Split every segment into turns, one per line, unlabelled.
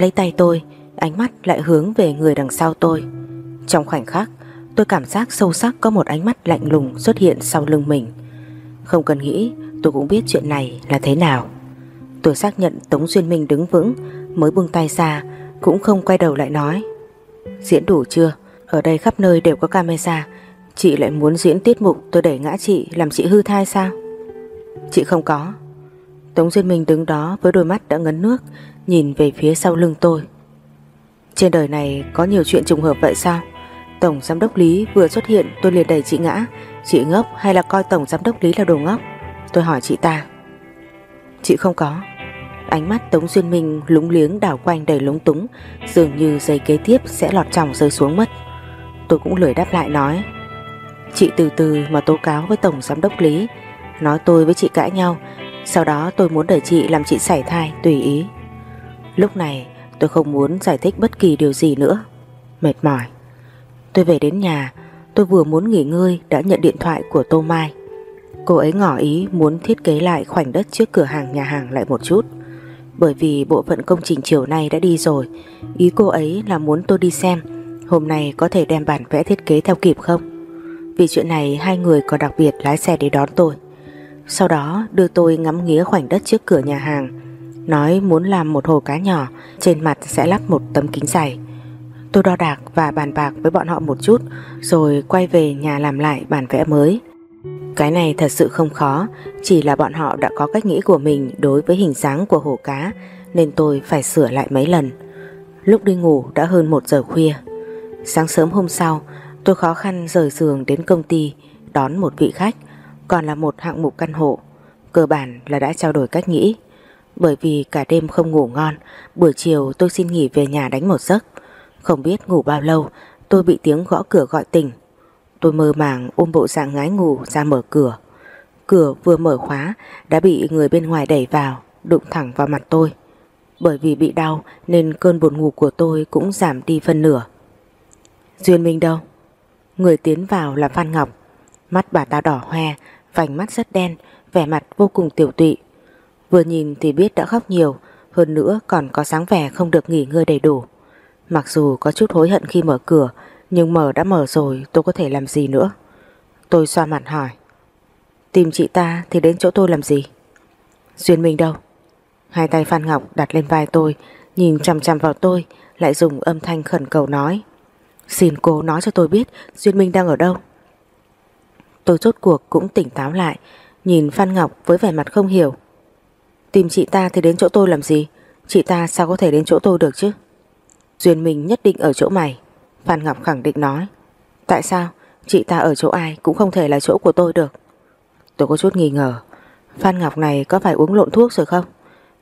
Lấy tay tôi, Ánh mắt lại hướng về người đằng sau tôi. Trong khoảnh khắc, Tôi cảm giác sâu sắc có một ánh mắt lạnh lùng xuất hiện sau lưng mình. Không cần nghĩ, tôi cũng biết chuyện này là thế nào. Tôi xác nhận Tống Duyên Minh đứng vững, Mới buông tay ra, Cũng không quay đầu lại nói. Diễn đủ chưa? Ở đây khắp nơi đều có camera. Chị lại muốn diễn tiết mục tôi đẩy ngã chị, Làm chị hư thai sao? Chị không có. Tống Duyên Minh đứng đó với đôi mắt đã ngấn nước, Nhìn về phía sau lưng tôi. Trên đời này có nhiều chuyện trùng hợp vậy sao? Tổng giám đốc Lý vừa xuất hiện, tôi liền đẩy chị ngã. Chị ngốc hay là coi tổng giám đốc Lý là đồ ngốc? Tôi hỏi chị ta. Chị không có. Ánh mắt Tống Duyên Minh lúng liếng đảo quanh đầy lúng túng, Dường như giây kế tiếp sẽ lọt tròng rơi xuống mất. Tôi cũng lười đáp lại nói. Chị từ từ mà tố cáo với Tổng Giám đốc Lý. Nói tôi với chị cãi nhau sau đó tôi muốn đẩy chị làm chị sảy thai, tùy ý. Lúc này, tôi không muốn giải thích bất kỳ điều gì nữa. Mệt mỏi. Tôi về đến nhà, Tôi vừa muốn nghỉ ngơi đã nhận điện thoại của Tô Mai. Cô ấy ngỏ ý muốn thiết kế lại khoảnh đất trước cửa hàng nhà hàng lại một chút. Bởi vì bộ phận công trình chiều nay đã đi rồi, Ý cô ấy là muốn tôi đi xem Hôm nay có thể đem bản vẽ thiết kế theo kịp không? Vì chuyện này hai người có đặc biệt lái xe để đón tôi. Sau đó, đưa tôi ngắm nghía khoảnh đất trước cửa nhà hàng. Nói muốn làm một hồ cá nhỏ, Trên mặt sẽ lắp một tấm kính dày. Tôi đo đạc và bàn bạc với bọn họ một chút, Rồi quay về nhà làm lại bản vẽ mới. Cái này thật sự không khó, Chỉ là bọn họ đã có cách nghĩ của mình Đối với hình dáng của hồ cá, Nên tôi phải sửa lại mấy lần. Lúc đi ngủ đã hơn một giờ khuya. Sáng sớm hôm sau, Tôi khó khăn rời giường đến công ty, Đón một vị khách. Còn là một hạng mục căn hộ Cơ bản là đã trao đổi cách nghĩ Bởi vì cả đêm không ngủ ngon Buổi chiều tôi xin nghỉ về nhà đánh một giấc không biết ngủ bao lâu tôi bị tiếng gõ cửa gọi tỉnh. Tôi mơ màng ôm bộ dạng ngái ngủ ra mở cửa. Cửa vừa mở khóa đã bị người bên ngoài đẩy vào, đụng thẳng vào mặt tôi. Bởi vì bị đau nên cơn buồn ngủ của tôi cũng giảm đi phân nửa. Duyên Minh đâu? Người tiến vào là Phan Ngọc. Mắt bà ta đỏ hoe, vành mắt rất đen, vẻ mặt vô cùng tiểu tụy. Vừa nhìn thì biết đã khóc nhiều, hơn nữa còn có sáng vẻ không được nghỉ ngơi đầy đủ. Mặc dù có chút hối hận khi mở cửa Nhưng mở đã mở rồi tôi có thể làm gì nữa? Tôi xoa mặt hỏi. Tìm chị ta thì đến chỗ tôi làm gì? Duyên Minh đâu? Hai tay Phan Ngọc đặt lên vai tôi Nhìn chằm chằm vào tôi Lại dùng âm thanh khẩn cầu nói. Xin cô nói cho tôi biết Duyên Minh đang ở đâu. Tôi rốt cuộc cũng tỉnh táo lại, Nhìn Phan Ngọc với vẻ mặt không hiểu. Tìm chị ta thì đến chỗ tôi làm gì? Chị ta sao có thể đến chỗ tôi được chứ? Duyên mình nhất định ở chỗ mày, Phan Ngọc khẳng định nói. Tại sao? Chị ta ở chỗ ai cũng không thể là chỗ của tôi được. Tôi có chút nghi ngờ, Phan Ngọc này có phải uống lộn thuốc rồi không?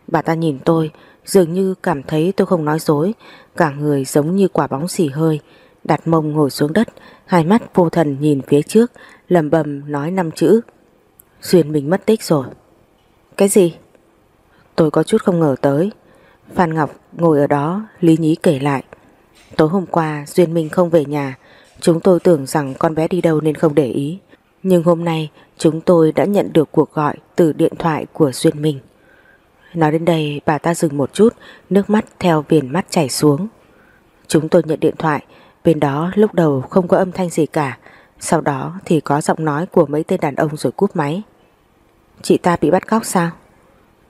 Bà ta nhìn tôi, Dường như cảm thấy tôi không nói dối, Cả người giống như quả bóng xỉ hơi, Đặt mông ngồi xuống đất, Hai mắt vô thần nhìn phía trước lầm bầm nói năm chữ. Duyên Minh mất tích rồi. Cái gì? Tôi có chút không ngờ tới. Phan Ngọc ngồi ở đó, Lý Nhí kể lại. Tối hôm qua, Duyên Minh không về nhà. Chúng tôi tưởng rằng con bé đi đâu nên không để ý. Nhưng hôm nay, Chúng tôi đã nhận được cuộc gọi Từ điện thoại của Duyên Minh. Nói đến đây, bà ta dừng một chút, Nước mắt theo viền mắt chảy xuống. Chúng tôi nhận điện thoại. Bên đó lúc đầu không có âm thanh gì cả. Sau đó thì có giọng nói Của mấy tên đàn ông rồi cúp máy. Chị ta bị bắt cóc sao?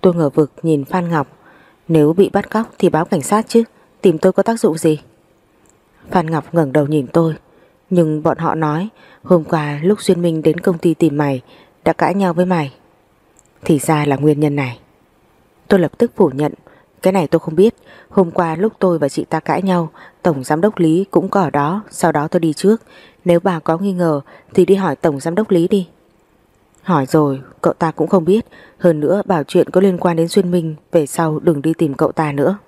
Tôi ngờ vực nhìn Phan Ngọc. Nếu bị bắt cóc thì báo cảnh sát chứ, Tìm tôi có tác dụng gì? Phan Ngọc ngẩng đầu nhìn tôi, Nhưng bọn họ nói Hôm qua lúc Duyên Minh đến công ty tìm mày, Đã cãi nhau với mày. Thì ra là nguyên nhân này. Tôi lập tức phủ nhận cái này tôi không biết Hôm qua lúc tôi và chị ta cãi nhau Tổng giám đốc Lý cũng có ở đó Sau đó tôi đi trước Nếu bà có nghi ngờ thì đi hỏi Tổng giám đốc Lý đi Hỏi rồi, cậu ta cũng không biết, hơn nữa bảo chuyện có liên quan đến Duyên Minh, về sau đừng đi tìm cậu ta nữa.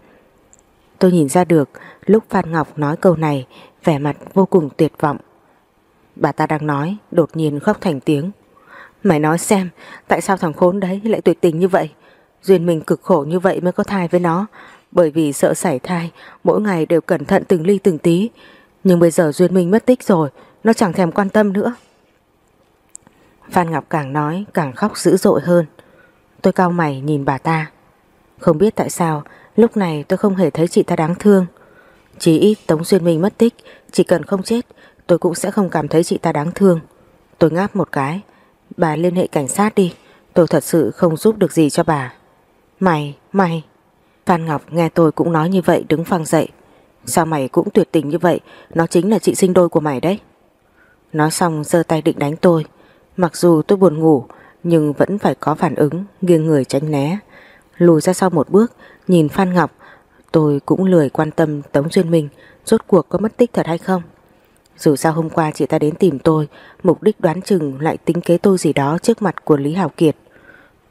Tôi nhìn ra được, lúc Phan Ngọc nói câu này, vẻ mặt vô cùng tuyệt vọng. Bà ta đang nói, đột nhiên khóc thành tiếng. Mày nói xem, tại sao thằng khốn đấy lại tuyệt tình như vậy? Duyên mình cực khổ như vậy mới có thai với nó, bởi vì sợ sảy thai, mỗi ngày đều cẩn thận từng ly từng tí. Nhưng bây giờ Duyên Minh mất tích rồi, nó chẳng thèm quan tâm nữa. Phan Ngọc càng nói càng khóc dữ dội hơn. Tôi cao mày nhìn bà ta. Không biết tại sao Lúc này tôi không hề thấy chị ta đáng thương. Chỉ ít Tống Duyên Minh mất tích Chỉ cần không chết Tôi cũng sẽ không cảm thấy chị ta đáng thương. Tôi ngáp một cái. Bà liên hệ cảnh sát đi Tôi thật sự không giúp được gì cho bà. Mày, mày. Phan Ngọc nghe tôi cũng nói như vậy đứng phăng dậy. Sao mày cũng tuyệt tình như vậy? Nó chính là chị sinh đôi của mày đấy. Nói xong giơ tay định đánh tôi. Mặc dù tôi buồn ngủ Nhưng vẫn phải có phản ứng Nghiêng người tránh né. Lùi ra sau một bước Nhìn Phan Ngọc. Tôi cũng lười quan tâm Tống Duyên Minh Rốt cuộc có mất tích thật hay không? Dù sao hôm qua chị ta đến tìm tôi Mục đích đoán chừng lại tính kế tôi gì đó Trước mặt của Lý Hảo Kiệt.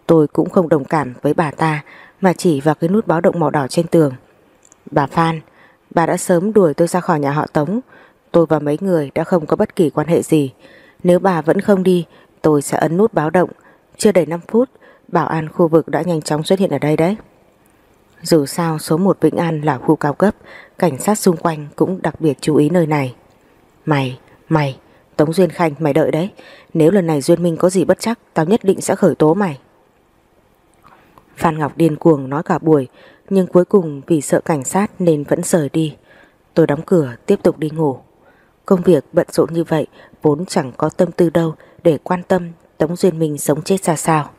Tôi cũng không đồng cảm với bà ta Mà chỉ vào cái nút báo động màu đỏ trên tường. Bà Phan Bà đã sớm đuổi tôi ra khỏi nhà họ Tống. Tôi và mấy người đã không có bất kỳ quan hệ gì. Nếu bà vẫn không đi Tôi sẽ ấn nút báo động. Chưa đầy 5 phút Bảo an khu vực đã nhanh chóng xuất hiện ở đây đấy. Dù sao số 1 Vĩnh An là khu cao cấp Cảnh sát xung quanh cũng đặc biệt chú ý nơi này. Mày, mày Tống Duyên Khanh mày đợi đấy. Nếu lần này Duyên Minh có gì bất chắc Tao nhất định sẽ khởi tố mày. Phan Ngọc điên cuồng nói cả buổi Nhưng cuối cùng vì sợ cảnh sát Nên vẫn rời đi Tôi đóng cửa tiếp tục đi ngủ Công việc bận rộn như vậy Vốn chẳng có tâm tư đâu Để quan tâm Tống Duyên Minh sống chết ra sao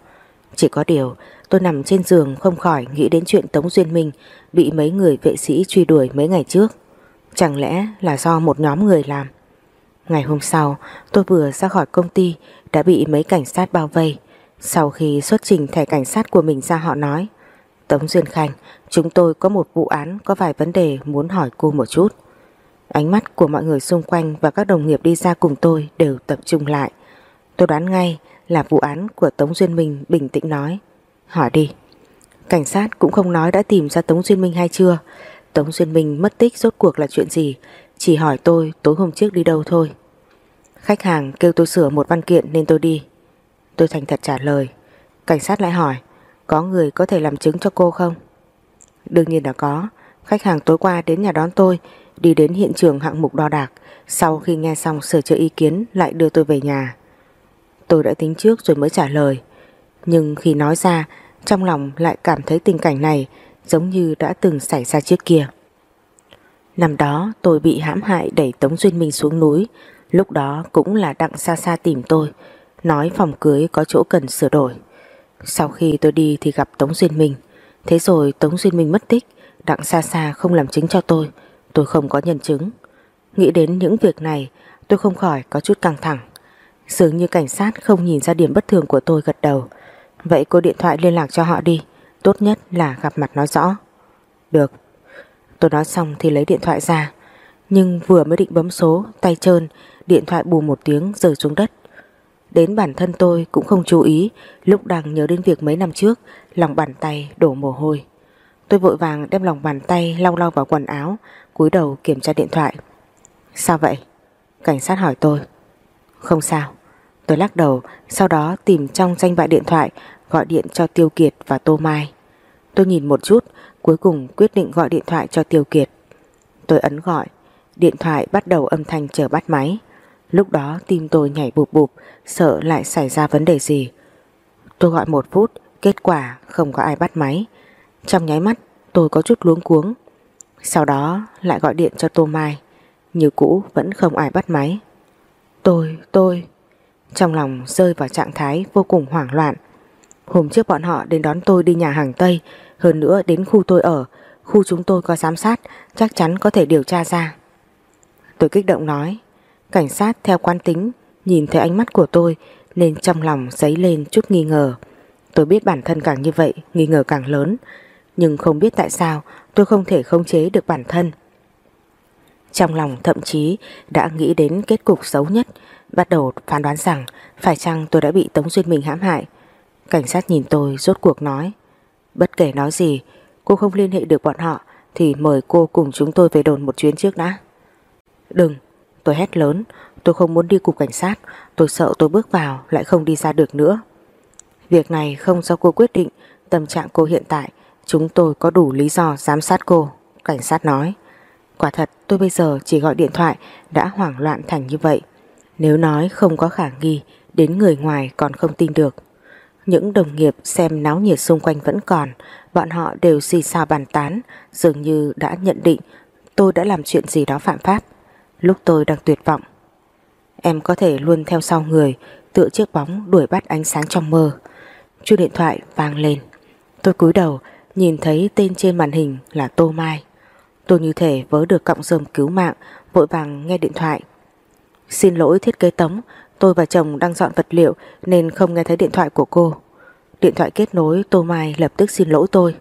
Chỉ có điều tôi nằm trên giường không khỏi nghĩ đến chuyện Tống Duyên Minh bị mấy người vệ sĩ truy đuổi mấy ngày trước. Chẳng lẽ là do một nhóm người làm? Ngày hôm sau, tôi vừa ra khỏi công ty đã bị mấy cảnh sát bao vây. Sau khi xuất trình thẻ cảnh sát của mình ra họ nói Tống Duyên Khanh, chúng tôi có một vụ án có vài vấn đề muốn hỏi cô một chút. Ánh mắt của mọi người xung quanh và các đồng nghiệp đi ra cùng tôi đều tập trung lại. Tôi đoán ngay là vụ án của Tống Duyên Minh bình tĩnh nói. Hỏi đi. Cảnh sát cũng không nói đã tìm ra Tống Duyên Minh hay chưa. Tống Duyên Minh mất tích rốt cuộc là chuyện gì. Chỉ hỏi tôi tối hôm trước đi đâu thôi. Khách hàng kêu tôi sửa một văn kiện nên tôi đi. Tôi thành thật trả lời. Cảnh sát lại hỏi có người có thể làm chứng cho cô không? Đương nhiên là có. Khách hàng tối qua đến nhà đón tôi đi đến hiện trường hạng mục đo đạc. Sau khi nghe xong sửa chữa ý kiến lại đưa tôi về nhà. Tôi đã tính trước rồi mới trả lời. Nhưng khi nói ra, trong lòng lại cảm thấy tình cảnh này giống như đã từng xảy ra trước kia. Năm đó tôi bị hãm hại đẩy Tống Duyên Minh xuống núi, lúc đó cũng là đặng xa xa tìm tôi, nói phòng cưới có chỗ cần sửa đổi. Sau khi tôi đi thì gặp Tống Duyên Minh, thế rồi Tống Duyên Minh mất tích, đặng xa xa không làm chứng cho tôi, tôi không có nhân chứng. Nghĩ đến những việc này, tôi không khỏi có chút căng thẳng. Dường như cảnh sát không nhìn ra điểm bất thường của tôi gật đầu. Vậy cô điện thoại liên lạc cho họ đi, tốt nhất là gặp mặt nói rõ. Được. Tôi nói xong thì lấy điện thoại ra, nhưng vừa mới định bấm số, tay trơn, điện thoại bù một tiếng rơi xuống đất. Đến bản thân tôi cũng không chú ý, lúc đang nhớ đến việc mấy năm trước, lòng bàn tay đổ mồ hôi. Tôi vội vàng đem lòng bàn tay lau lau vào quần áo, cúi đầu kiểm tra điện thoại. Sao vậy? Cảnh sát hỏi tôi. Không sao. Tôi lắc đầu, sau đó tìm trong danh bạ điện thoại, gọi điện cho Tiêu Kiệt và Tô Mai. Tôi nhìn một chút, cuối cùng quyết định gọi điện thoại cho Tiêu Kiệt. Tôi ấn gọi, điện thoại bắt đầu âm thanh chờ bắt máy. Lúc đó tim tôi nhảy bụp bụp, sợ lại xảy ra vấn đề gì. Tôi gọi một phút, kết quả không có ai bắt máy. Trong nháy mắt tôi có chút luống cuống. Sau đó lại gọi điện cho Tô Mai. Như cũ vẫn không ai bắt máy. Tôi, tôi... Trong lòng rơi vào trạng thái vô cùng hoảng loạn. Hôm trước bọn họ đến đón tôi đi nhà hàng Tây, hơn nữa đến khu tôi ở, khu chúng tôi có giám sát, chắc chắn có thể điều tra ra. Tôi kích động nói, cảnh sát theo quan tính, nhìn thấy ánh mắt của tôi nên trong lòng dấy lên chút nghi ngờ. Tôi biết bản thân càng như vậy, nghi ngờ càng lớn, nhưng không biết tại sao tôi không thể khống chế được bản thân. Trong lòng thậm chí đã nghĩ đến kết cục xấu nhất, bắt đầu phán đoán rằng phải chăng tôi đã bị Tống Duyên Minh hãm hại. Cảnh sát nhìn tôi rốt cuộc nói, bất kể nói gì, cô không liên hệ được bọn họ thì mời cô cùng chúng tôi về đồn một chuyến trước đã. Đừng, tôi hét lớn, tôi không muốn đi cục cảnh sát, tôi sợ tôi bước vào lại không đi ra được nữa. Việc này không do cô quyết định, tâm trạng cô hiện tại, chúng tôi có đủ lý do giám sát cô, cảnh sát nói. Quả thật tôi bây giờ chỉ gọi điện thoại đã hoảng loạn thành như vậy. Nếu nói không có khả nghi đến người ngoài còn không tin được. Những đồng nghiệp xem náo nhiệt xung quanh vẫn còn, bọn họ đều xì xào bàn tán, dường như đã nhận định tôi đã làm chuyện gì đó phạm pháp. Lúc tôi đang tuyệt vọng, em có thể luôn theo sau người, tựa chiếc bóng đuổi bắt ánh sáng trong mơ. Chuông điện thoại vang lên. Tôi cúi đầu, nhìn thấy tên trên màn hình là Tô Mai. Tôi như thể vớ được cọng rơm cứu mạng, vội vàng nghe điện thoại. Xin lỗi thiết kế tống, tôi và chồng đang dọn vật liệu nên không nghe thấy điện thoại của cô. Điện thoại kết nối Tô Mai lập tức xin lỗi tôi.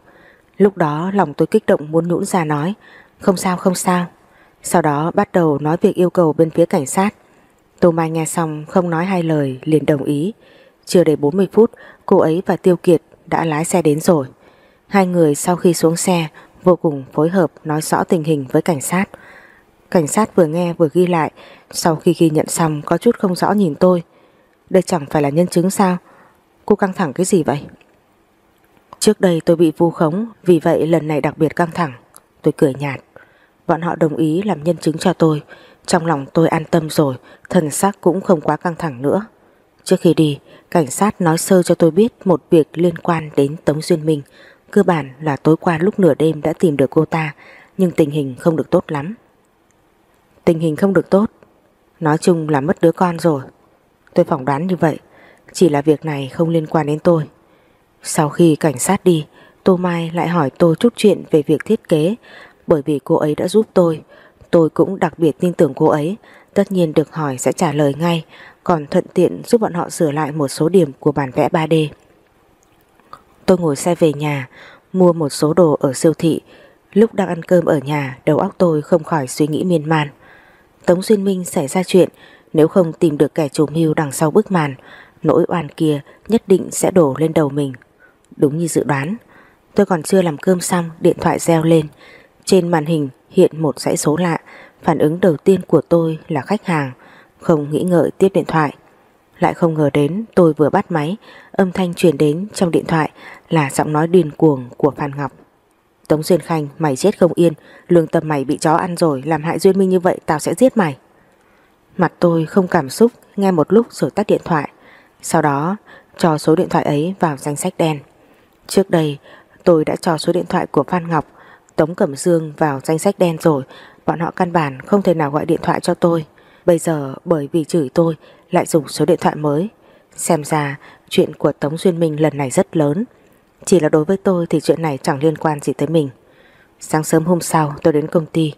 Lúc đó lòng tôi kích động muốn nhũn ra nói Không sao không sao sau đó bắt đầu nói việc yêu cầu bên phía cảnh sát. Tô Mai nghe xong không nói hai lời, liền đồng ý. Chưa đầy 40 phút, cô ấy và Tiêu Kiệt đã lái xe đến rồi. Hai người sau khi xuống xe, vô cùng phối hợp nói rõ tình hình với cảnh sát. Cảnh sát vừa nghe vừa ghi lại, Sau khi ghi nhận xong có chút không rõ nhìn tôi. Đây chẳng phải là nhân chứng sao? Cô căng thẳng cái gì vậy? Trước đây tôi bị vu khống, Vì vậy lần này đặc biệt căng thẳng. Tôi cười nhạt. Bọn họ đồng ý làm nhân chứng cho tôi. Trong lòng tôi an tâm rồi Thần sắc cũng không quá căng thẳng nữa. Trước khi đi Cảnh sát nói sơ cho tôi biết Một việc liên quan đến Tống Duyên Minh. Cơ bản là tối qua lúc nửa đêm đã tìm được cô ta Nhưng tình hình không được tốt lắm. Tình hình không được tốt? Nói chung là mất đứa con rồi. Tôi phỏng đoán như vậy Chỉ là việc này không liên quan đến tôi. Sau khi cảnh sát đi, Tô Mai lại hỏi tôi chút chuyện về việc thiết kế bởi vì cô ấy đã giúp tôi. Tôi cũng đặc biệt tin tưởng cô ấy, tất nhiên được hỏi sẽ trả lời ngay, còn thuận tiện giúp bọn họ sửa lại một số điểm của bản vẽ 3D. Tôi ngồi xe về nhà, mua một số đồ ở siêu thị. Lúc đang ăn cơm ở nhà, đầu óc tôi không khỏi suy nghĩ miên man. Tống Duyên Minh xảy ra chuyện, nếu không tìm được kẻ chủ mưu đằng sau bức màn, nỗi oan kia nhất định sẽ đổ lên đầu mình. Đúng như dự đoán Tôi còn chưa làm cơm xong Điện thoại reo lên trên màn hình hiện một dãy số lạ. Phản ứng đầu tiên của tôi là khách hàng, Không nghĩ ngợi tiếp điện thoại. Lại không ngờ đến, tôi vừa bắt máy, Âm thanh truyền đến trong điện thoại Là giọng nói điên cuồng của Phan Ngọc. Tống Duyên Khanh, mày chết không yên, Lương tâm mày bị chó ăn rồi, Làm hại Duyên Minh như vậy tao sẽ giết mày. Mặt tôi không cảm xúc, Nghe một lúc rồi tắt điện thoại. Sau đó, cho số điện thoại ấy vào danh sách đen. Trước đây, tôi đã cho số điện thoại của Phan Ngọc Tống Cẩm Dương vào danh sách đen rồi. Bọn họ căn bản không thể nào gọi điện thoại cho tôi. Bây giờ bởi vì chửi tôi, Lại dùng số điện thoại mới. Xem ra, chuyện của Tống Duyên Minh lần này rất lớn. Chỉ là đối với tôi thì chuyện này chẳng liên quan gì tới mình. Sáng sớm hôm sau, tôi đến công ty.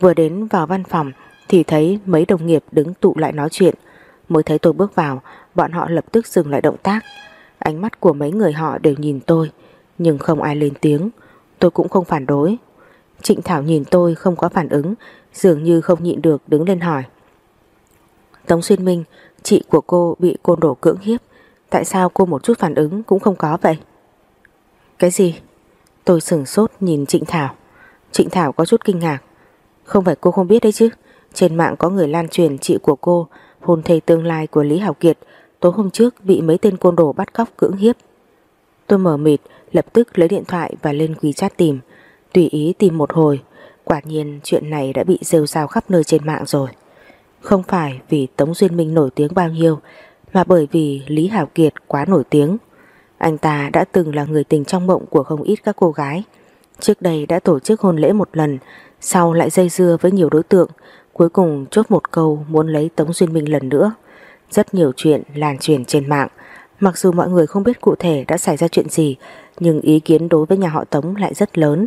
Vừa đến vào văn phòng Thì thấy mấy đồng nghiệp đứng tụ lại nói chuyện. Mới thấy tôi bước vào, Bọn họ lập tức dừng lại động tác. Ánh mắt của mấy người họ đều nhìn tôi, Nhưng không ai lên tiếng. Tôi cũng không phản đối. Trịnh Thảo nhìn tôi không có phản ứng, Dường như không nhịn được đứng lên hỏi. Tống Xuyên Minh, Chị của cô bị côn đổ cưỡng hiếp, Tại sao cô một chút phản ứng cũng không có vậy? Cái gì? Tôi sửng sốt nhìn Trịnh Thảo. Trịnh Thảo có chút kinh ngạc. Không phải cô không biết đấy chứ, Trên mạng có người lan truyền chị của cô, Hôn thê tương lai của Lý Hảo Kiệt, Tối hôm trước bị mấy tên côn đồ bắt cóc cưỡng hiếp. Tôi mở mịt, Lập tức lấy điện thoại và lên quý chat tìm. Tùy ý tìm một hồi. Quả nhiên, chuyện này đã bị rêu rao khắp nơi trên mạng rồi. Không phải vì Tống Duyên Minh nổi tiếng bao nhiêu, Mà bởi vì Lý Hảo Kiệt quá nổi tiếng. Anh ta đã từng là người tình trong mộng của không ít các cô gái. Trước đây đã tổ chức hôn lễ một lần, Sau lại dây dưa với nhiều đối tượng, Cuối cùng chốt một câu muốn lấy Tống Duyên Minh lần nữa. Rất nhiều chuyện lan truyền trên mạng. Mặc dù mọi người không biết cụ thể đã xảy ra chuyện gì, Nhưng ý kiến đối với nhà họ Tống lại rất lớn.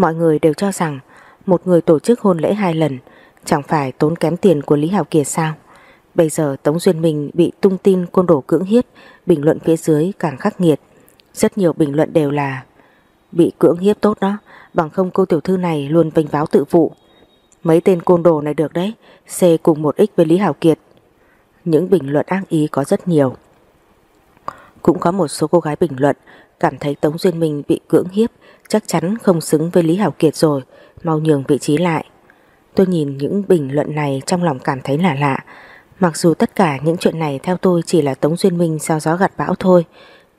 Mọi người đều cho rằng Một người tổ chức hôn lễ hai lần Chẳng phải tốn kém tiền của Lý Hảo Kiệt sao? Bây giờ Tống Duyên Minh bị tung tin côn đồ cưỡng hiếp, Bình luận phía dưới càng khắc nghiệt. Rất nhiều bình luận đều là Bị cưỡng hiếp tốt đó, Bằng không cô tiểu thư này luôn vinh váo tự phụ. Mấy tên côn đồ này được đấy, C cùng một x với Lý Hảo Kiệt. Những bình luận ác ý có rất nhiều. Cũng có một số cô gái bình luận cảm thấy Tống Duyên Minh bị cưỡng hiếp chắc chắn không xứng với Lý Hảo Kiệt rồi, mau nhường vị trí lại. Tôi nhìn những bình luận này trong lòng cảm thấy lạ lạ. Mặc dù tất cả những chuyện này theo tôi chỉ là Tống Duyên Minh sao gió gặt bão thôi,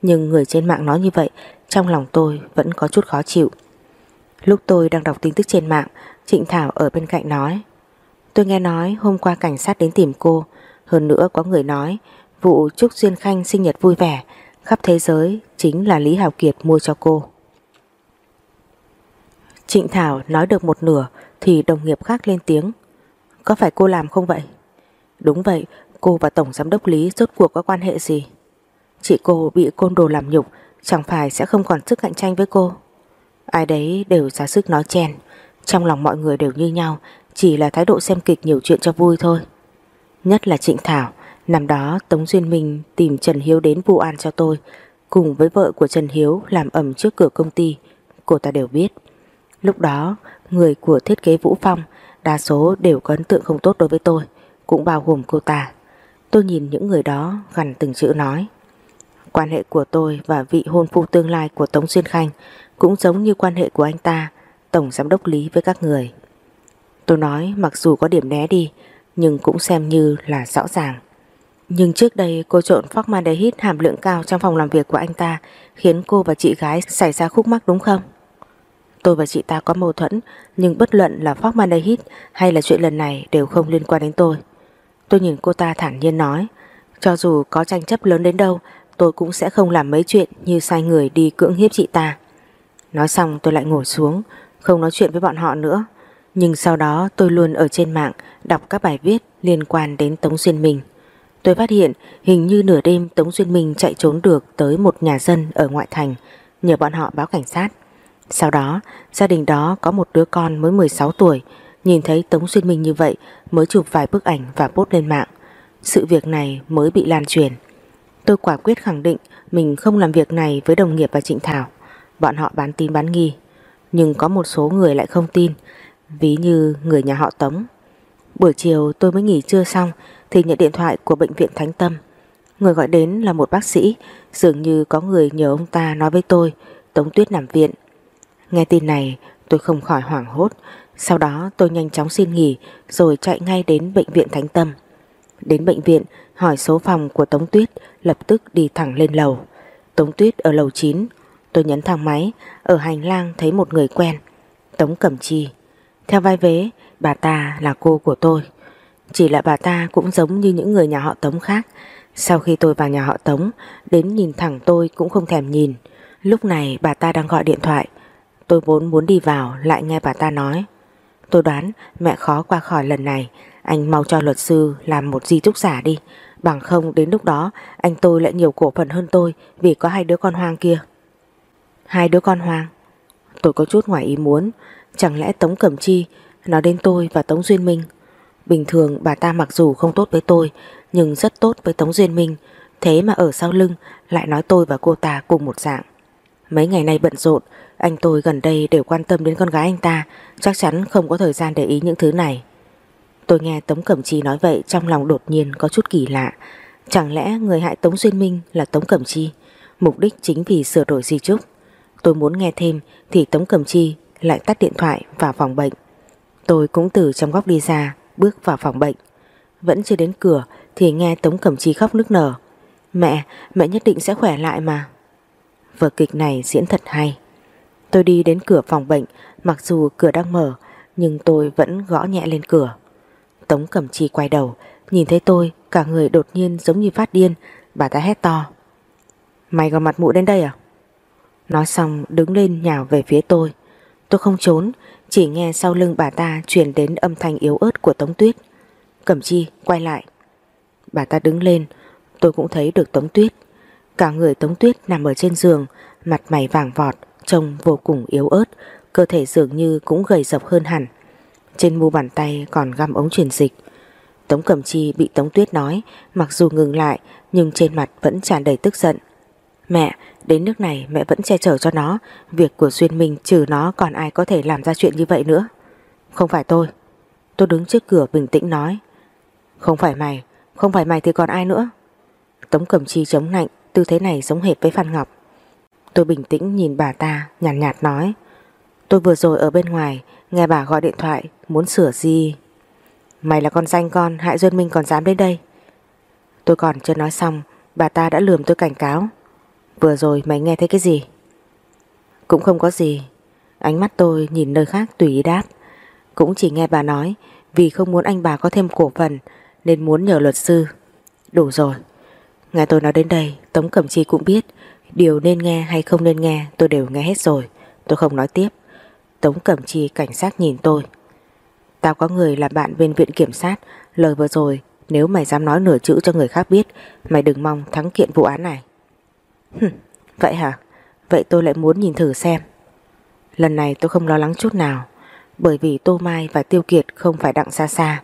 nhưng người trên mạng nói như vậy, trong lòng tôi vẫn có chút khó chịu. Lúc tôi đang đọc tin tức trên mạng, Trịnh Thảo ở bên cạnh nói Tôi nghe nói hôm qua cảnh sát đến tìm cô hơn nữa có người nói vụ Trúc Duyên Khanh sinh nhật vui vẻ khắp thế giới chính là Lý Hào Kiệt mua cho cô. Trịnh Thảo nói được một nửa thì đồng nghiệp khác lên tiếng. Có phải cô làm không vậy? Đúng vậy, cô và Tổng Giám đốc Lý rốt cuộc có quan hệ gì? Chị cô bị côn đồ làm nhục chẳng phải sẽ không còn sức cạnh tranh với cô. Ai đấy đều ra sức nói chen, trong lòng mọi người đều như nhau, chỉ là thái độ xem kịch nhiều chuyện cho vui thôi. Nhất là Trịnh Thảo, năm đó Tống Duyên Minh tìm Trần Hiếu đến vụ an cho tôi, cùng với vợ của Trần Hiếu làm ẩm trước cửa công ty, cô ta đều biết. Lúc đó, người của thiết kế Vũ Phong đa số đều có ấn tượng không tốt đối với tôi, cũng bao gồm cô ta. Tôi nhìn những người đó gần từng chữ nói. Quan hệ của tôi và vị hôn phu tương lai của Tống Xuyên Khanh cũng giống như quan hệ của anh ta, Tổng Giám đốc Lý với các người. Tôi nói mặc dù có điểm né đi, nhưng cũng xem như là rõ ràng. Nhưng trước đây cô trộn formaldehyde hàm lượng cao trong phòng làm việc của anh ta khiến cô và chị gái xảy ra khúc mắc đúng không? Tôi và chị ta có mâu thuẫn, nhưng bất luận là formaldehyde hay là chuyện lần này đều không liên quan đến tôi. Tôi nhìn cô ta thản nhiên nói, cho dù có tranh chấp lớn đến đâu, tôi cũng sẽ không làm mấy chuyện như sai người đi cưỡng hiếp chị ta. Nói xong tôi lại ngồi xuống, không nói chuyện với bọn họ nữa. Nhưng sau đó tôi luôn ở trên mạng đọc các bài viết liên quan đến Tống Duyên Minh. Tôi phát hiện hình như nửa đêm Tống Duyên Minh chạy trốn được tới một nhà dân ở ngoại thành, nhờ bọn họ báo cảnh sát. Sau đó, gia đình đó có một đứa con mới 16 tuổi nhìn thấy Tống Duyên Minh như vậy, mới chụp vài bức ảnh và post lên mạng. Sự việc này mới bị lan truyền. Tôi quả quyết khẳng định mình không làm việc này với đồng nghiệp và Trịnh Thảo. Bọn họ bán tin bán nghi. Nhưng có một số người lại không tin, Ví như người nhà họ Tống Buổi chiều tôi mới nghỉ trưa xong Thì nhận điện thoại của bệnh viện Thánh Tâm Người gọi đến là một bác sĩ, Dường như có người nhờ ông ta nói với tôi, Tống Tuyết nằm viện Nghe tin này tôi không khỏi hoảng hốt Sau đó tôi nhanh chóng xin nghỉ Rồi chạy ngay đến bệnh viện Thánh Tâm Đến bệnh viện hỏi số phòng của Tống Tuyết Lập tức đi thẳng lên lầu Tống Tuyết ở lầu 9 Tôi nhấn thang máy Ở hành lang thấy một người quen Tống Cẩm Chi theo vai vế, bà ta là cô của tôi. Chỉ là bà ta cũng giống như những người nhà họ Tống khác. Sau khi tôi vào nhà họ Tống, đến nhìn thẳng tôi cũng không thèm nhìn. Lúc này bà ta đang gọi điện thoại. Tôi vốn muốn đi vào, lại nghe bà ta nói. Tôi đoán mẹ khó qua khỏi lần này. Anh mau cho luật sư làm một di trúc giả đi. Bằng không, đến lúc đó, anh tôi lại nhiều cổ phần hơn tôi vì có hai đứa con hoang kia. Hai đứa con hoang? Tôi có chút ngoài ý muốn Chẳng lẽ Tống Cẩm Chi nói đến tôi và Tống Duyên Minh Bình thường bà ta mặc dù không tốt với tôi, Nhưng rất tốt với Tống Duyên Minh Thế mà ở sau lưng, lại nói tôi và cô ta cùng một dạng Mấy ngày nay bận rộn anh tôi gần đây đều quan tâm đến con gái anh ta Chắc chắn không có thời gian để ý những thứ này Tôi nghe Tống Cẩm Chi nói vậy Trong lòng đột nhiên có chút kỳ lạ Chẳng lẽ người hại Tống Duyên Minh là Tống Cẩm Chi Mục đích chính vì sửa đổi di trúc Tôi muốn nghe thêm Thì Tống Cẩm Chi lại tắt điện thoại vào phòng bệnh. Tôi cũng từ trong góc đi ra, bước vào phòng bệnh. Vẫn chưa đến cửa thì nghe Tống Cẩm Chi khóc nức nở. Mẹ, mẹ nhất định sẽ khỏe lại mà. Vở kịch này diễn thật hay. Tôi đi đến cửa phòng bệnh, mặc dù cửa đang mở, nhưng tôi vẫn gõ nhẹ lên cửa. Tống Cẩm Chi quay đầu, nhìn thấy tôi, cả người đột nhiên giống như phát điên, bà ta hét to. Mày còn mặt mũi đến đây à? Nói xong đứng lên nhào về phía tôi. Tôi không trốn, chỉ nghe sau lưng bà ta truyền đến âm thanh yếu ớt của Tống Tuyết. Cẩm Chi, quay lại. Bà ta đứng lên, tôi cũng thấy được Tống Tuyết. Cả người Tống Tuyết nằm ở trên giường, mặt mày vàng vọt, trông vô cùng yếu ớt, cơ thể dường như cũng gầy dọc hơn hẳn. Trên mu bàn tay còn găm ống truyền dịch. Tống Cẩm Chi bị Tống Tuyết nói, mặc dù ngừng lại nhưng trên mặt vẫn tràn đầy tức giận. Mẹ, Đến nước này mẹ vẫn che chở cho nó Việc của Duyên Minh trừ nó còn ai có thể làm ra chuyện như vậy nữa Không phải tôi Tôi đứng trước cửa bình tĩnh nói Không phải mày Không phải mày thì còn ai nữa Tống Cẩm Chi chống nạnh Tư thế này giống hệt với Phan Ngọc Tôi bình tĩnh nhìn bà ta nhàn nhạt, nhạt nói Tôi vừa rồi ở bên ngoài Nghe bà gọi điện thoại Muốn sửa gì Mày là con danh con Hại Duyên Minh còn dám đến đây Tôi còn chưa nói xong Bà ta đã lườm tôi cảnh cáo Vừa rồi mày nghe thấy cái gì? Cũng không có gì. Ánh mắt tôi nhìn nơi khác tùy ý đáp. Cũng chỉ nghe bà nói vì không muốn anh bà có thêm cổ phần nên muốn nhờ luật sư. Đủ rồi. Nghe tôi nói đến đây Tống Cẩm Chi cũng biết Điều nên nghe hay không nên nghe tôi đều nghe hết rồi. Tôi không nói tiếp. Tống Cẩm Chi cảnh sát nhìn tôi. Tao có người làm bạn bên viện kiểm sát. Lời vừa rồi Nếu mày dám nói nửa chữ cho người khác biết Mày đừng mong thắng kiện vụ án này. Hừm, Vậy hả? Vậy tôi lại muốn nhìn thử xem. Lần này tôi không lo lắng chút nào Bởi vì Tô Mai và Tiêu Kiệt không phải đặng xa xa.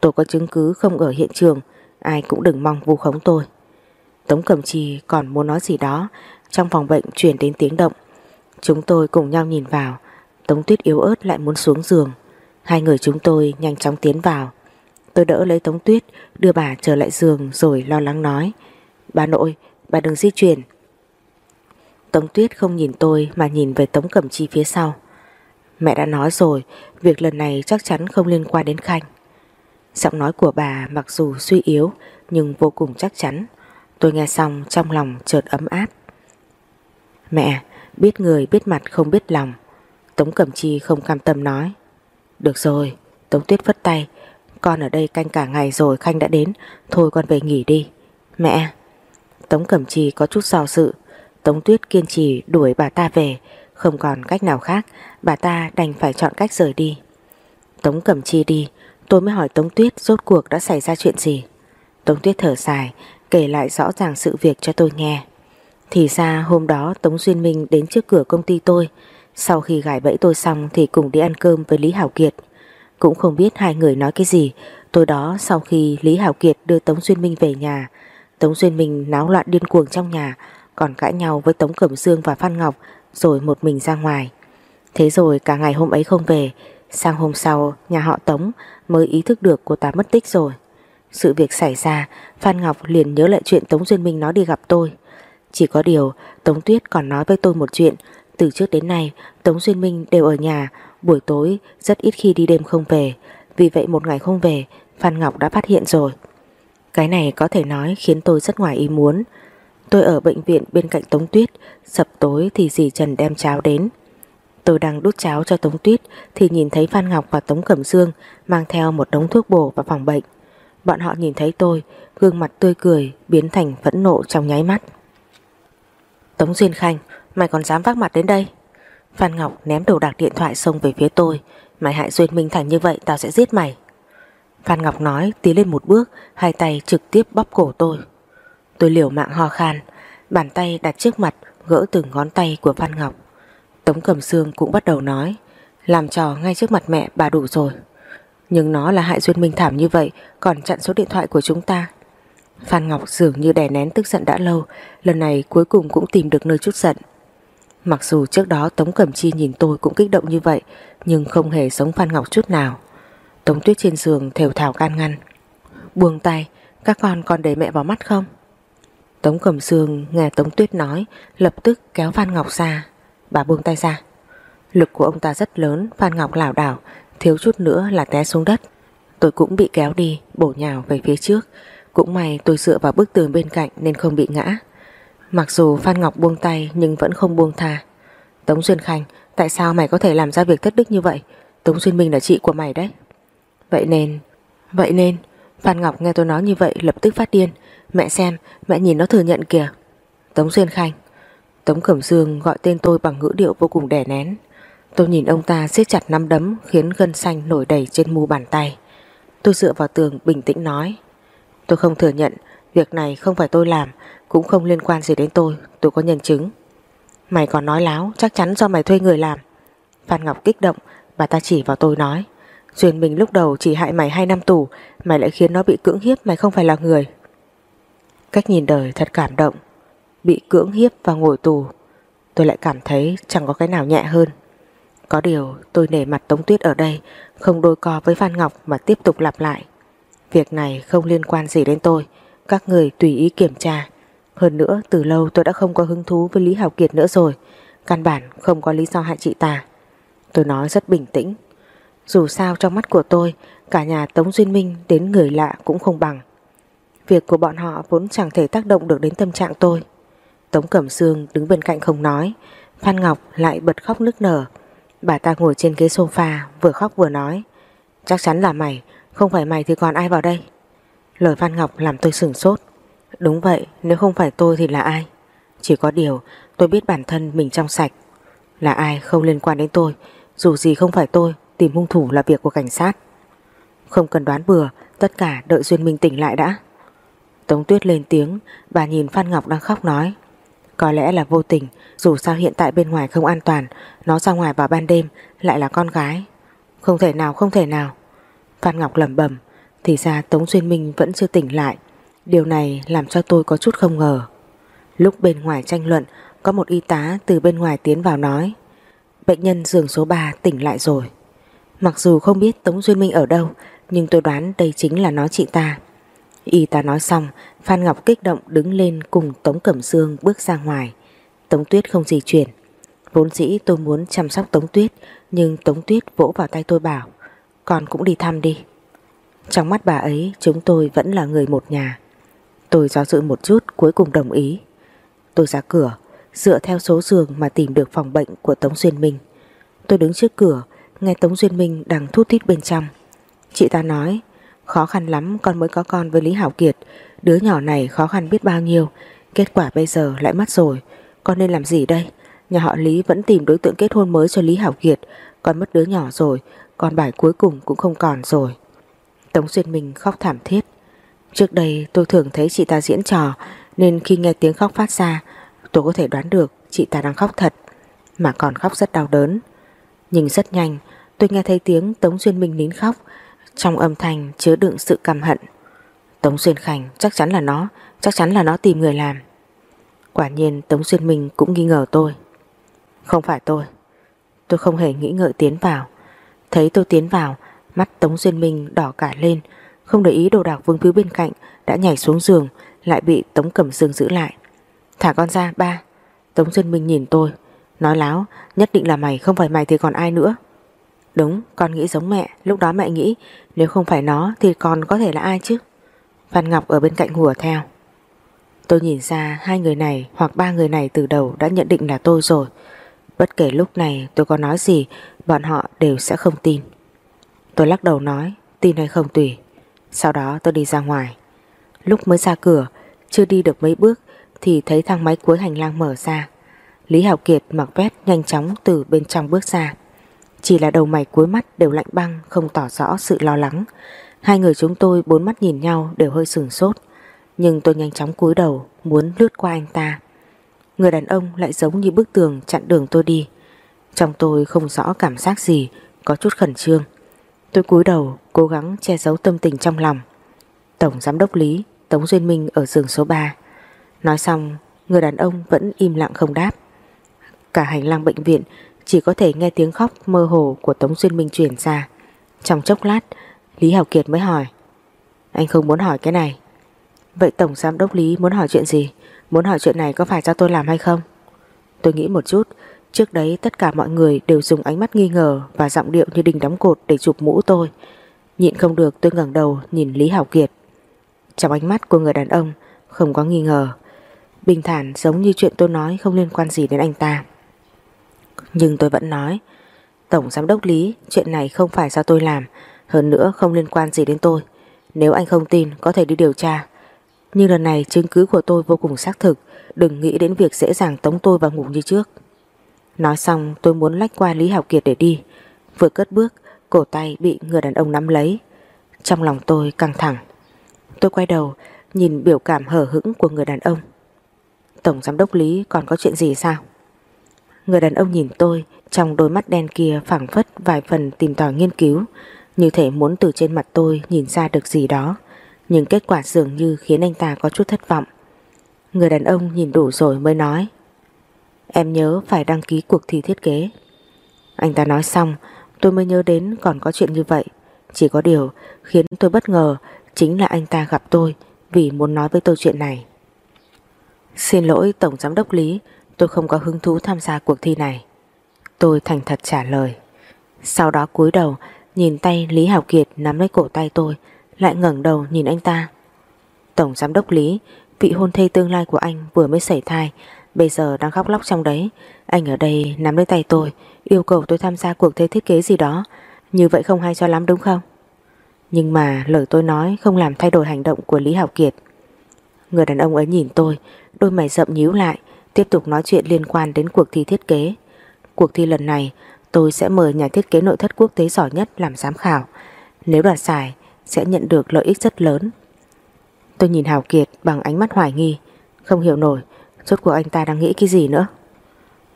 Tôi có chứng cứ không ở hiện trường Ai cũng đừng mong vu khống tôi. Tống Cẩm Trì còn muốn nói gì đó. Trong phòng bệnh chuyển đến tiếng động. Chúng tôi cùng nhau nhìn vào. Tống Tuyết yếu ớt lại muốn xuống giường. Hai người chúng tôi nhanh chóng tiến vào. Tôi đỡ lấy Tống Tuyết Đưa bà trở lại giường rồi lo lắng nói. Bà nội, bà đừng di chuyển. Tống Tuyết không nhìn tôi Mà nhìn về Tống Cẩm Chi phía sau. Mẹ đã nói rồi Việc lần này chắc chắn không liên quan đến Khanh. Giọng nói của bà mặc dù suy yếu Nhưng vô cùng chắc chắn. Tôi nghe xong trong lòng chợt ấm áp. Mẹ, Biết người biết mặt không biết lòng. Tống Cẩm Chi không cam tâm nói. Được rồi, Tống Tuyết vất tay. Con ở đây canh cả ngày rồi Khanh đã đến. Thôi con về nghỉ đi. Mẹ. Tống Cẩm Chi có chút do sự Tống Tuyết kiên trì đuổi bà ta về. Không còn cách nào khác, Bà ta đành phải chọn cách rời đi. Tống Cẩm Chi đi. Tôi mới hỏi Tống Tuyết rốt cuộc đã xảy ra chuyện gì. Tống Tuyết thở dài. Kể lại rõ ràng sự việc cho tôi nghe. Thì ra hôm đó Tống Duyên Minh đến trước cửa công ty tôi. Sau khi gài bẫy tôi xong Thì cùng đi ăn cơm với Lý Hảo Kiệt. Cũng không biết hai người nói cái gì. Tối đó sau khi Lý Hảo Kiệt đưa Tống Duyên Minh về nhà, Tống Duyên Minh náo loạn điên cuồng trong nhà, Còn cãi nhau với Tống Cẩm Dương và Phan Ngọc, Rồi một mình ra ngoài. Thế rồi cả ngày hôm ấy không về, Sang hôm sau nhà họ Tống mới ý thức được cô ta mất tích rồi. Sự việc xảy ra, Phan Ngọc liền nhớ lại chuyện Tống Duyên Minh nói đi gặp tôi. Chỉ có điều, Tống Tuyết còn nói với tôi một chuyện, từ trước đến nay Tống Duyên Minh đều ở nhà, buổi tối rất ít khi đi đêm không về, vì vậy một ngày không về, Phan Ngọc đã phát hiện rồi. Cái này có thể nói khiến tôi rất ngoài ý muốn. Tôi ở bệnh viện bên cạnh Tống Tuyết, sập tối thì dì Trần đem cháo đến. Tôi đang đút cháo cho Tống Tuyết thì nhìn thấy Phan Ngọc và Tống Cẩm Dương mang theo một đống thuốc bổ vào phòng bệnh. Bọn họ nhìn thấy tôi, gương mặt tươi cười biến thành phẫn nộ trong nháy mắt. Tống Duyên Khanh, mày còn dám vác mặt đến đây? Phan Ngọc ném đồ đạc điện thoại xông về phía tôi. Mày hại Duyên Minh Thành như vậy tao sẽ giết mày. Phan Ngọc nói tiến lên một bước, hai tay trực tiếp bóp cổ tôi. Tôi liều mạng ho khan, bàn tay đặt trước mặt gỡ từng ngón tay của Phan Ngọc. Tống Cẩm Sương cũng bắt đầu nói Làm trò ngay trước mặt mẹ bà đủ rồi nhưng nó là hại Duyên Minh thảm như vậy, Còn chặn số điện thoại của chúng ta. Phan Ngọc dường như đè nén tức giận đã lâu, Lần này cuối cùng cũng tìm được nơi chút giận. Mặc dù trước đó Tống Cẩm Chi nhìn tôi cũng kích động như vậy, Nhưng không hề giống Phan Ngọc chút nào. Tống Tuyết trên giường thều thảo can ngăn. Buông tay, Các con còn để mẹ vào mắt không? Tống Cẩm Sương nghe Tống Tuyết nói, Lập tức kéo Phan Ngọc ra. Bà buông tay ra. Lực của ông ta rất lớn, Phan Ngọc lảo đảo Thiếu chút nữa là té xuống đất. Tôi cũng bị kéo đi, Bổ nhào về phía trước. Cũng may tôi dựa vào bức tường bên cạnh Nên không bị ngã. Mặc dù Phan Ngọc buông tay Nhưng vẫn không buông tha. Tống Duyên Khanh, Tại sao mày có thể làm ra việc thất đức như vậy? Tống Duyên Minh là chị của mày đấy. Vậy nên Vậy nên, Phan Ngọc nghe tôi nói như vậy lập tức phát điên. Mẹ xem, Mẹ nhìn nó thừa nhận kìa. Tống Duyên Khanh, Tống Cẩm Dương gọi tên tôi bằng ngữ điệu vô cùng đè nén. Tôi nhìn ông ta siết chặt nắm đấm khiến gân xanh nổi đầy trên mu bàn tay. Tôi dựa vào tường bình tĩnh nói. Tôi không thừa nhận, việc này không phải tôi làm, cũng không liên quan gì đến tôi, tôi có nhân chứng. Mày còn nói láo, chắc chắn do mày thuê người làm. Phan Ngọc kích động, bà ta chỉ vào tôi nói. Duyên mình lúc đầu chỉ hại mày 2 năm tù, mày lại khiến nó bị cưỡng hiếp mày không phải là người. Cách nhìn đời thật cảm động, bị cưỡng hiếp và ngồi tù, tôi lại cảm thấy chẳng có cái nào nhẹ hơn. Có điều tôi nể mặt Tống Tuyết ở đây, không đôi co với Phan Ngọc mà tiếp tục lặp lại. Việc này không liên quan gì đến tôi, các người tùy ý kiểm tra. Hơn nữa từ lâu tôi đã không có hứng thú với Lý Hào Kiệt nữa rồi, căn bản không có lý do hại chị ta. Tôi nói rất bình tĩnh. Dù sao trong mắt của tôi, cả nhà Tống Duyên Minh đến người lạ cũng không bằng. Việc của bọn họ vốn chẳng thể tác động được đến tâm trạng tôi. Tống Cẩm Sương đứng bên cạnh không nói Phan Ngọc lại bật khóc nức nở Bà ta ngồi trên ghế sofa Vừa khóc vừa nói Chắc chắn là mày Không phải mày thì còn ai vào đây Lời Phan Ngọc làm tôi sửng sốt Đúng vậy, nếu không phải tôi thì là ai? Chỉ có điều tôi biết bản thân mình trong sạch. Là ai không liên quan đến tôi, dù gì không phải tôi, tìm hung thủ là việc của cảnh sát. Không cần đoán bừa, tất cả đợi Duyên Minh tỉnh lại đã. Tống Tuyết lên tiếng, bà nhìn Phan Ngọc đang khóc nói. Có lẽ là vô tình, dù sao hiện tại bên ngoài không an toàn, nó ra ngoài vào ban đêm, lại là con gái. Không thể nào, không thể nào. Phan Ngọc lẩm bẩm, thì ra Tống Duyên Minh vẫn chưa tỉnh lại. Điều này làm cho tôi có chút không ngờ. Lúc bên ngoài tranh luận, có một y tá từ bên ngoài tiến vào nói. Bệnh nhân giường số 3 tỉnh lại rồi. Mặc dù không biết Tống Duyên Minh ở đâu, nhưng tôi đoán đây chính là nó chị ta. Y tá nói xong, Phan Ngọc kích động đứng lên cùng Tống Cẩm Dương bước ra ngoài. Tống Tuyết không di chuyển. Vốn dĩ tôi muốn chăm sóc Tống Tuyết, nhưng Tống Tuyết vỗ vào tay tôi bảo, con cũng đi thăm đi. Trong mắt bà ấy, chúng tôi vẫn là người một nhà. Tôi do dự một chút cuối cùng đồng ý. Tôi ra cửa, dựa theo số giường mà tìm được phòng bệnh của Tống Duyên Minh. Tôi đứng trước cửa, nghe Tống Duyên Minh đang thút thít bên trong. Chị ta nói, khó khăn lắm con mới có con với Lý Hảo Kiệt, đứa nhỏ này khó khăn biết bao nhiêu, kết quả bây giờ lại mất rồi, con nên làm gì đây? Nhà họ Lý vẫn tìm đối tượng kết hôn mới cho Lý Hảo Kiệt, con mất đứa nhỏ rồi, con bài cuối cùng cũng không còn rồi. Tống Duyên Minh khóc thảm thiết. Trước đây tôi thường thấy chị ta diễn trò, nên khi nghe tiếng khóc phát ra, tôi có thể đoán được chị ta đang khóc thật, mà còn khóc rất đau đớn. Nhưng rất nhanh, tôi nghe thấy tiếng Tống Duyên Minh nín khóc, trong âm thanh chứa đựng sự căm hận. Tống Xuyên Khanh chắc chắn là nó, chắc chắn là nó tìm người làm. Quả nhiên Tống xuyên Minh cũng nghi ngờ tôi. Không phải tôi. Tôi không hề nghĩ ngợi tiến vào. Thấy tôi tiến vào, mắt Tống xuyên Minh đỏ cả lên, không để ý đồ đạc vương phía bên cạnh, đã nhảy xuống giường, lại bị Tống Cẩm Dương giữ lại. Thả con ra, ba. Tống xuyên Minh nhìn tôi, nói láo, nhất định là mày, không phải mày thì còn ai nữa. Đúng, con nghĩ giống mẹ, lúc đó mẹ nghĩ nếu không phải nó thì còn có thể là ai chứ? Phan Ngọc ở bên cạnh hùa theo. Tôi nhìn ra hai người này hoặc ba người này từ đầu đã nhận định là tôi rồi. Bất kể lúc này tôi có nói gì, bọn họ đều sẽ không tin. Tôi lắc đầu nói, tin hay không tùy. Sau đó tôi đi ra ngoài. Lúc mới ra cửa, chưa đi được mấy bước thì thấy thang máy cuối hành lang mở ra. Lý Hảo Kiệt mặc vest nhanh chóng từ bên trong bước ra. Chỉ là đầu mày cuối mắt đều lạnh băng không tỏ rõ sự lo lắng. Hai người chúng tôi bốn mắt nhìn nhau đều hơi sừng sốt. Nhưng tôi nhanh chóng cúi đầu muốn lướt qua anh ta. Người đàn ông lại giống như bức tường chặn đường tôi đi. Trong tôi không rõ cảm giác gì, có chút khẩn trương. Tôi cúi đầu cố gắng che giấu tâm tình trong lòng. Tổng giám đốc Lý, Tống Duyên Minh ở giường số 3. Nói xong, người đàn ông vẫn im lặng không đáp. Cả hành lang bệnh viện chỉ có thể nghe tiếng khóc mơ hồ của Tống Duyên Minh truyền ra. Trong chốc lát, Lý hảo Kiệt mới hỏi. Anh không muốn hỏi cái này. Vậy Tổng Giám Đốc Lý muốn hỏi chuyện gì? Muốn hỏi chuyện này có phải do tôi làm hay không? Tôi nghĩ một chút, trước đấy tất cả mọi người đều dùng ánh mắt nghi ngờ và giọng điệu như đình đóng cột để chụp mũ tôi. Nhịn không được tôi ngẩng đầu nhìn Lý Hảo Kiệt. Trong ánh mắt của người đàn ông không có nghi ngờ. Bình thản giống như chuyện tôi nói không liên quan gì đến anh ta. Nhưng tôi vẫn nói, Tổng Giám đốc Lý, Chuyện này không phải do tôi làm, Hơn nữa không liên quan gì đến tôi. Nếu anh không tin, có thể đi điều tra. Nhưng lần này chứng cứ của tôi vô cùng xác thực, Đừng nghĩ đến việc dễ dàng tống tôi vào ngủ như trước. Nói xong, tôi muốn lách qua Lý Hảo Kiệt để đi. Vừa cất bước, Cổ tay bị người đàn ông nắm lấy. Trong lòng tôi căng thẳng. Tôi quay đầu, Nhìn biểu cảm hở hững của người đàn ông. Tổng giám đốc Lý, còn có chuyện gì sao? Người đàn ông nhìn tôi, Trong đôi mắt đen kia phảng phất vài phần tìm tòi nghiên cứu, Như thể muốn từ trên mặt tôi nhìn ra được gì đó. Nhưng kết quả dường như khiến anh ta có chút thất vọng. Người đàn ông nhìn đủ rồi mới nói, Em nhớ phải đăng ký cuộc thi thiết kế. Anh ta nói xong, Tôi mới nhớ đến còn có chuyện như vậy. Chỉ có điều khiến tôi bất ngờ Chính là anh ta gặp tôi Vì muốn nói với tôi chuyện này. Xin lỗi, Tổng Giám đốc Lý. Tôi không có hứng thú tham gia cuộc thi này. Tôi thành thật trả lời. Sau đó cúi đầu, Nhìn tay Lý Hảo Kiệt nắm lấy cổ tay tôi, Lại ngẩng đầu nhìn anh ta. Tổng giám đốc Lý, Vị hôn thê tương lai của anh vừa mới xảy thai, Bây giờ đang khóc lóc trong đấy. Anh ở đây nắm lấy tay tôi, Yêu cầu tôi tham gia cuộc thi thiết kế gì đó. Như vậy không hay cho lắm đúng không? Nhưng mà lời tôi nói không làm thay đổi hành động của Lý Hảo Kiệt. Người đàn ông ấy nhìn tôi, Đôi mày rậm nhíu lại Tiếp tục nói chuyện liên quan đến cuộc thi thiết kế. Cuộc thi lần này, Tôi sẽ mời nhà thiết kế nội thất quốc tế giỏi nhất làm giám khảo. Nếu đoạt giải, Sẽ nhận được lợi ích rất lớn. Tôi nhìn Hào Kiệt bằng ánh mắt hoài nghi. Không hiểu nổi, Rốt cuộc anh ta đang nghĩ cái gì nữa?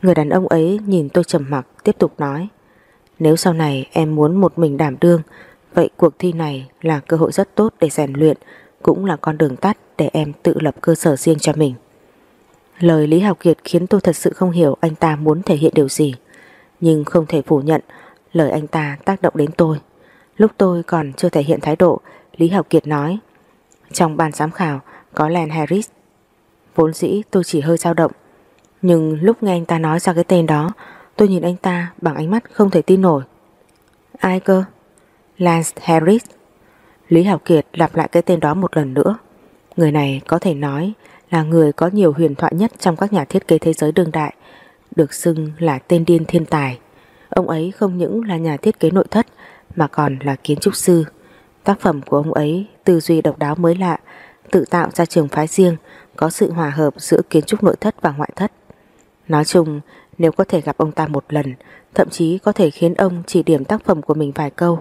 Người đàn ông ấy nhìn tôi trầm mặc, Tiếp tục nói. Nếu sau này em muốn một mình đảm đương, Vậy cuộc thi này là cơ hội rất tốt để rèn luyện, Cũng là con đường tắt để em tự lập cơ sở riêng cho mình. Lời Lý học Kiệt khiến tôi thật sự không hiểu anh ta muốn thể hiện điều gì. Nhưng không thể phủ nhận, Lời anh ta tác động đến tôi. Lúc tôi còn chưa thể hiện thái độ, Lý học Kiệt nói, Trong ban giám khảo có Len Harris. Vốn dĩ tôi chỉ hơi dao động. Nhưng lúc nghe anh ta nói ra cái tên đó, Tôi nhìn anh ta bằng ánh mắt không thể tin nổi. Ai cơ? Lance Harris. Lý Hảo Kiệt lặp lại cái tên đó một lần nữa. Người này có thể nói là người có nhiều huyền thoại nhất trong các nhà thiết kế thế giới đương đại, Được xưng là tên điên thiên tài. Ông ấy không những là nhà thiết kế nội thất, mà còn là kiến trúc sư. Tác phẩm của ông ấy, tư duy độc đáo mới lạ, Tự tạo ra trường phái riêng, Có sự hòa hợp giữa kiến trúc nội thất và ngoại thất. Nói chung, nếu có thể gặp ông ta một lần, Thậm chí có thể khiến ông chỉ điểm tác phẩm của mình vài câu,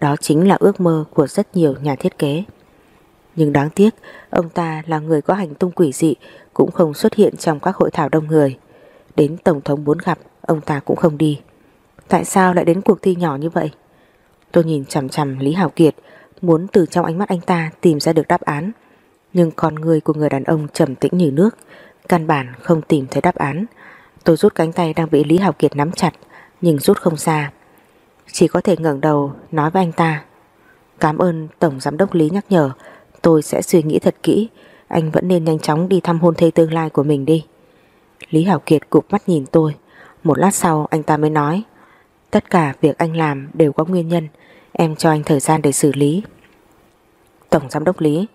Đó chính là ước mơ của rất nhiều nhà thiết kế. Nhưng đáng tiếc, Ông ta là người có hành tung quỷ dị, Cũng không xuất hiện trong các hội thảo đông người. Đến Tổng thống muốn gặp, Ông ta cũng không đi. Tại sao lại đến cuộc thi nhỏ như vậy? Tôi nhìn chằm chằm Lý Hảo Kiệt, Muốn từ trong ánh mắt anh ta tìm ra được đáp án. Nhưng con người của người đàn ông trầm tĩnh như nước, Căn bản không tìm thấy đáp án. Tôi rút cánh tay đang bị Lý Hảo Kiệt nắm chặt, Nhưng rút không xa. Chỉ có thể ngẩng đầu nói với anh ta, Cảm ơn Tổng Giám đốc Lý nhắc nhở Tôi sẽ suy nghĩ thật kỹ. Anh vẫn nên nhanh chóng đi thăm hôn thê tương lai của mình đi. Lý Hảo Kiệt cụp mắt nhìn tôi. Một lát sau, anh ta mới nói, Tất cả việc anh làm đều có nguyên nhân. Em cho anh thời gian để xử lý. Tổng Giám đốc Lý,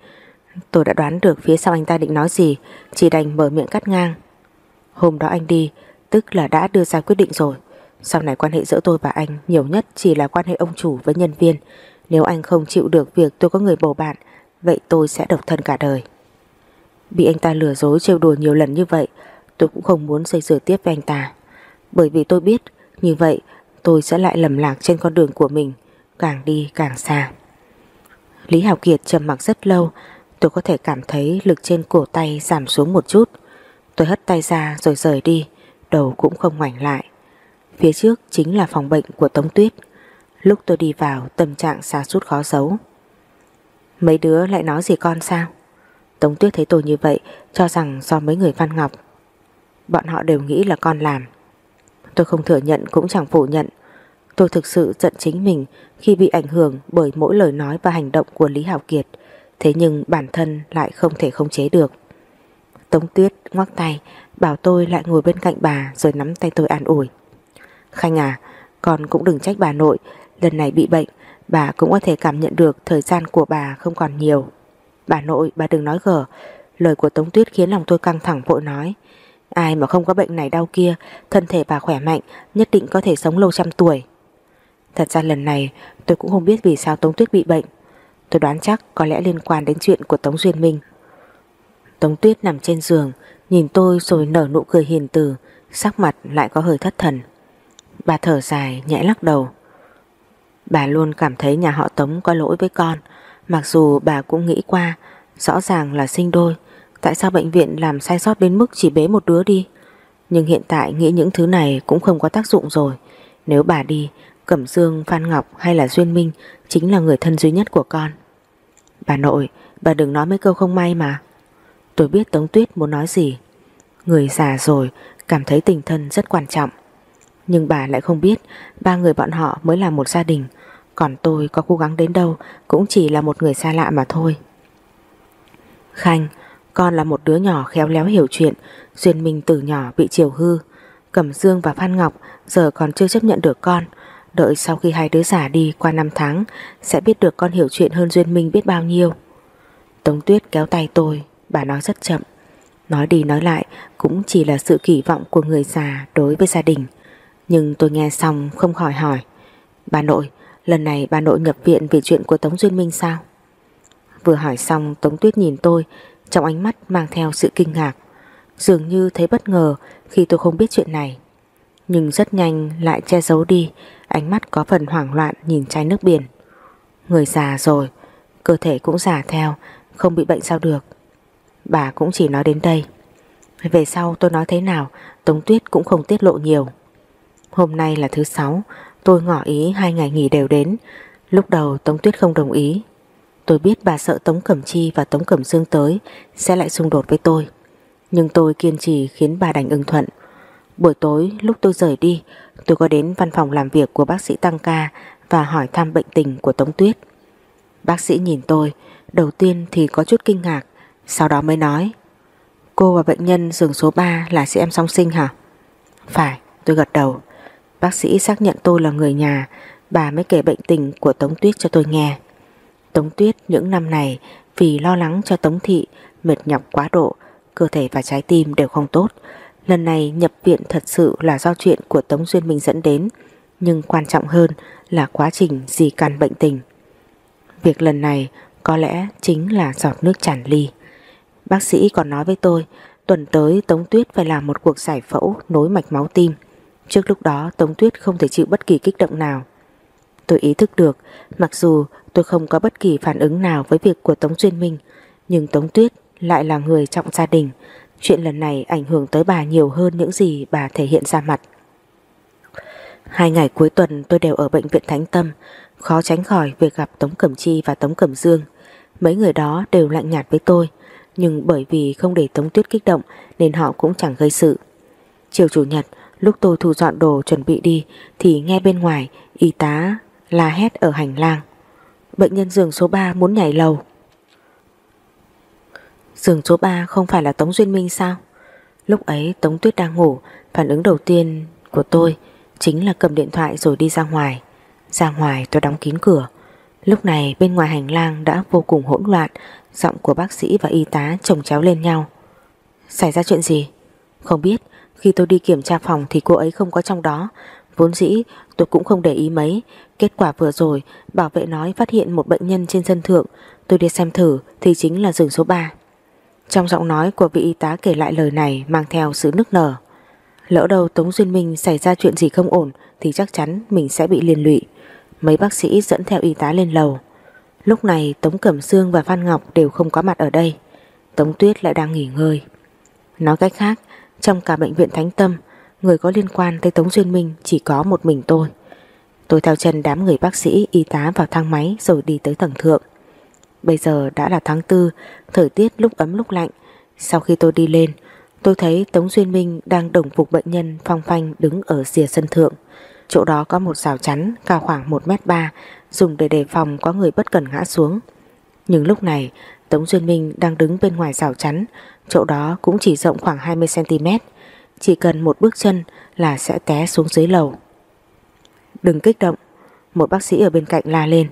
Tôi đã đoán được phía sau anh ta định nói gì, Chỉ đành mở miệng cắt ngang. Hôm đó anh đi, Tức là đã đưa ra quyết định rồi. Sau này quan hệ giữa tôi và anh Nhiều nhất chỉ là quan hệ ông chủ với nhân viên. Nếu anh không chịu được việc tôi có người bầu bạn Vậy tôi sẽ độc thân cả đời. Bị anh ta lừa dối trêu đùa nhiều lần như vậy, Tôi cũng không muốn xây dựa tiếp với anh ta. Bởi vì tôi biết, Như vậy, tôi sẽ lại lầm lạc trên con đường của mình, Càng đi càng xa. Lý Hào Kiệt trầm mặc rất lâu, Tôi có thể cảm thấy lực trên cổ tay giảm xuống một chút. Tôi hất tay ra rồi rời đi, Đầu cũng không ngoảnh lại. Phía trước chính là phòng bệnh của Tống Tuyết. Lúc tôi đi vào, tâm trạng xa sút khó giấu. Mấy đứa lại nói gì con sao? Tống Tuyết thấy tôi như vậy, Cho rằng do mấy người Văn Ngọc. Bọn họ đều nghĩ là con làm. Tôi không thừa nhận, cũng chẳng phủ nhận. Tôi thực sự giận chính mình Khi bị ảnh hưởng bởi mỗi lời nói và hành động của Lý Hảo Kiệt. Thế nhưng bản thân lại không thể khống chế được. Tống Tuyết ngoắc tay, Bảo tôi lại ngồi bên cạnh bà Rồi nắm tay tôi an ủi. Khanh à Con cũng đừng trách bà nội, Lần này bị bệnh Bà cũng có thể cảm nhận được thời gian của bà không còn nhiều. Bà nội, bà đừng nói gở. Lời của Tống Tuyết khiến lòng tôi căng thẳng vội nói. Ai mà không có bệnh này đau kia, Thân thể bà khỏe mạnh, Nhất định có thể sống lâu trăm tuổi. Thật ra lần này, tôi cũng không biết vì sao Tống Tuyết bị bệnh. Tôi đoán chắc có lẽ liên quan đến chuyện của Tống Duyên Minh. Tống Tuyết nằm trên giường, Nhìn tôi rồi nở nụ cười hiền từ, Sắc mặt lại có hơi thất thần. Bà thở dài, nhẹ lắc đầu. Bà luôn cảm thấy nhà họ Tống có lỗi với con. Mặc dù bà cũng nghĩ qua Rõ ràng là sinh đôi. Tại sao bệnh viện làm sai sót đến mức chỉ bế một đứa đi? Nhưng hiện tại nghĩ những thứ này Cũng không có tác dụng rồi. Nếu bà đi Cẩm Dương, Phan Ngọc hay là Duyên Minh Chính là người thân duy nhất của con. Bà nội Bà đừng nói mấy câu không may mà. Tôi biết Tống Tuyết muốn nói gì. Người già rồi Cảm thấy tình thân rất quan trọng. Nhưng bà lại không biết Ba người bọn họ mới là một gia đình. Còn tôi có cố gắng đến đâu Cũng chỉ là một người xa lạ mà thôi. Khanh, Con là một đứa nhỏ khéo léo hiểu chuyện, Duyên Minh từ nhỏ bị chiều hư. Cẩm Dương và Phan Ngọc Giờ còn chưa chấp nhận được con. Đợi sau khi hai đứa giả đi qua năm tháng, Sẽ biết được con hiểu chuyện hơn Duyên Minh biết bao nhiêu. Tống Tuyết kéo tay tôi, Bà nói rất chậm. Nói đi nói lại cũng chỉ là sự kỳ vọng của người già đối với gia đình. Nhưng tôi nghe xong không khỏi hỏi, Bà nội Lần này bà nội nhập viện vì chuyện của Tống Duyên Minh sao? Vừa hỏi xong, Tống Tuyết nhìn tôi, Trong ánh mắt mang theo sự kinh ngạc. Dường như thấy bất ngờ khi tôi không biết chuyện này. Nhưng rất nhanh lại che giấu đi, Ánh mắt có phần hoảng loạn nhìn chai nước biển. Người già rồi, Cơ thể cũng già theo, Không bị bệnh sao được. Bà cũng chỉ nói đến đây. Về sau tôi nói thế nào, Tống Tuyết cũng không tiết lộ nhiều. Hôm nay là thứ sáu Tôi ngỏ ý hai ngày nghỉ đều đến. Lúc đầu Tống Tuyết không đồng ý. Tôi biết bà sợ Tống Cẩm Chi và Tống Cẩm Dương tới Sẽ lại xung đột với tôi. Nhưng tôi kiên trì khiến bà đành ưng thuận. Buổi tối lúc tôi rời đi Tôi có đến văn phòng làm việc của bác sĩ Tăng Ca Và hỏi thăm bệnh tình của Tống Tuyết. Bác sĩ nhìn tôi Đầu tiên thì có chút kinh ngạc Sau đó mới nói Cô và bệnh nhân giường số 3 là chị em song sinh hả? Phải, tôi gật đầu. Bác sĩ xác nhận tôi là người nhà. Bà mới kể bệnh tình của Tống Tuyết cho tôi nghe. Tống Tuyết những năm này Vì lo lắng cho Tống Thị, Mệt nhọc quá độ, Cơ thể và trái tim đều không tốt. Lần này nhập viện thật sự là do chuyện của Tống Duyên Minh dẫn đến, Nhưng quan trọng hơn là quá trình di căn bệnh tình. Việc lần này có lẽ chính là giọt nước tràn ly. Bác sĩ còn nói với tôi, Tuần tới Tống Tuyết phải làm một cuộc giải phẫu nối mạch máu tim. Trước lúc đó, Tống Tuyết không thể chịu bất kỳ kích động nào. Tôi ý thức được, Mặc dù tôi không có bất kỳ phản ứng nào với việc của Tống Duyên Minh, Nhưng Tống Tuyết lại là người trọng gia đình. Chuyện lần này ảnh hưởng tới bà nhiều hơn những gì bà thể hiện ra mặt. Hai ngày cuối tuần, tôi đều ở bệnh viện Thánh Tâm. Khó tránh khỏi việc gặp Tống Cẩm Chi và Tống Cẩm Dương. Mấy người đó đều lạnh nhạt với tôi, Nhưng bởi vì không để Tống Tuyết kích động, Nên họ cũng chẳng gây sự. Chiều chủ nhật Lúc tôi thu dọn đồ chuẩn bị đi, Thì nghe bên ngoài, Y tá la hét ở hành lang. Bệnh nhân giường số 3 muốn nhảy lầu. Giường số 3 không phải là Tống Duyên Minh sao? Lúc ấy Tống Tuyết đang ngủ, Phản ứng đầu tiên của tôi Chính là cầm điện thoại rồi đi ra ngoài. Ra ngoài tôi đóng kín cửa. Lúc này bên ngoài hành lang đã vô cùng hỗn loạn, Giọng của bác sĩ và y tá chồng chéo lên nhau. Xảy ra chuyện gì? Không biết. Khi tôi đi kiểm tra phòng thì cô ấy không có trong đó. Vốn dĩ, tôi cũng không để ý mấy. Kết quả vừa rồi, bảo vệ nói phát hiện một bệnh nhân trên sân thượng. Tôi đi xem thử, thì chính là giường số 3 Trong giọng nói của vị y tá kể lại lời này mang theo sự nức nở. Lỡ đầu Tống Duyên Minh xảy ra chuyện gì không ổn, thì chắc chắn mình sẽ bị liên lụy. Mấy bác sĩ dẫn theo y tá lên lầu. Lúc này Tống Cẩm Sương và Phan Ngọc đều không có mặt ở đây. Tống Tuyết lại đang nghỉ ngơi. Nói cách khác trong cả bệnh viện Thánh Tâm, Người có liên quan tới Tống Duyên Minh Chỉ có một mình tôi. Tôi theo chân đám người bác sĩ, y tá vào thang máy Rồi đi tới tầng thượng. Bây giờ đã là tháng tư, Thời tiết lúc ấm lúc lạnh. Sau khi tôi đi lên, Tôi thấy Tống Duyên Minh đang đồng phục bệnh nhân Phong phanh đứng ở rìa sân thượng. Chỗ đó có một rào chắn cao khoảng 1m3 Dùng để đề phòng có người bất cần ngã xuống. Nhưng lúc này, Tống Duyên Minh đang đứng bên ngoài rào chắn Chỗ đó cũng chỉ rộng khoảng 20cm Chỉ cần một bước chân là sẽ té xuống dưới lầu. Đừng kích động. Một bác sĩ ở bên cạnh la lên.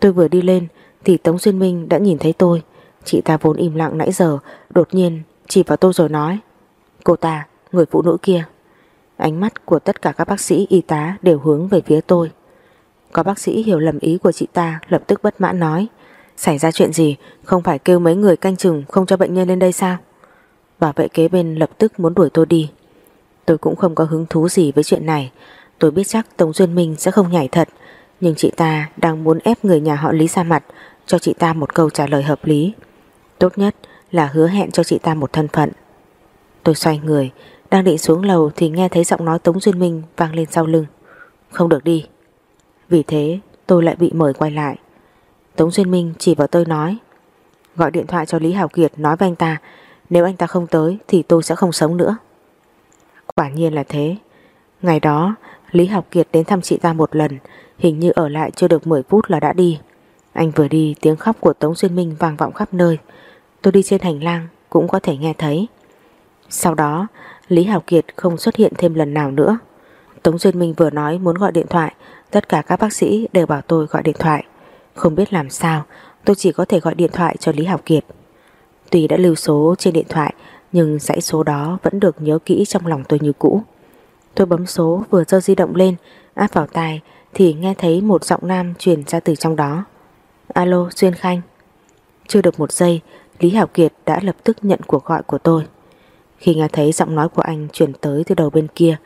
Tôi vừa đi lên thì Tống Duyên Minh đã nhìn thấy tôi. Chị ta vốn im lặng nãy giờ Đột nhiên chỉ vào tôi rồi nói Cô ta, người phụ nữ kia. Ánh mắt của tất cả các bác sĩ y tá đều hướng về phía tôi. Có bác sĩ hiểu lầm ý của chị ta Lập tức bất mãn nói Xảy ra chuyện gì? Không phải kêu mấy người canh chừng không cho bệnh nhân lên đây sao? Bảo vệ kế bên lập tức muốn đuổi tôi đi. Tôi cũng không có hứng thú gì với chuyện này. Tôi biết chắc Tống Duyên Minh sẽ không nhảy thật. Nhưng chị ta đang muốn ép người nhà họ Lý ra mặt, Cho chị ta một câu trả lời hợp lý. Tốt nhất là hứa hẹn cho chị ta một thân phận. Tôi xoay người, Đang định xuống lầu thì nghe thấy giọng nói Tống Duyên Minh vang lên sau lưng. Không được đi. Vì thế, tôi lại bị mời quay lại. Tống Duyên Minh chỉ vào tôi nói, Gọi điện thoại cho Lý Hảo Kiệt nói với anh ta, Nếu anh ta không tới thì tôi sẽ không sống nữa. Quả nhiên là thế. Ngày đó, Lý Học Kiệt đến thăm chị ta một lần, Hình như ở lại chưa được 10 phút là đã đi. Anh vừa đi, tiếng khóc của Tống Duyên Minh vang vọng khắp nơi. Tôi đi trên hành lang cũng có thể nghe thấy. Sau đó, Lý Hảo Kiệt không xuất hiện thêm lần nào nữa. Tống Duyên Minh vừa nói muốn gọi điện thoại, Tất cả các bác sĩ đều bảo tôi gọi điện thoại. Không biết làm sao Tôi chỉ có thể gọi điện thoại cho Lý Học Kiệt. Tuy đã lưu số trên điện thoại Nhưng dãy số đó vẫn được nhớ kỹ trong lòng tôi như cũ. Tôi bấm số vừa cho di động lên Áp vào tai Thì nghe thấy một giọng nam truyền ra từ trong đó. Alo xuyên Khanh. Chưa được một giây Lý Hảo Kiệt đã lập tức nhận cuộc gọi của tôi. Khi nghe thấy giọng nói của anh chuyển tới từ đầu bên kia,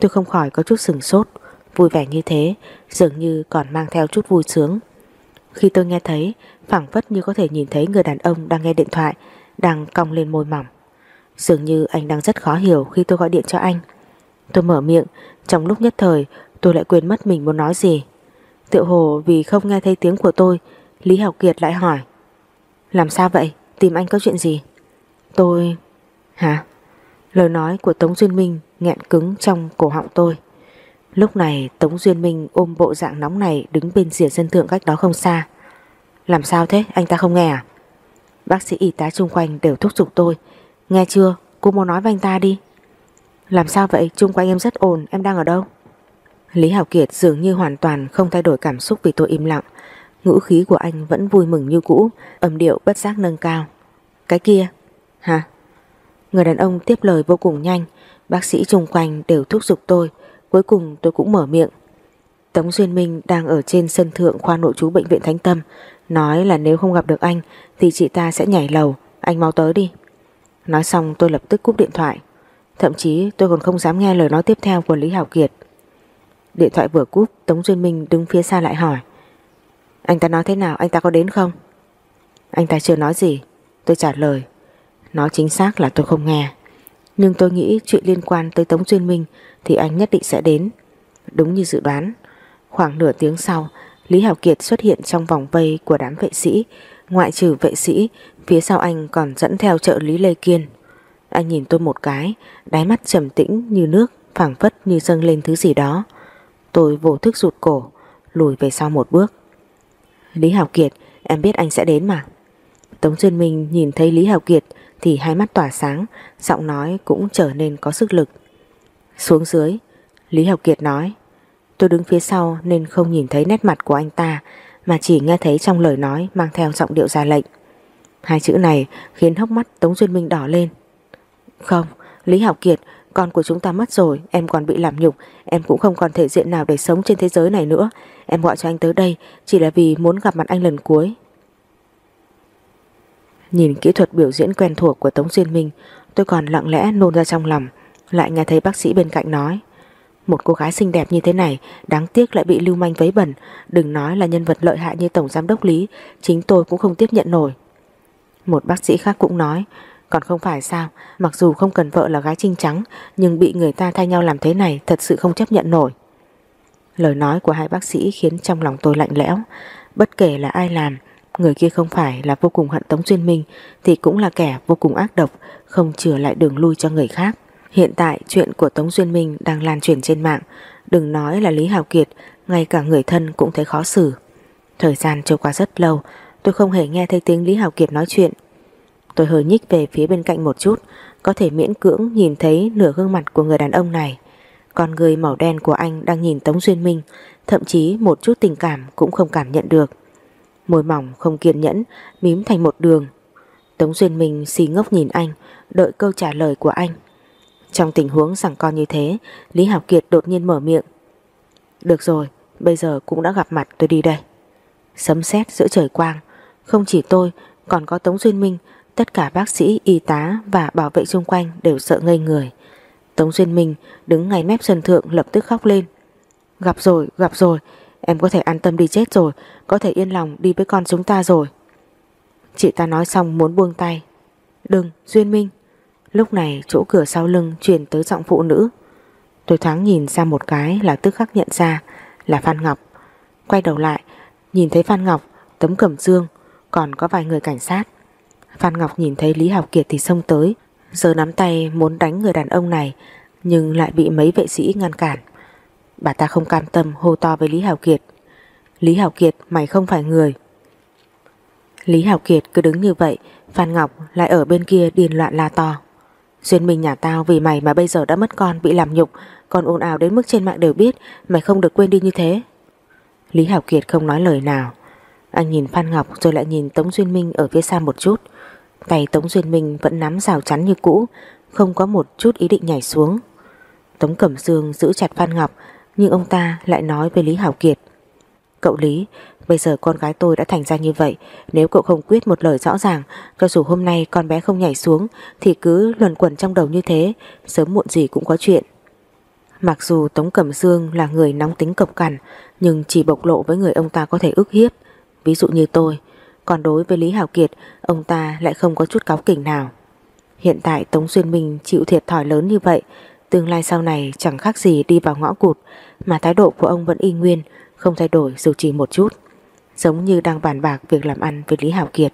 tôi không khỏi có chút sừng sốt, vui vẻ như thế, dường như còn mang theo chút vui sướng. Khi tôi nghe thấy, phảng phất như có thể nhìn thấy người đàn ông đang nghe điện thoại, đang cong lên môi mỏng. Dường như anh đang rất khó hiểu khi tôi gọi điện cho anh. Tôi mở miệng, trong lúc nhất thời tôi lại quên mất mình muốn nói gì. Tựa hồ vì không nghe thấy tiếng của tôi, Lý Học Kiệt lại hỏi. Làm sao vậy? Tìm anh có chuyện gì? Tôi... Hả? Lời nói của Tống Duyên Minh nghẹn cứng trong cổ họng tôi. Lúc này Tống Duyên Minh ôm bộ dạng nóng này đứng bên rìa sân thượng cách đó không xa. Làm sao thế? Anh ta không nghe à? Bác sĩ y tá chung quanh đều thúc giục tôi. Nghe chưa? Cô mau nói với anh ta đi. Làm sao vậy? Chung quanh em rất ồn. Em đang ở đâu? Lý Hảo Kiệt dường như hoàn toàn không thay đổi cảm xúc vì tôi im lặng. Ngữ khí của anh vẫn vui mừng như cũ, âm điệu bất giác nâng cao. Cái kia? Hả? Người đàn ông tiếp lời vô cùng nhanh, bác sĩ chung quanh đều thúc giục tôi, cuối cùng tôi cũng mở miệng. Tống Duyên Minh đang ở trên sân thượng khoa nội trú bệnh viện Thánh Tâm, nói là nếu không gặp được anh thì chị ta sẽ nhảy lầu, anh mau tới đi. Nói xong tôi lập tức cúp điện thoại. Thậm chí tôi còn không dám nghe lời nói tiếp theo của Lý Hảo Kiệt. Điện thoại vừa cúp, Tống Duyên Minh đứng phía xa lại hỏi. Anh ta nói thế nào, anh ta có đến không? Anh ta chưa nói gì, tôi trả lời. Nói chính xác là tôi không nghe. Nhưng tôi nghĩ chuyện liên quan tới Tống Duyên Minh thì anh nhất định sẽ đến. Đúng như dự đoán. Khoảng nửa tiếng sau, Lý Hảo Kiệt xuất hiện trong vòng vây của đám vệ sĩ. Ngoại trừ vệ sĩ, phía sau anh còn dẫn theo trợ lý Lê Kiên. Anh nhìn tôi một cái, đáy mắt trầm tĩnh như nước, phảng phất như dâng lên thứ gì đó. Tôi vô thức rụt cổ, lùi về sau một bước. Lý Hảo Kiệt, em biết anh sẽ đến mà. Tống Duyên Minh nhìn thấy Lý Hảo Kiệt thì hai mắt tỏa sáng, giọng nói cũng trở nên có sức lực. Xuống dưới, Lý Học Kiệt nói, tôi đứng phía sau nên không nhìn thấy nét mặt của anh ta mà chỉ nghe thấy trong lời nói mang theo giọng điệu ra lệnh. Hai chữ này khiến hốc mắt Tống Duyên Minh đỏ lên. Không, Lý Học Kiệt, con của chúng ta mất rồi, em còn bị làm nhục, em cũng không còn thể diện nào để sống trên thế giới này nữa. Em gọi cho anh tới đây chỉ là vì muốn gặp mặt anh lần cuối. Nhìn kỹ thuật biểu diễn quen thuộc của Tống Duyên Minh, tôi còn lặng lẽ nôn ra trong lòng, lại nghe thấy bác sĩ bên cạnh nói. Một cô gái xinh đẹp như thế này, Đáng tiếc lại bị lưu manh vấy bẩn. Đừng nói là nhân vật lợi hại như Tổng Giám Đốc Lý, Chính tôi cũng không tiếp nhận nổi. Một bác sĩ khác cũng nói, Còn không phải sao, Mặc dù không cần vợ là gái trinh trắng Nhưng bị người ta thay nhau làm thế này Thật sự không chấp nhận nổi. Lời nói của hai bác sĩ khiến trong lòng tôi lạnh lẽo. Bất kể là ai làm, Người kia không phải là vô cùng hận Tống Duyên Minh, Thì cũng là kẻ vô cùng ác độc, Không chừa lại đường lui cho người khác. Hiện tại chuyện của Tống Duyên Minh đang lan truyền trên mạng. Đừng nói là Lý Hào Kiệt, Ngay cả người thân cũng thấy khó xử. Thời gian trôi qua rất lâu, Tôi không hề nghe thấy tiếng Lý Hào Kiệt nói chuyện. Tôi hơi nhích về phía bên cạnh một chút, Có thể miễn cưỡng nhìn thấy nửa gương mặt của người đàn ông này. Con người màu đen của anh đang nhìn Tống Duyên Minh, Thậm chí một chút tình cảm cũng không cảm nhận được. Môi mỏng không kiên nhẫn, Mím thành một đường. Tống Duyên Minh xì ngốc nhìn anh, Đợi câu trả lời của anh trong tình huống rằng con như thế Lý Hảo Kiệt đột nhiên mở miệng. Được rồi Bây giờ cũng đã gặp mặt tôi đi đây. Sấm sét giữa trời quang Không chỉ tôi còn có Tống Duyên Minh Tất cả bác sĩ, y tá và bảo vệ xung quanh đều sợ ngây người. Tống Duyên Minh đứng ngay mép sân thượng lập tức khóc lên. Gặp rồi, gặp rồi Em có thể an tâm đi chết rồi Có thể yên lòng đi với con chúng ta rồi. Chị ta nói xong muốn buông tay. Đừng, Duyên Minh. Lúc này chỗ cửa sau lưng truyền tới giọng phụ nữ. Tôi thoáng nhìn ra một cái là tức khắc nhận ra là Phan Ngọc. Quay đầu lại Nhìn thấy Phan Ngọc, Tấm Cẩm Dương Còn có vài người cảnh sát. Phan Ngọc nhìn thấy Lý Học Kiệt thì xông tới Giờ nắm tay muốn đánh người đàn ông này Nhưng lại bị mấy vệ sĩ ngăn cản. Bà ta không cam tâm hô to với Lý Hảo Kiệt. Lý Hảo Kiệt mày không phải người. Lý Hảo Kiệt cứ đứng như vậy Phan Ngọc lại ở bên kia điên loạn la to. Duyên Minh nhà tao vì mày mà bây giờ đã mất con, bị làm nhục. Còn ồn ào đến mức trên mạng đều biết, Mày không được quên đi như thế. Lý Hảo Kiệt không nói lời nào. Anh nhìn Phan Ngọc rồi lại nhìn Tống Duyên Minh ở phía xa một chút. Tay Tống Duyên Minh vẫn nắm rào chắn như cũ, Không có một chút ý định nhảy xuống. Tống Cẩm Dương giữ chặt Phan Ngọc, Nhưng ông ta lại nói với Lý Hảo Kiệt, Cậu Lý Bây giờ con gái tôi đã thành ra như vậy. Nếu cậu không quyết một lời rõ ràng, Cho dù hôm nay con bé không nhảy xuống, Thì cứ luẩn quẩn trong đầu như thế, Sớm muộn gì cũng có chuyện. Mặc dù Tống Cẩm Dương là người nóng tính cộc cằn, Nhưng chỉ bộc lộ với người ông ta có thể ức hiếp. Ví dụ như tôi. Còn đối với Lý Hảo Kiệt, Ông ta lại không có chút cáo kỉnh nào. Hiện tại Tống Xuyên Minh chịu thiệt thòi lớn như vậy, Tương lai sau này chẳng khác gì đi vào ngõ cụt, Mà thái độ của ông vẫn y nguyên, Không thay đổi dù chỉ một chút. Giống như đang bàn bạc việc làm ăn với Lý Hảo Kiệt.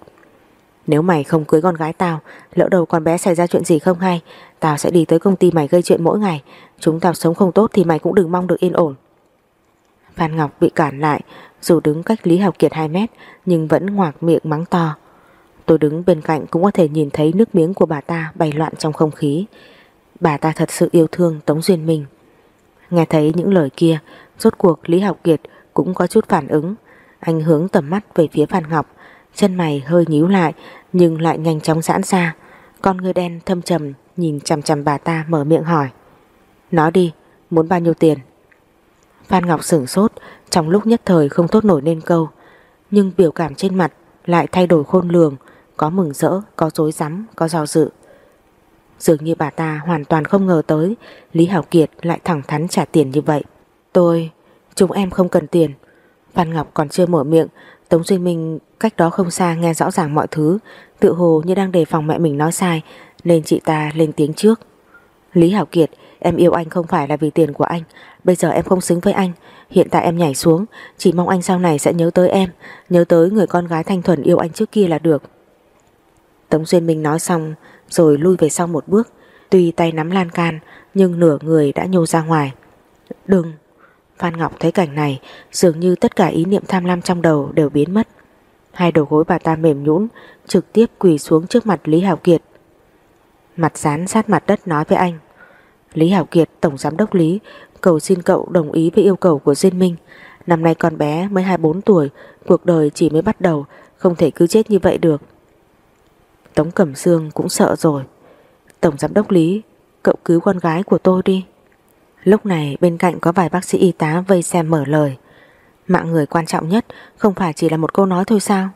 Nếu mày không cưới con gái tao, Lỡ đầu con bé xảy ra chuyện gì không hay, Tao sẽ đi tới công ty mày gây chuyện mỗi ngày. Chúng tao sống không tốt thì mày cũng đừng mong được yên ổn. Phan Ngọc bị cản lại, Dù đứng cách Lý Hảo Kiệt 2 mét, Nhưng vẫn ngoạc miệng mắng to. Tôi đứng bên cạnh cũng có thể nhìn thấy nước miếng của bà ta bay loạn trong không khí. Bà ta thật sự yêu thương Tống Duyên Minh. Nghe thấy những lời kia, Rốt cuộc Lý Học Kiệt cũng có chút phản ứng. Anh hướng tầm mắt về phía Phan Ngọc. Chân mày hơi nhíu lại Nhưng lại nhanh chóng giãn ra. Con người đen thâm trầm Nhìn chằm chằm bà ta mở miệng hỏi. Nói đi, muốn bao nhiêu tiền? Phan Ngọc sửng sốt Trong lúc nhất thời không thốt nổi nên câu. Nhưng biểu cảm trên mặt Lại thay đổi khôn lường Có mừng rỡ, có dối rắm, có do dự. Dường như bà ta hoàn toàn không ngờ tới Lý Hảo Kiệt lại thẳng thắn trả tiền như vậy. Tôi, chúng em không cần tiền. Phan Ngọc còn chưa mở miệng, Tống Duy Minh cách đó không xa nghe rõ ràng mọi thứ, Tự hồ như đang đề phòng mẹ mình nói sai, Nên chị ta lên tiếng trước. Lý Hảo Kiệt, Em yêu anh không phải là vì tiền của anh, Bây giờ em không xứng với anh, Hiện tại em nhảy xuống, Chỉ mong anh sau này sẽ nhớ tới em, Nhớ tới người con gái thanh thuần yêu anh trước kia là được. Tống Duyên Minh nói xong, Rồi lui về sau một bước, Tuy tay nắm lan can, Nhưng nửa người đã nhô ra ngoài. Đừng Phan Ngọc thấy cảnh này, Dường như tất cả ý niệm tham lam trong đầu đều biến mất. Hai đầu gối bà ta mềm nhũn, Trực tiếp quỳ xuống trước mặt Lý Hảo Kiệt. Mặt dán sát mặt đất nói với anh, Lý Hảo Kiệt, Tổng Giám đốc Lý, Cầu xin cậu đồng ý với yêu cầu của Diên Minh. Năm nay con bé mới 24 tuổi, Cuộc đời chỉ mới bắt đầu, Không thể cứ chết như vậy được. Tống Cẩm Sương cũng sợ rồi, Tổng Giám đốc Lý, Cậu cứu con gái của tôi đi. Lúc này, bên cạnh có vài bác sĩ y tá vây xem mở lời. Mạng người quan trọng nhất Không phải chỉ là một câu nói thôi sao?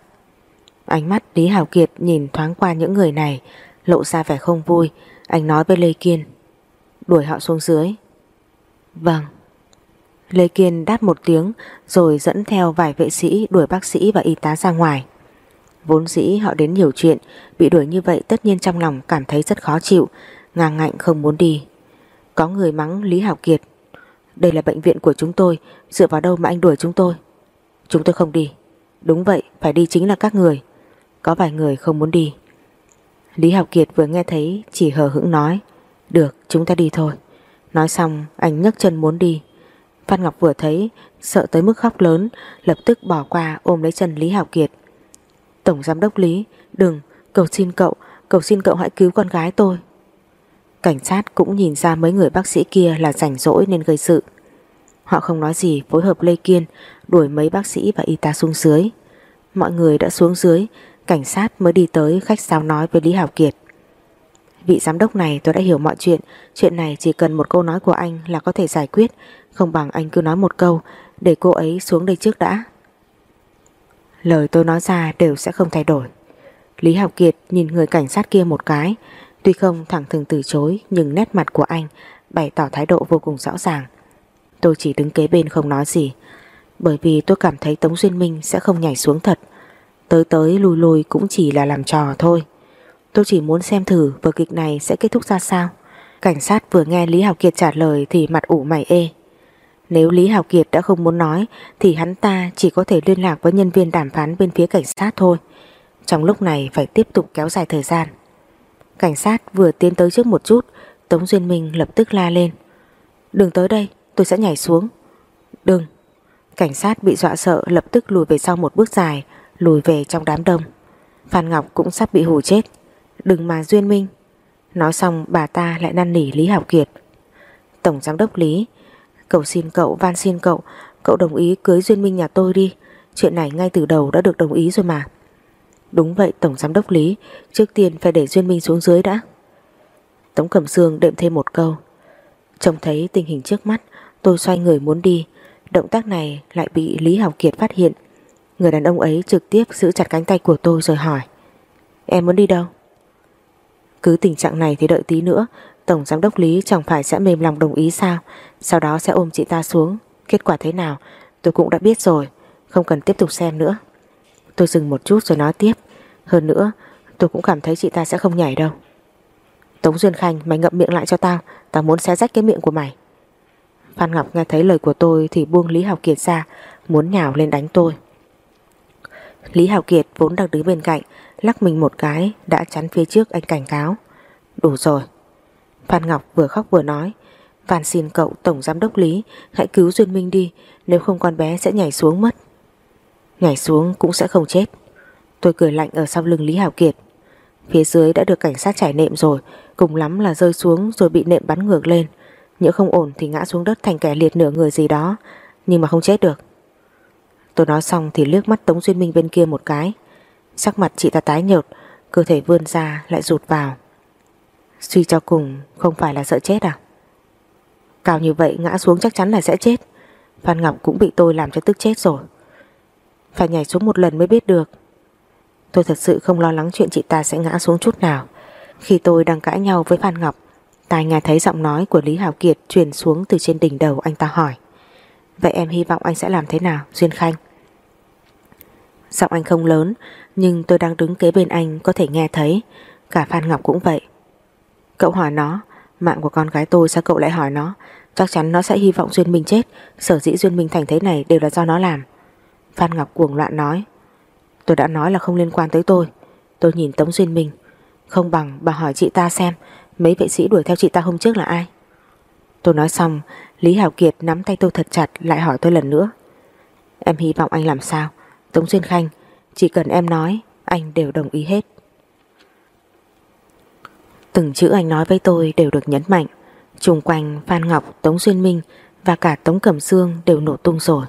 Ánh mắt Lý Hảo Kiệt nhìn thoáng qua những người này, Lộ ra vẻ không vui. Anh nói với Lê Kiên. Đuổi họ xuống dưới. Vâng. Lê Kiên đáp một tiếng, Rồi dẫn theo vài vệ sĩ đuổi bác sĩ và y tá ra ngoài. Vốn dĩ họ đến nhiều chuyện, Bị đuổi như vậy tất nhiên trong lòng cảm thấy rất khó chịu, Ngang ngạnh không muốn đi. Có người mắng Lý Hảo Kiệt. Đây là bệnh viện của chúng tôi Dựa vào đâu mà anh đuổi chúng tôi? Chúng tôi không đi. Đúng vậy phải đi chính là các người. Có vài người không muốn đi. Lý Hảo Kiệt vừa nghe thấy chỉ hờ hững nói Được chúng ta đi thôi. Nói xong anh nhấc chân muốn đi. Phan Ngọc vừa thấy Sợ tới mức khóc lớn Lập tức bỏ qua ôm lấy chân Lý Hảo Kiệt. Tổng giám đốc Lý Đừng, cầu xin cậu Cầu xin cậu hãy cứu con gái tôi. Cảnh sát cũng nhìn ra mấy người bác sĩ kia Là rảnh rỗi nên gây sự. Họ không nói gì, phối hợp Lê Kiên Đuổi mấy bác sĩ và y tá xuống dưới. Mọi người đã xuống dưới, Cảnh sát mới đi tới khách sáo nói với Lý Hảo Kiệt. Vị giám đốc này, tôi đã hiểu mọi chuyện. Chuyện này chỉ cần một câu nói của anh là có thể giải quyết. Không bằng anh cứ nói một câu, Để cô ấy xuống đây trước đã. Lời tôi nói ra đều sẽ không thay đổi. Lý hảo Kiệt nhìn người cảnh sát kia một cái Tuy không thẳng thừng từ chối, Nhưng nét mặt của anh Bày tỏ thái độ vô cùng rõ ràng. Tôi chỉ đứng kế bên không nói gì, Bởi vì tôi cảm thấy Tống Duyên Minh sẽ không nhảy xuống thật. Tới tới lùi lùi cũng chỉ là làm trò thôi. Tôi chỉ muốn xem thử vở kịch này sẽ kết thúc ra sao. Cảnh sát vừa nghe Lý Hào Kiệt trả lời Thì mặt ủ mày ê. Nếu Lý Hào Kiệt đã không muốn nói, Thì hắn ta chỉ có thể liên lạc với nhân viên đàm phán bên phía cảnh sát thôi. Trong lúc này phải tiếp tục kéo dài thời gian. Cảnh sát vừa tiến tới trước một chút, Tống Duyên Minh lập tức la lên. Đừng tới đây, tôi sẽ nhảy xuống. Đừng. Cảnh sát bị dọa sợ lập tức lùi về sau một bước dài, Lùi về trong đám đông. Phan Ngọc cũng sắp bị hù chết. Đừng mà, Duyên Minh. Nói xong, bà ta lại năn nỉ Lý Hảo Kiệt. Tổng giám đốc Lý Cầu xin cậu, van xin cậu. Cậu đồng ý cưới Duyên Minh nhà tôi đi. Chuyện này ngay từ đầu đã được đồng ý rồi mà. Đúng vậy, Tổng giám đốc Lý, Trước tiên phải để Duyên Minh xuống dưới đã. Tống Cẩm Sương đệm thêm một câu. Trông thấy tình hình trước mắt, Tôi xoay người muốn đi. Động tác này lại bị Lý Hảo Kiệt phát hiện. Người đàn ông ấy trực tiếp giữ chặt cánh tay của tôi rồi hỏi. Em muốn đi đâu? Cứ tình trạng này thì đợi tí nữa, Tổng giám đốc Lý chẳng phải sẽ mềm lòng đồng ý sao? Sau đó sẽ ôm chị ta xuống. Kết quả thế nào? Tôi cũng đã biết rồi. Không cần tiếp tục xem nữa. Tôi dừng một chút rồi nói tiếp. Hơn nữa, tôi cũng cảm thấy chị ta sẽ không nhảy đâu. Tống Duyên Khanh, mày ngậm miệng lại cho tao. Tao muốn xé rách cái miệng của mày. Phan Ngọc nghe thấy lời của tôi Thì buông Lý Hào Kiệt ra, Muốn nhào lên đánh tôi. Lý Hào Kiệt vốn đang đứng bên cạnh, Lắc mình một cái, đã chắn phía trước anh cảnh cáo. Đủ rồi. Phan Ngọc vừa khóc vừa nói, Van xin cậu Tổng Giám đốc Lý, Hãy cứu Duyên Minh đi, Nếu không con bé sẽ nhảy xuống mất. Nhảy xuống cũng sẽ không chết. Tôi cười lạnh ở sau lưng Lý Hảo Kiệt. Phía dưới đã được cảnh sát trải nệm rồi, Cùng lắm là rơi xuống rồi bị nệm bắn ngược lên. Nếu không ổn thì ngã xuống đất thành kẻ liệt nửa người gì đó, Nhưng mà không chết được. Tôi nói xong thì liếc mắt Tống Duyên Minh bên kia một cái. Sắc mặt chị ta tái nhợt, Cơ thể vươn ra lại rụt vào. Suy cho cùng, không phải là sợ chết à? Cao như vậy ngã xuống chắc chắn là sẽ chết. Phan Ngọc cũng bị tôi làm cho tức chết rồi. Phải nhảy xuống một lần mới biết được. Tôi thật sự không lo lắng chuyện chị ta sẽ ngã xuống chút nào. Khi tôi đang cãi nhau với Phan Ngọc, Tai nghe thấy giọng nói của Lý Hảo Kiệt truyền xuống từ trên đỉnh đầu anh ta hỏi, Vậy em hy vọng anh sẽ làm thế nào, Duyên Khanh? Giọng anh không lớn, Nhưng tôi đang đứng kế bên anh có thể nghe thấy. Cả Phan Ngọc cũng vậy. Cậu hỏi nó, Mạng của con gái tôi sao cậu lại hỏi nó? Chắc chắn nó sẽ hy vọng Duyên Minh chết. Sở dĩ Duyên Minh thành thế này đều là do nó làm. Phan Ngọc cuồng loạn nói. Tôi đã nói là không liên quan tới tôi. Tôi nhìn Tống Duyên Minh. Không bằng bà hỏi chị ta xem Mấy vệ sĩ đuổi theo chị ta hôm trước là ai. Tôi nói xong Lý Hảo Kiệt nắm tay tôi thật chặt Lại hỏi tôi lần nữa. Em hy vọng anh làm sao? Tống Duyên Khanh Chỉ cần em nói Anh đều đồng ý hết. Từng chữ anh nói với tôi đều được nhấn mạnh. Trung quanh Phan Ngọc, Tống Duyên Minh Và cả Tống Cẩm Sương đều nổ tung rồi.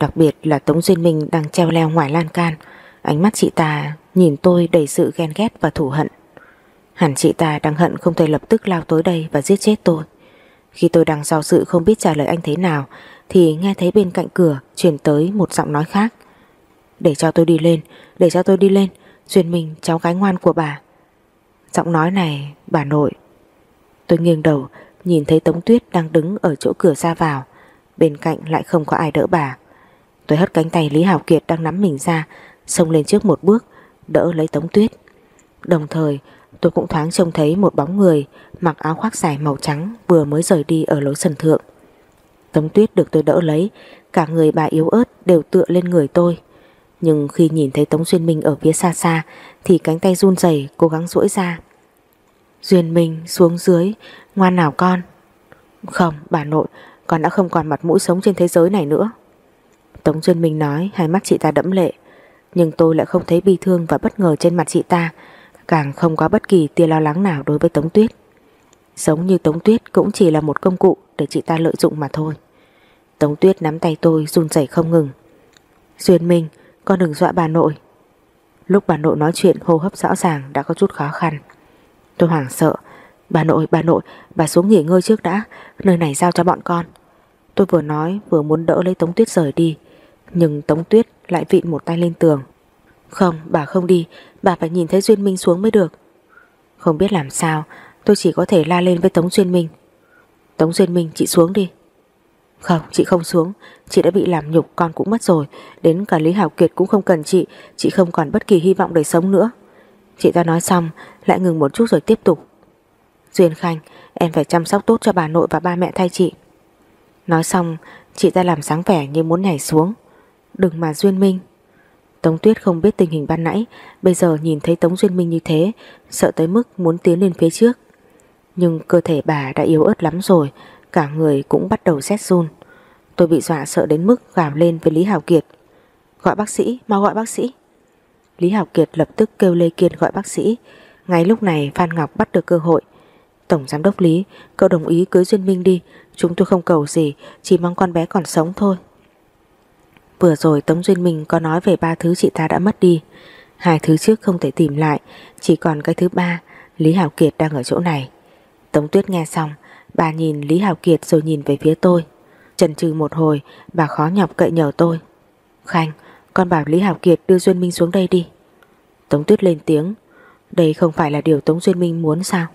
Đặc biệt là Tống Duyên Minh đang treo leo ngoài lan can. Ánh mắt chị ta nhìn tôi đầy sự ghen ghét và thù hận. Hẳn chị ta đang hận không thể lập tức lao tới đây và giết chết tôi. Khi tôi đang do dự không biết trả lời anh thế nào Thì nghe thấy bên cạnh cửa truyền tới một giọng nói khác. Để cho tôi đi lên, để cho tôi đi lên Duyên Minh cháu gái ngoan của bà. Giọng nói này bà nội. Tôi nghiêng đầu Nhìn thấy Tống Tuyết đang đứng ở chỗ cửa ra vào. Bên cạnh lại không có ai đỡ bà. Tôi hất cánh tay Lý Hảo Kiệt đang nắm mình ra, Xông lên trước một bước, Đỡ lấy Tống Tuyết. Đồng thời, tôi cũng thoáng trông thấy một bóng người Mặc áo khoác dài màu trắng Vừa mới rời đi ở lối sân thượng. Tống Tuyết được tôi đỡ lấy, Cả người bà yếu ớt đều tựa lên người tôi. Nhưng khi nhìn thấy Tống Duyên Minh ở phía xa xa, Thì cánh tay run rẩy cố gắng duỗi ra. Duyên Minh, xuống dưới, Ngoan nào con. Không, bà nội, Con đã không còn mặt mũi sống trên thế giới này nữa. Tống Duyên Minh nói Hai mắt chị ta đẫm lệ. Nhưng tôi lại không thấy bi thương và bất ngờ trên mặt chị ta Càng không có bất kỳ tia lo lắng nào đối với Tống Tuyết. Giống như Tống Tuyết cũng chỉ là một công cụ Để chị ta lợi dụng mà thôi. Tống Tuyết nắm tay tôi run rẩy không ngừng. Duyên Minh Con đừng dọa bà nội. Lúc bà nội nói chuyện hô hấp rõ ràng đã có chút khó khăn. Tôi hoảng sợ. Bà nội, bà nội, bà xuống nghỉ ngơi trước đã. Nơi này giao cho bọn con. Tôi vừa nói vừa muốn đỡ lấy Tống Tuyết rời đi Nhưng Tống Tuyết lại vịn một tay lên tường. Không, bà không đi Bà phải nhìn thấy Duyên Minh xuống mới được. Không biết làm sao Tôi chỉ có thể la lên với Tống Duyên Minh. Tống Duyên Minh chị xuống đi. Không chị không xuống Chị đã bị làm nhục con cũng mất rồi Đến cả Lý Hảo Kiệt cũng không cần chị Chị không còn bất kỳ hy vọng để sống nữa. Chị ta nói xong lại ngừng một chút rồi tiếp tục. Duyên Khanh Em phải chăm sóc tốt cho bà nội và ba mẹ thay chị. Nói xong Chị ta làm sáng vẻ như muốn nhảy xuống. Đừng mà Duyên Minh. Tống Tuyết không biết tình hình ban nãy Bây giờ nhìn thấy Tống Duyên Minh như thế Sợ tới mức muốn tiến lên phía trước. Nhưng cơ thể bà đã yếu ớt lắm rồi Cả người cũng bắt đầu rét run. Tôi bị dọa sợ đến mức gào lên với Lý Hảo Kiệt. Gọi bác sĩ, mau gọi bác sĩ. Lý Hảo Kiệt lập tức kêu Lê Kiên gọi bác sĩ. Ngay lúc này Phan Ngọc bắt được cơ hội Tổng giám đốc Lý, Cậu đồng ý cưới Duyên Minh đi. Chúng tôi không cầu gì, Chỉ mong con bé còn sống thôi. Vừa rồi Tống Duyên Minh có nói về ba thứ chị ta đã mất đi. Hai thứ trước không thể tìm lại, Chỉ còn cái thứ ba, Lý Hảo Kiệt đang ở chỗ này. Tống Tuyết nghe xong, Bà nhìn Lý Hảo Kiệt rồi nhìn về phía tôi. Chần chừ một hồi, Bà khó nhọc cậy nhờ tôi. Khanh, Con bảo Lý Hảo Kiệt đưa Duyên Minh xuống đây đi. Tống Tuyết lên tiếng. Đây không phải là điều Tống Duyên Minh muốn sao?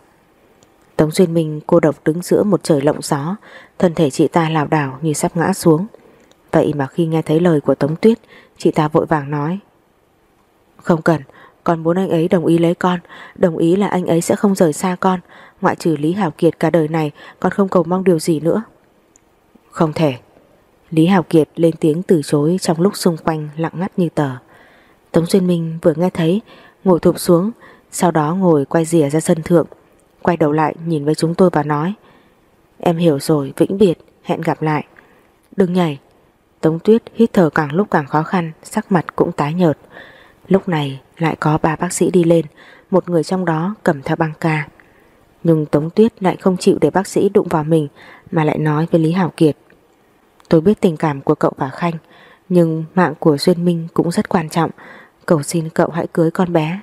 Tống Duyên Minh, cô độc đứng giữa một trời lộng gió, Thân thể chị ta lảo đảo như sắp ngã xuống. Vậy mà khi nghe thấy lời của Tống Tuyết, Chị ta vội vàng nói, Không cần Con muốn anh ấy đồng ý lấy con, Đồng ý là anh ấy sẽ không rời xa con, Ngoại trừ Lý Hảo Kiệt cả đời này Con không cầu mong điều gì nữa. Không thể. Lý Hảo Kiệt lên tiếng từ chối Trong lúc xung quanh lặng ngắt như tờ. Tống Duyên Minh vừa nghe thấy, Ngồi thụp xuống, Sau đó ngồi quay rìa ra sân thượng. Quay đầu lại nhìn với chúng tôi và nói, Em hiểu rồi, vĩnh biệt, Hẹn gặp lại. Đừng nhảy. Tống Tuyết hít thở càng lúc càng khó khăn, Sắc mặt cũng tái nhợt. Lúc này lại có ba bác sĩ đi lên, Một người trong đó cầm theo băng ca. Nhưng Tống Tuyết lại không chịu để bác sĩ đụng vào mình, Mà lại nói với Lý Hảo Kiệt, Tôi biết tình cảm của cậu và Khanh, Nhưng mạng của Duyên Minh cũng rất quan trọng. Cầu xin cậu hãy cưới con bé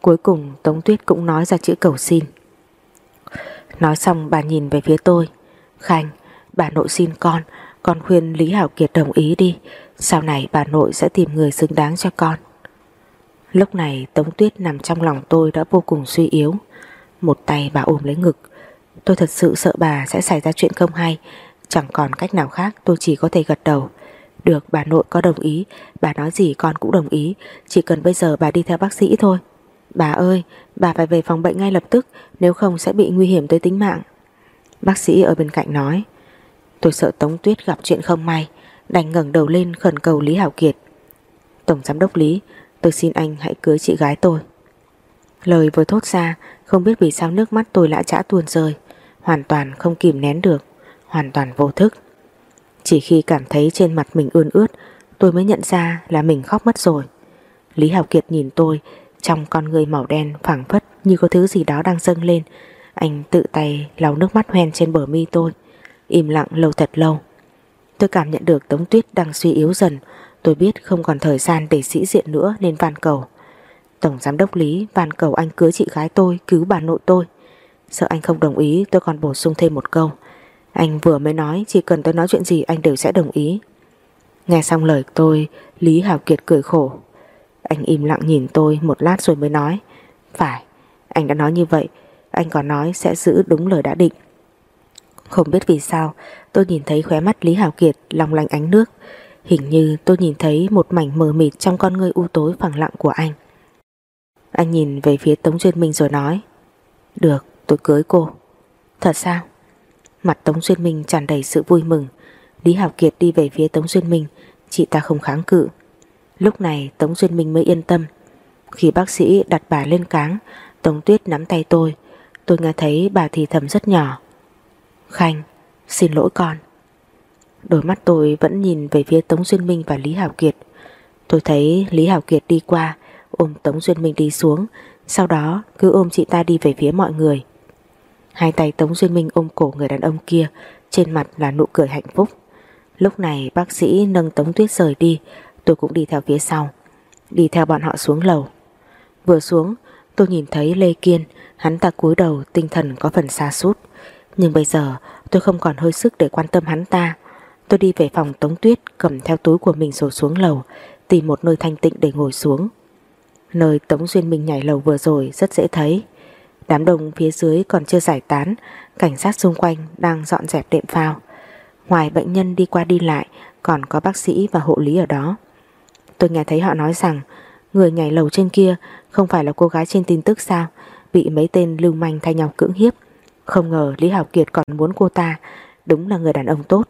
Cuối cùng, Tống Tuyết cũng nói ra chữ cầu xin. Nói xong, bà nhìn về phía tôi. Khanh, Bà nội xin con Con khuyên Lý Hảo Kiệt đồng ý đi. Sau này bà nội sẽ tìm người xứng đáng cho con. Lúc này, Tống Tuyết nằm trong lòng tôi đã vô cùng suy yếu. Một tay bà ôm lấy ngực. Tôi thật sự sợ bà sẽ xảy ra chuyện không hay. Chẳng còn cách nào khác, tôi chỉ có thể gật đầu. Được, bà nội có đồng ý. Bà nói gì con cũng đồng ý. Chỉ cần bây giờ bà đi theo bác sĩ thôi. Bà ơi, bà phải về phòng bệnh ngay lập tức, Nếu không sẽ bị nguy hiểm tới tính mạng. Bác sĩ ở bên cạnh nói, Tôi sợ Tống Tuyết gặp chuyện không may, Đành ngẩng đầu lên khẩn cầu Lý Hảo Kiệt. Tổng giám đốc Lý, Tôi xin anh hãy cưới chị gái tôi. Lời vừa thốt ra, Không biết vì sao nước mắt tôi lại chã tuôn rơi, Hoàn toàn không kìm nén được, Hoàn toàn vô thức. Chỉ khi cảm thấy trên mặt mình ươn ướt, Tôi mới nhận ra là mình khóc mất rồi. Lý Hảo Kiệt nhìn tôi trong con người màu đen phẳng phất Như có thứ gì đó đang dâng lên. Anh tự tay lau nước mắt hoen trên bờ mi tôi, Im lặng lâu thật lâu. Tôi cảm nhận được Tống Tuyết đang suy yếu dần. Tôi biết không còn thời gian để sĩ diện nữa nên van cầu. Tổng giám đốc Lý van cầu anh cưới chị gái tôi, Cứu bà nội tôi. Sợ anh không đồng ý, tôi còn bổ sung thêm một câu. Anh vừa mới nói, Chỉ cần tôi nói chuyện gì anh đều sẽ đồng ý. Nghe xong lời tôi, Lý Hảo Kiệt cười khổ. Anh im lặng nhìn tôi một lát rồi mới nói, Phải, Anh đã nói như vậy, Anh còn nói sẽ giữ đúng lời đã định. Không biết vì sao, Tôi nhìn thấy khóe mắt Lý Hảo Kiệt Long lanh ánh nước. Hình như tôi nhìn thấy một mảnh mờ mịt Trong con ngươi u tối phẳng lặng của anh. Anh nhìn về phía Tống Duyên Minh rồi nói, Được, tôi cưới cô. Thật sao? Mặt Tống Duyên Minh tràn đầy sự vui mừng. Lý Hảo Kiệt đi về phía Tống Duyên Minh, Chị ta không kháng cự. Lúc này Tống Duyên Minh mới yên tâm. Khi bác sĩ đặt bà lên cáng, Tống Tuyết nắm tay tôi. Tôi nghe thấy bà thì thầm rất nhỏ. Khanh, Xin lỗi con. Đôi mắt tôi vẫn nhìn về phía Tống Duyên Minh và Lý Hảo Kiệt. Tôi thấy Lý Hảo Kiệt đi qua, Ôm Tống Duyên Minh đi xuống, Sau đó cứ ôm chị ta đi về phía mọi người. Hai tay Tống Duyên Minh ôm cổ người đàn ông kia, Trên mặt là nụ cười hạnh phúc. Lúc này bác sĩ nâng Tống Tuyết rời đi Tôi cũng đi theo phía sau Đi theo bọn họ xuống lầu Vừa xuống tôi nhìn thấy Lê Kiên Hắn ta cúi đầu tinh thần có phần xa sút Nhưng bây giờ tôi không còn hơi sức để quan tâm hắn ta Tôi đi về phòng Tống Tuyết cầm theo túi của mình rồi xuống lầu tìm một nơi thanh tịnh để ngồi xuống. Nơi Tống Duyên Minh nhảy lầu vừa rồi rất dễ thấy. Đám đông phía dưới còn chưa giải tán, cảnh sát xung quanh đang dọn dẹp đệm phao. Ngoài bệnh nhân đi qua đi lại còn có bác sĩ và hộ lý ở đó. Tôi nghe thấy họ nói rằng người nhảy lầu trên kia không phải là cô gái trên tin tức sao, bị mấy tên lưu manh thay nhau cưỡng hiếp. Không ngờ Lý Hảo Kiệt còn muốn cô ta, đúng là người đàn ông tốt.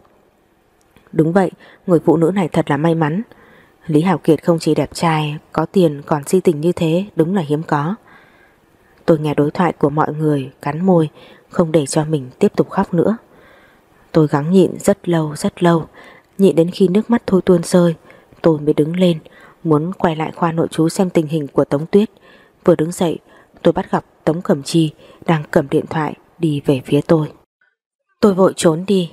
Đúng vậy, người phụ nữ này thật là may mắn. Lý Hảo Kiệt không chỉ đẹp trai, có tiền còn si tình như thế, đúng là hiếm có. Tôi nghe đối thoại của mọi người, cắn môi, không để cho mình tiếp tục khóc nữa. Tôi gắng nhịn rất lâu rất lâu, nhịn đến khi nước mắt thôi tuôn rơi, tôi mới đứng lên, muốn quay lại khoa nội trú xem tình hình của Tống Tuyết. Vừa đứng dậy, tôi bắt gặp Tống Cẩm Chi đang cầm điện thoại đi về phía tôi. Tôi vội trốn đi,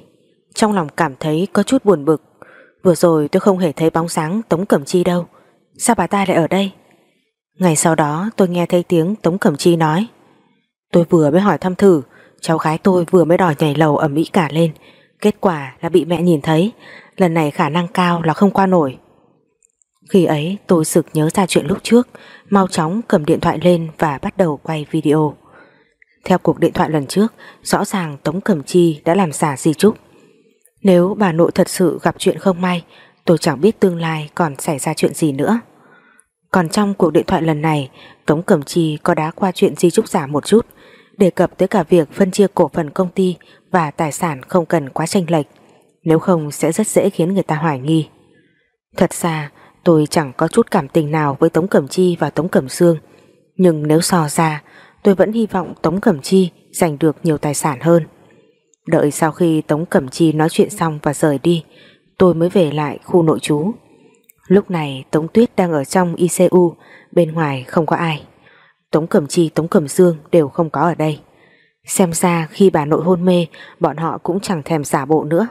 trong lòng cảm thấy có chút buồn bực. Vừa rồi tôi không hề thấy bóng sáng Tống Cẩm Chi đâu. Sao bà ta lại ở đây? Ngày sau đó tôi nghe thấy tiếng Tống Cẩm Chi nói. Tôi vừa mới hỏi thăm thử Cháu gái tôi vừa mới đòi nhảy lầu ẩm mỹ cả lên. Kết quả là bị mẹ nhìn thấy. Lần này khả năng cao là không qua nổi. Khi ấy, tôi sực nhớ ra chuyện lúc trước, Mau chóng cầm điện thoại lên và bắt đầu quay video. Theo cuộc điện thoại lần trước, Rõ ràng Tống Cẩm Chi đã làm giả di trúc. Nếu bà nội thật sự gặp chuyện không may, Tôi chẳng biết tương lai còn xảy ra chuyện gì nữa. Còn trong cuộc điện thoại lần này, Tống Cẩm Chi có đá qua chuyện di trúc giả một chút, Đề cập tới cả việc phân chia cổ phần công ty Và tài sản không cần quá tranh lệch, Nếu không sẽ rất dễ khiến người ta hoài nghi. Thật ra tôi chẳng có chút cảm tình nào với Tống Cẩm Chi và Tống Cẩm Sương Nhưng nếu so ra Tôi vẫn hy vọng Tống Cẩm Chi giành được nhiều tài sản hơn Đợi sau khi Tống Cẩm Chi nói chuyện xong và rời đi tôi mới về lại khu nội trú. Lúc này Tống Tuyết đang ở trong ICU, bên ngoài không có ai. Tống Cẩm Chi, Tống Cẩm Dương đều không có ở đây. Xem ra khi bà nội hôn mê, bọn họ cũng chẳng thèm giả bộ nữa.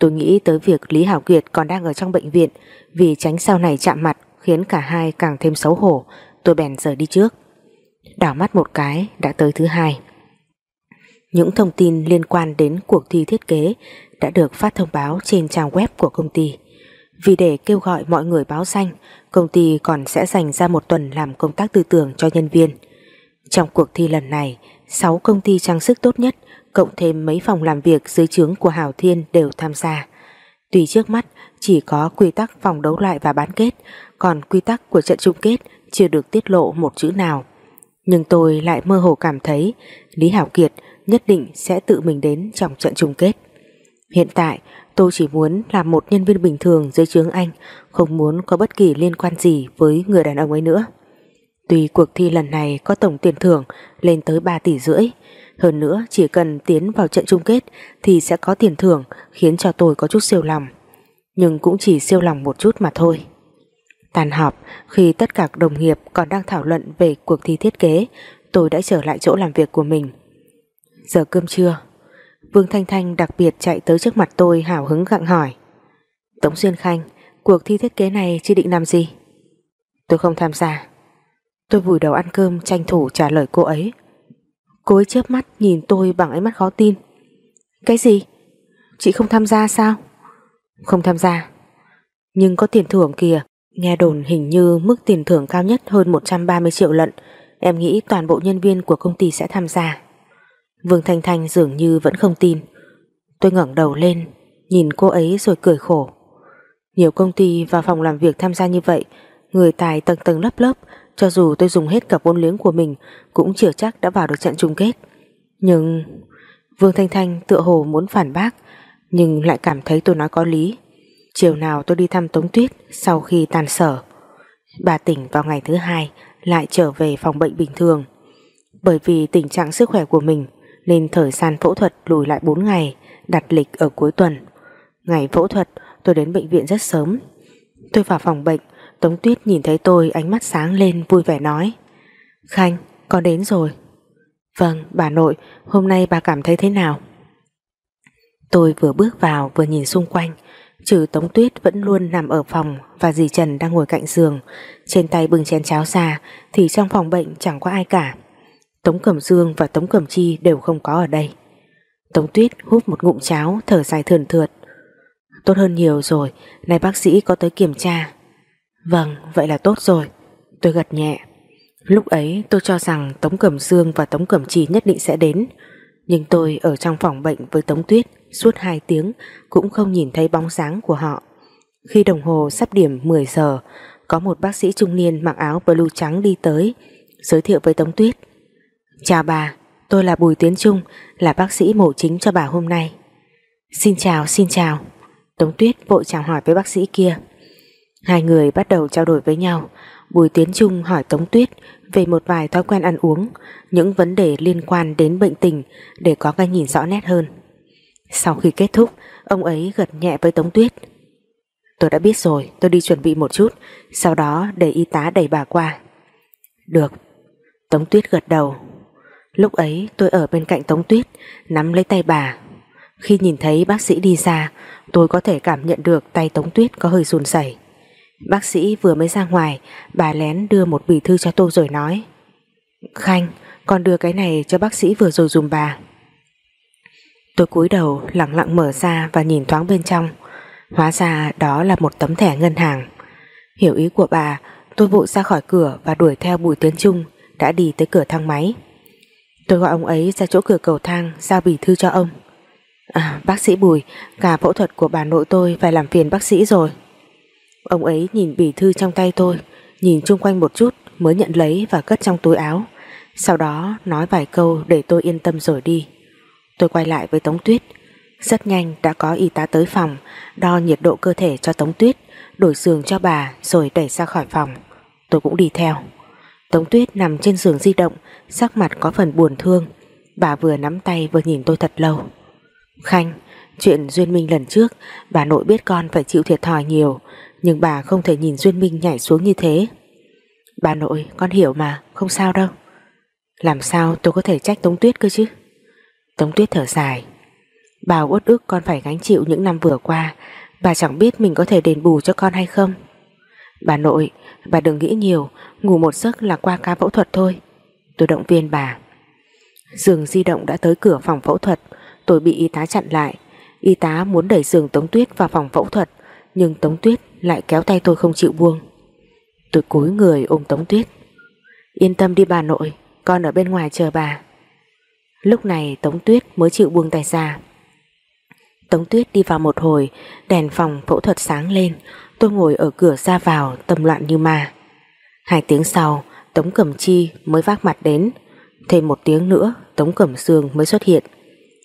Tôi nghĩ tới việc Lý Hảo Kiệt còn đang ở trong bệnh viện vì tránh sau này chạm mặt khiến cả hai càng thêm xấu hổ, tôi bèn rời đi trước. Đảo mắt một cái đã tới thứ hai. Những thông tin liên quan đến cuộc thi thiết kế đã được phát thông báo trên trang web của công ty. Vì để kêu gọi mọi người báo danh, công ty còn sẽ dành ra một tuần làm công tác tư tưởng cho nhân viên. Trong cuộc thi lần này, 6 công ty trang sức tốt nhất cộng thêm mấy phòng làm việc dưới trướng của Hảo Thiên đều tham gia. Tuy trước mắt chỉ có quy tắc vòng đấu loại và bán kết, còn quy tắc của trận chung kết chưa được tiết lộ một chữ nào. Nhưng tôi lại mơ hồ cảm thấy Lý Hảo Kiệt nhất định sẽ tự mình đến trong trận chung kết. Hiện tại tôi chỉ muốn làm một nhân viên bình thường dưới trướng anh Không muốn có bất kỳ liên quan gì với người đàn ông ấy nữa Tuy cuộc thi lần này có tổng tiền thưởng lên tới 3 tỷ rưỡi hơn nữa, chỉ cần tiến vào trận chung kết thì sẽ có tiền thưởng, khiến cho tôi có chút siêu lòng. Nhưng cũng chỉ siêu lòng một chút mà thôi. Tàn họp, khi tất cả đồng nghiệp còn đang thảo luận về cuộc thi thiết kế, Tôi đã trở lại chỗ làm việc của mình. Giờ cơm trưa, Vương Thanh Thanh đặc biệt chạy tới trước mặt tôi hào hứng gặng hỏi. Tống Xuyên Khanh, Cuộc thi thiết kế này chỉ định làm gì? Tôi không tham gia. Tôi vùi đầu ăn cơm, tranh thủ trả lời cô ấy. Cô ấy chớp mắt nhìn tôi bằng ánh mắt khó tin. Cái gì? Chị không tham gia sao? Không tham gia. Nhưng có tiền thưởng kìa. Nghe đồn hình như mức tiền thưởng cao nhất hơn 130 triệu lận. Em nghĩ toàn bộ nhân viên của công ty sẽ tham gia. Vương Thanh Thanh dường như vẫn không tin. Tôi ngẩng đầu lên, Nhìn cô ấy rồi cười khổ. Nhiều công ty và phòng làm việc tham gia như vậy, Người tài tầng tầng lớp lớp cho dù tôi dùng hết cả vốn liếng của mình Cũng chưa chắc đã vào được trận chung kết Nhưng Vương Thanh Thanh tựa hồ muốn phản bác Nhưng lại cảm thấy tôi nói có lý Chiều nào tôi đi thăm Tống Tuyết Sau khi tàn sở Bà tỉnh vào ngày thứ hai Lại trở về phòng bệnh bình thường Bởi vì tình trạng sức khỏe của mình nên thời gian phẫu thuật lùi lại 4 ngày, đặt lịch ở cuối tuần. Ngày phẫu thuật, tôi đến bệnh viện rất sớm. Tôi vào phòng bệnh, Tống Tuyết nhìn thấy tôi ánh mắt sáng lên vui vẻ nói Khanh, con đến rồi. Vâng, bà nội, hôm nay bà cảm thấy thế nào? Tôi vừa bước vào vừa nhìn xung quanh, trừ Tống Tuyết vẫn luôn nằm ở phòng và dì Trần đang ngồi cạnh giường, trên tay bưng chén cháo ra thì trong phòng bệnh chẳng có ai cả. Tống Cẩm Dương và Tống Cẩm Chi đều không có ở đây. Tống Tuyết hút một ngụm cháo thở dài thườn thượt. Tốt hơn nhiều rồi, nay bác sĩ có tới kiểm tra. Vâng, vậy là tốt rồi. Tôi gật nhẹ. Lúc ấy tôi cho rằng Tống Cẩm Dương và Tống Cẩm trì nhất định sẽ đến. Nhưng tôi ở trong phòng bệnh với Tống Tuyết suốt 2 tiếng cũng không nhìn thấy bóng dáng của họ. Khi đồng hồ sắp điểm 10 giờ, có một bác sĩ trung niên mặc áo blue trắng đi tới, giới thiệu với Tống Tuyết. Chào bà, tôi là Bùi Tiến Trung, là bác sĩ mổ chính cho bà hôm nay. Xin chào, xin chào. Tống Tuyết vội chào hỏi với bác sĩ kia. Hai người bắt đầu trao đổi với nhau. Bùi Tiến Trung hỏi Tống Tuyết về một vài thói quen ăn uống, những vấn đề liên quan đến bệnh tình để có cái nhìn rõ nét hơn. Sau khi kết thúc, ông ấy gật nhẹ với Tống Tuyết. Tôi đã biết rồi, tôi đi chuẩn bị một chút, sau đó để y tá đẩy bà qua. Được. Tống Tuyết gật đầu, Lúc ấy tôi ở bên cạnh Tống Tuyết Nắm lấy tay bà Khi nhìn thấy bác sĩ đi ra Tôi có thể cảm nhận được tay Tống Tuyết có hơi run rẩy. Bác sĩ vừa mới ra ngoài Bà lén đưa một bì thư cho tôi rồi nói Khanh Con đưa cái này cho bác sĩ vừa rồi dùm bà Tôi cúi đầu lặng lặng mở ra Và nhìn thoáng bên trong Hóa ra đó là một tấm thẻ ngân hàng Hiểu ý của bà, tôi vội ra khỏi cửa và đuổi theo Bùi Tiến Trung đã đi tới cửa thang máy. Tôi gọi ông ấy ra chỗ cửa cầu thang giao bì thư cho ông. À, bác sĩ Bùi, cả phẫu thuật của bà nội tôi phải làm phiền bác sĩ rồi. Ông ấy nhìn bì thư trong tay tôi, nhìn chung quanh một chút mới nhận lấy và cất trong túi áo. Sau đó nói vài câu để tôi yên tâm rồi đi. Tôi quay lại với Tống Tuyết. Rất nhanh đã có y tá tới phòng, đo nhiệt độ cơ thể cho Tống Tuyết, đổi giường cho bà rồi đẩy ra khỏi phòng. Tôi cũng đi theo. Tống Tuyết nằm trên giường di động, sắc mặt có phần buồn thương. Bà vừa nắm tay vừa nhìn tôi thật lâu. Khanh, chuyện Duyên Minh lần trước, bà nội biết con phải chịu thiệt thòi nhiều, nhưng bà không thể nhìn Duyên Minh nhảy xuống như thế. Bà nội, con hiểu mà, không sao đâu. Làm sao tôi có thể trách Tống Tuyết cơ chứ? Tống Tuyết thở dài. Bà uất ức con phải gánh chịu những năm vừa qua, bà chẳng biết mình có thể đền bù cho con hay không. Bà nội, bà đừng nghĩ nhiều, ngủ một giấc là qua ca phẫu thuật thôi. Tôi động viên bà. Giường di động đã tới cửa phòng phẫu thuật, tôi bị y tá chặn lại. Y tá muốn đẩy giường Tống Tuyết vào phòng phẫu thuật, nhưng Tống Tuyết lại kéo tay tôi không chịu buông. Tôi cúi người ôm Tống Tuyết. Yên tâm đi bà nội, con ở bên ngoài chờ bà. Lúc này Tống Tuyết mới chịu buông tay ra. Tống Tuyết đi vào một hồi, đèn phòng phẫu thuật sáng lên, tôi ngồi ở cửa ra vào tâm loạn như ma. Hai tiếng sau, Tống Cẩm Chi mới vác mặt đến. Thêm một tiếng nữa, Tống Cẩm Sương mới xuất hiện.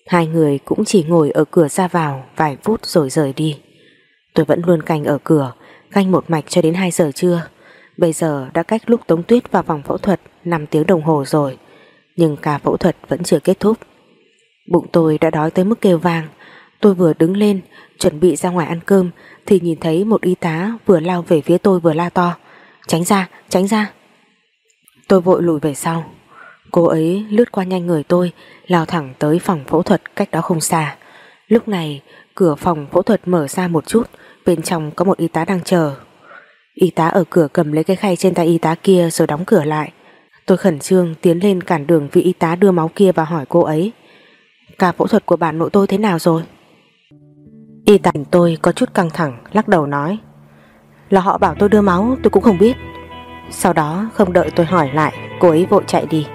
Hai người cũng chỉ ngồi ở cửa ra vào vài phút rồi rời đi. Tôi vẫn luôn canh ở cửa, canh một mạch cho đến 2 giờ trưa. Bây giờ đã cách lúc Tống Tuyết vào phòng phẫu thuật 5 tiếng đồng hồ rồi, nhưng cả phẫu thuật vẫn chưa kết thúc. Bụng tôi đã đói tới mức kêu vang, tôi vừa đứng lên, chuẩn bị ra ngoài ăn cơm thì nhìn thấy một y tá vừa lao về phía tôi vừa la to. Tránh ra, tránh ra. Tôi vội lùi về sau. Cô ấy lướt qua nhanh người tôi, lao thẳng tới phòng phẫu thuật cách đó không xa. Lúc này, cửa phòng phẫu thuật mở ra một chút, bên trong có một y tá đang chờ. Y tá ở cửa cầm lấy cái khay trên tay y tá kia rồi đóng cửa lại. Tôi khẩn trương tiến lên cản đường vị y tá đưa máu kia và hỏi cô ấy. Ca phẫu thuật của bạn nội tôi thế nào rồi? Y tá tôi có chút căng thẳng, lắc đầu nói. Là họ bảo tôi đưa máu tôi cũng không biết. Sau đó không đợi tôi hỏi lại, cô ấy vội chạy đi.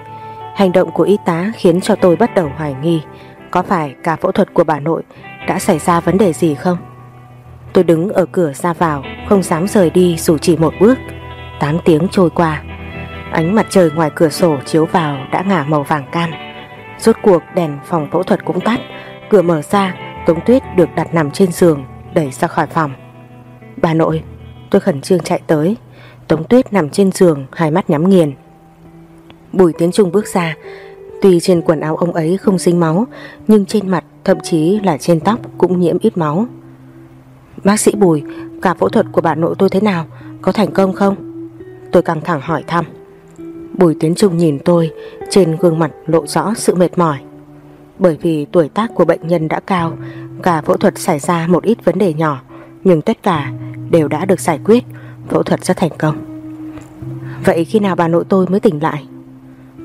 Hành động của y tá khiến cho tôi bắt đầu hoài nghi có phải ca phẫu thuật của bà nội đã xảy ra vấn đề gì không? Tôi đứng ở cửa ra vào, Không dám rời đi dù chỉ một bước. 8 tiếng trôi qua. Ánh mặt trời ngoài cửa sổ chiếu vào Đã ngả màu vàng cam. Rốt cuộc đèn phòng phẫu thuật cũng tắt. Cửa mở ra, Tống Tuyết được đặt nằm trên giường, Đẩy ra khỏi phòng. Bà nội, tôi khẩn trương chạy tới. Tống Tuyết nằm trên giường, Hai mắt nhắm nghiền. Bùi Tiến Trung bước ra. Tuy trên quần áo ông ấy không dính máu, Nhưng trên mặt, thậm chí là trên tóc Cũng nhiễm ít máu. Bác sĩ Bùi, cả phẫu thuật của bà nội tôi thế nào? Có thành công không? Tôi căng thẳng hỏi thăm. Bùi Tiến Trung nhìn tôi, trên gương mặt lộ rõ sự mệt mỏi. Bởi vì tuổi tác của bệnh nhân đã cao, cả phẫu thuật xảy ra một ít vấn đề nhỏ, nhưng tất cả đều đã được giải quyết, phẫu thuật rất thành công. Vậy khi nào bà nội tôi mới tỉnh lại?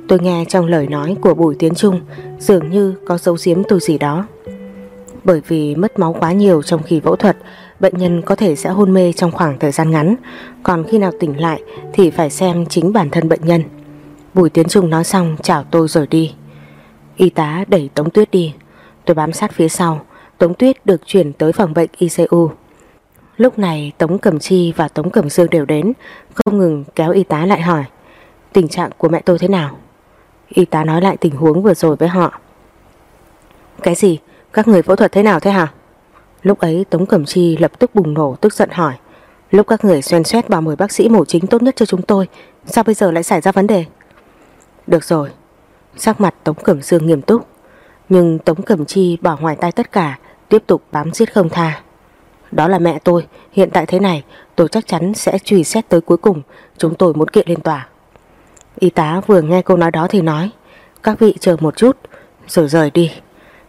Tôi nghe trong lời nói của Bùi Tiến Trung dường như có dấu giếm tôi gì đó. Bởi vì mất máu quá nhiều trong khi phẫu thuật, bệnh nhân có thể sẽ hôn mê trong khoảng thời gian ngắn, còn khi nào tỉnh lại thì phải xem chính bản thân bệnh nhân. Bùi Tiến Trung nói xong chào tôi rồi đi. Y tá đẩy Tống Tuyết đi, tôi bám sát phía sau, Tống Tuyết được chuyển tới phòng bệnh ICU. Lúc này Tống Cẩm Chi và Tống Cẩm Dương đều đến, không ngừng kéo y tá lại hỏi tình trạng của mẹ tôi thế nào. Y tá nói lại tình huống vừa rồi với họ. Cái gì? Các người phẫu thuật thế nào thế hả? Lúc ấy, Tống Cẩm Chi lập tức bùng nổ, tức giận hỏi. Lúc các người xoen xét bảo mời bác sĩ mổ chính tốt nhất cho chúng tôi, Sao bây giờ lại xảy ra vấn đề? Được rồi. Sắc mặt Tống Cẩm Dương nghiêm túc. Nhưng Tống Cẩm Chi bỏ ngoài tay tất cả, Tiếp tục bám giết không tha. Đó là mẹ tôi. Hiện tại thế này, tôi chắc chắn sẽ truy xét tới cuối cùng. Chúng tôi muốn kiện lên tòa. Y tá vừa nghe câu nói đó thì nói, Các vị chờ một chút, Rồi rời đi.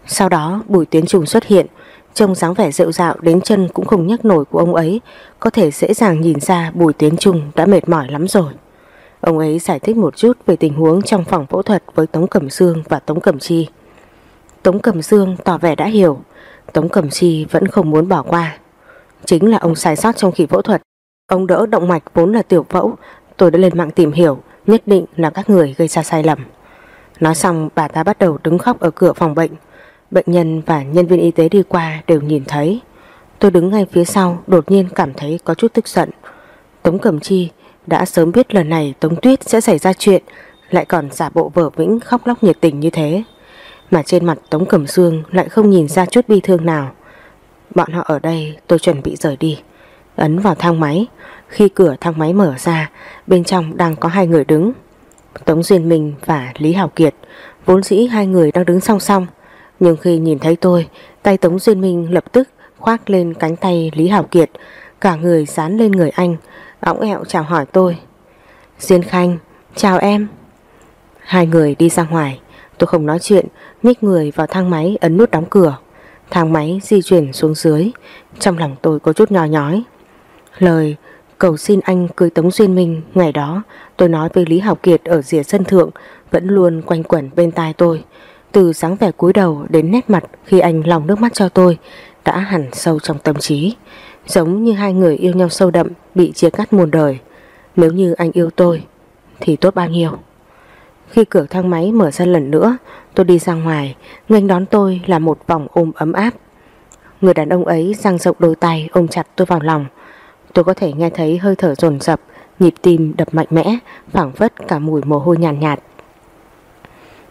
Sau đó Bùi Tiến Trùng xuất hiện, Trông dáng vẻ rượu dạo đến chân cũng không nhắc nổi của ông ấy, Có thể dễ dàng nhìn ra Bùi Tiến trùng đã mệt mỏi lắm rồi. Ông ấy giải thích một chút về tình huống trong phòng phẫu thuật với Tống Cẩm Dương và Tống Cẩm Chi. Tống Cẩm Dương tỏ vẻ đã hiểu, Tống Cẩm Chi vẫn không muốn bỏ qua. Chính là ông sai sót trong khi phẫu thuật. Ông đỡ động mạch vốn là tiểu phẫu, Tôi đã lên mạng tìm hiểu, Nhất định là các người gây ra sai lầm. Nói xong, bà ta bắt đầu đứng khóc ở cửa phòng bệnh. Bệnh nhân và nhân viên y tế đi qua đều nhìn thấy. Tôi đứng ngay phía sau, Đột nhiên cảm thấy có chút tức giận. Tống Cẩm Chi đã sớm biết lần này Tống Tuyết sẽ xảy ra chuyện, Lại còn giả bộ vở vĩnh khóc lóc nhiệt tình như thế. Mà trên mặt Tống Cẩm Dương Lại không nhìn ra chút bi thương nào. Bọn họ ở đây, tôi chuẩn bị rời đi. Ấn vào thang máy. Khi cửa thang máy mở ra, Bên trong đang có hai người đứng. Tống Duyên Minh và Lý Hảo Kiệt, Vốn dĩ hai người đang đứng song song. Nhưng khi nhìn thấy tôi, Tay Tống Duyên Minh lập tức khoác lên cánh tay Lý Hảo Kiệt, Cả người dán lên người anh Õng ẹo chào hỏi tôi. Duyên Khanh, chào em. Hai người đi ra ngoài, Tôi không nói chuyện, Nhích người vào thang máy ấn nút đóng cửa. Thang máy di chuyển xuống dưới, Trong lòng tôi có chút nhỏ nhói. Lời cầu xin anh cưới Tống Duyên Minh Ngày đó, tôi nói với Lý Học Kiệt Ở rìa sân thượng, Vẫn luôn quanh quẩn bên tai tôi. Từ dáng vẻ cúi đầu đến nét mặt Khi anh lòng nước mắt cho tôi Đã hẳn sâu trong tâm trí. Giống như hai người yêu nhau sâu đậm Bị chia cắt muôn đời. Nếu như anh yêu tôi Thì tốt bao nhiêu? Khi cửa thang máy mở ra lần nữa Tôi đi ra ngoài nghênh đón tôi là một vòng ôm ấm áp. Người đàn ông ấy dang rộng đôi tay ôm chặt tôi vào lòng. Tôi có thể nghe thấy hơi thở dồn dập Nhịp tim đập mạnh mẽ phảng phất cả mùi mồ hôi nhàn nhạt, nhạt.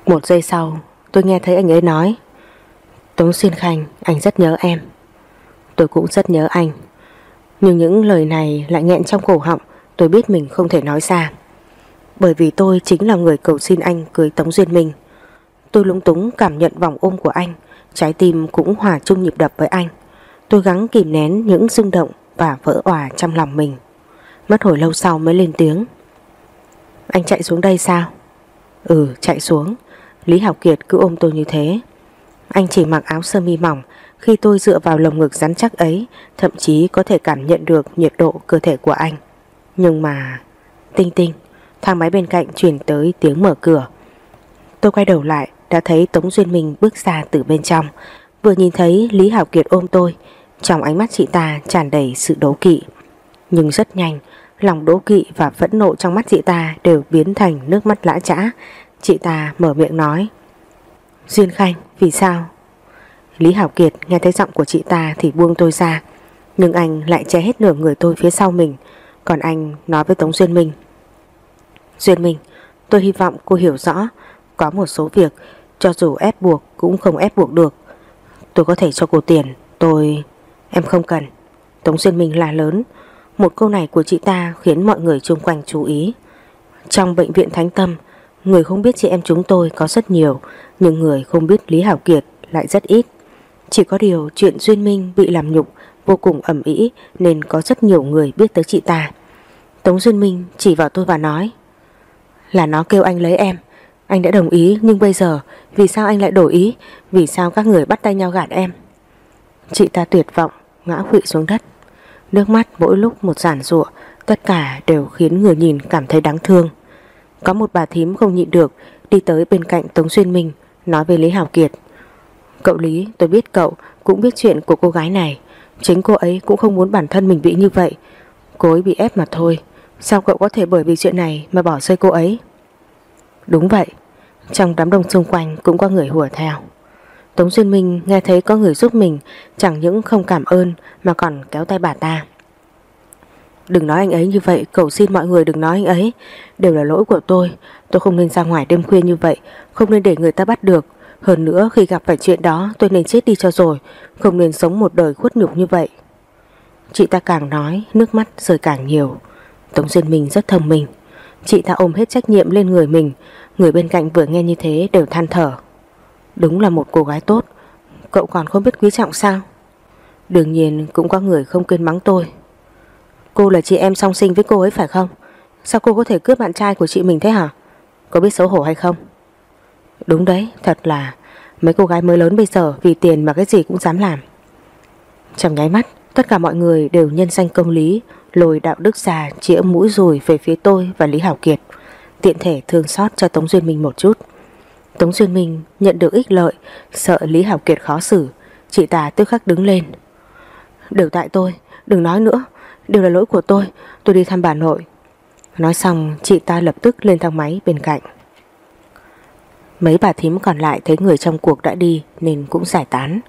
Một giây sau Tôi nghe thấy anh ấy nói. Tống Xuyên Khanh, Anh rất nhớ em. Tôi cũng rất nhớ anh. Nhưng những lời này lại nghẹn trong cổ họng. Tôi biết mình không thể nói ra. Bởi vì tôi chính là người cầu xin anh Cưới Tống Duyên Minh. Tôi lúng túng cảm nhận vòng ôm của anh. Trái tim cũng hòa chung nhịp đập với anh. Tôi gắng kìm nén những rung động Và vỡ òa trong lòng mình. Mất hồi lâu sau mới lên tiếng. Anh chạy xuống đây sao? Ừ chạy xuống. Lý Học Kiệt cứ ôm tôi như thế Anh chỉ mặc áo sơ mi mỏng Khi tôi dựa vào lồng ngực rắn chắc ấy Thậm chí có thể cảm nhận được nhiệt độ cơ thể của anh Nhưng mà Tinh tinh Thang máy bên cạnh chuyển tới tiếng mở cửa Tôi quay đầu lại đã thấy Tống Duyên Minh bước ra từ bên trong. Vừa nhìn thấy Lý Hảo Kiệt ôm tôi, trong ánh mắt chị ta tràn đầy sự đố kỵ. Nhưng rất nhanh, lòng đố kỵ và phẫn nộ trong mắt chị ta đều biến thành nước mắt lã trã. Chị ta mở miệng nói. Duyên Khanh, vì sao? Lý Hảo Kiệt nghe thấy giọng của chị ta thì buông tôi ra. Nhưng anh lại che hết nửa người tôi phía sau mình. Còn anh nói với Tống Duyên Minh. Duyên Minh, tôi hy vọng cô hiểu rõ có một số việc cho dù ép buộc cũng không ép buộc được Tôi có thể cho cô tiền Tôi... Em không cần Tống duyên Minh là lớn Một câu này của chị ta khiến mọi người xung quanh chú ý Trong bệnh viện Thánh Tâm Người không biết chị em chúng tôi có rất nhiều, Nhưng người không biết Lý Hảo Kiệt lại rất ít. Chỉ có điều chuyện Duyên Minh bị làm nhục Vô cùng ẩm ý, Nên có rất nhiều người biết tới chị ta. Tống Duyên Minh chỉ vào tôi và nói, Là nó kêu anh lấy em. Anh đã đồng ý, nhưng bây giờ Vì sao anh lại đổi ý? Vì sao các người bắt tay nhau gạt em? Chị ta tuyệt vọng, ngã quỵ xuống đất. Nước mắt mỗi lúc một giản rụa Tất cả đều khiến người nhìn cảm thấy đáng thương. Có một bà thím không nhịn được, Đi tới bên cạnh Tống Xuyên Minh, Nói với Lý Hảo Kiệt. Cậu Lý, tôi biết cậu cũng biết chuyện của cô gái này. Chính cô ấy cũng không muốn bản thân mình bị như vậy. Cô ấy bị ép mà thôi. Sao cậu có thể bởi vì chuyện này mà bỏ rơi cô ấy? Đúng vậy. Trong đám đông xung quanh cũng có người hùa theo. Tống Duyên Minh nghe thấy có người giúp mình, Chẳng những không cảm ơn Mà còn kéo tay bà ta. Đừng nói anh ấy như vậy, Cầu xin mọi người đừng nói anh ấy. Đều là lỗi của tôi Tôi không nên ra ngoài đêm khuya như vậy, Không nên để người ta bắt được. Hơn nữa, khi gặp phải chuyện đó, tôi nên chết đi cho rồi, Không nên sống một đời khuất nhục như vậy. Chị ta càng nói, Nước mắt rơi càng nhiều. Tống Duyên Minh rất thông minh. Chị ta ôm hết trách nhiệm lên người mình. Người bên cạnh vừa nghe như thế đều than thở. Đúng là một cô gái tốt, Cậu còn không biết quý trọng sao? Đương nhiên, cũng có người không quên mắng tôi. Cô là chị em song sinh với cô ấy phải không Sao cô có thể cướp bạn trai của chị mình thế hả Có biết xấu hổ hay không Đúng đấy Thật là mấy cô gái mới lớn bây giờ Vì tiền mà cái gì cũng dám làm Trong nháy mắt Tất cả mọi người đều nhân danh công lý Lồi đạo đức già chĩa mũi rùi về phía tôi và Lý Hảo Kiệt tiện thể thương xót cho Tống Duyên Minh một chút. Tống Duyên Minh nhận được ích lợi, sợ Lý Hảo Kiệt khó xử, chị ta tức khắc đứng lên. Đều tại tôi, đừng nói nữa, Đều là lỗi của tôi. Tôi đi thăm bà nội. Nói xong, chị ta lập tức lên thang máy bên cạnh. Mấy bà thím còn lại thấy người trong cuộc đã đi Nên cũng giải tán.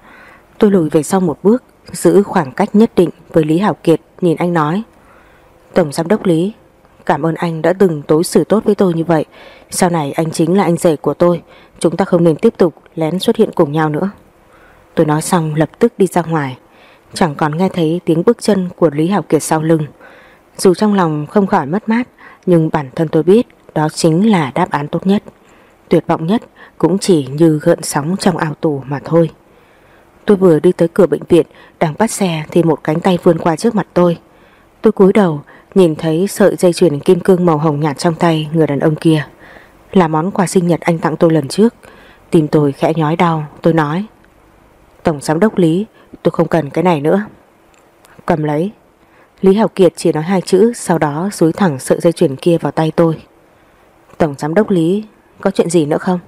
Tôi lùi về sau một bước, Giữ khoảng cách nhất định với Lý Hảo Kiệt, Nhìn anh nói. Tổng giám đốc Lý, Cảm ơn anh đã từng đối xử tốt với tôi như vậy. Sau này anh chính là anh rể của tôi, Chúng ta không nên tiếp tục lén xuất hiện cùng nhau nữa. Tôi nói xong lập tức đi ra ngoài. Chẳng còn nghe thấy tiếng bước chân của Lý Hảo Kiệt sau lưng. Dù trong lòng không khỏi mất mát, Nhưng bản thân tôi biết Đó chính là đáp án tốt nhất. Tuyệt vọng nhất cũng chỉ như gợn sóng trong ao tù mà thôi. Tôi vừa đi tới cửa bệnh viện, Đang bắt xe thì một cánh tay vươn qua trước mặt tôi. Tôi cúi đầu, Nhìn thấy sợi dây chuyền kim cương màu hồng nhạt trong tay người đàn ông kia. Là món quà sinh nhật anh tặng tôi lần trước. Tìm tôi khẽ nhói đau, Tôi nói, Tổng giám đốc Lý Tôi không cần cái này nữa. Cầm lấy. Lý Hảo Kiệt chỉ nói hai chữ, Sau đó dúi thẳng sợi dây chuyền kia vào tay tôi. Tổng giám đốc Lý, Có chuyện gì nữa không?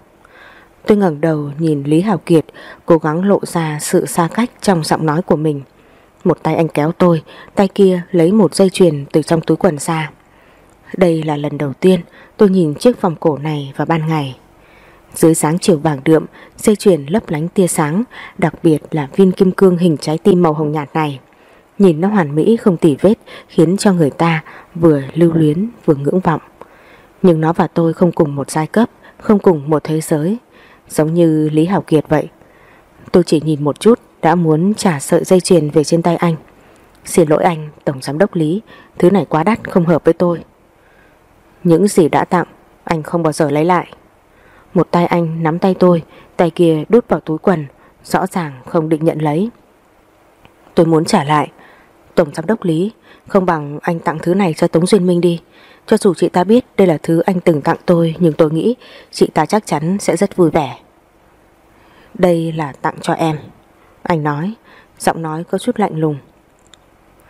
Tôi ngẩng đầu nhìn Lý Hảo Kiệt, Cố gắng lộ ra sự xa cách trong giọng nói của mình. Một tay anh kéo tôi, Tay kia lấy một dây chuyền từ trong túi quần ra. Đây là lần đầu tiên tôi nhìn chiếc vòng cổ này vào ban ngày dưới sáng chiều vàng đượm, dây chuyền lấp lánh tia sáng, đặc biệt là viên kim cương hình trái tim màu hồng nhạt này. Nhìn nó hoàn mỹ không tỉ vết khiến cho người ta vừa lưu luyến vừa ngưỡng vọng. Nhưng nó và tôi không cùng một giai cấp, không cùng một thế giới, giống như Lý Hảo Kiệt vậy. Tôi chỉ nhìn một chút đã muốn trả sợi dây chuyền về trên tay anh. Xin lỗi anh, Tổng Giám đốc Lý, thứ này quá đắt không hợp với tôi. Những gì đã tặng, anh không bao giờ lấy lại. Một tay anh nắm tay tôi, Tay kia đút vào túi quần, Rõ ràng không định nhận lấy. Tôi muốn trả lại. Tổng giám đốc Lý, Không bằng anh tặng thứ này cho Tống Duyên Minh đi. Cho dù chị ta biết đây là thứ anh từng tặng tôi, Nhưng tôi nghĩ chị ta chắc chắn sẽ rất vui vẻ. Đây là tặng cho em. Anh nói, Giọng nói có chút lạnh lùng.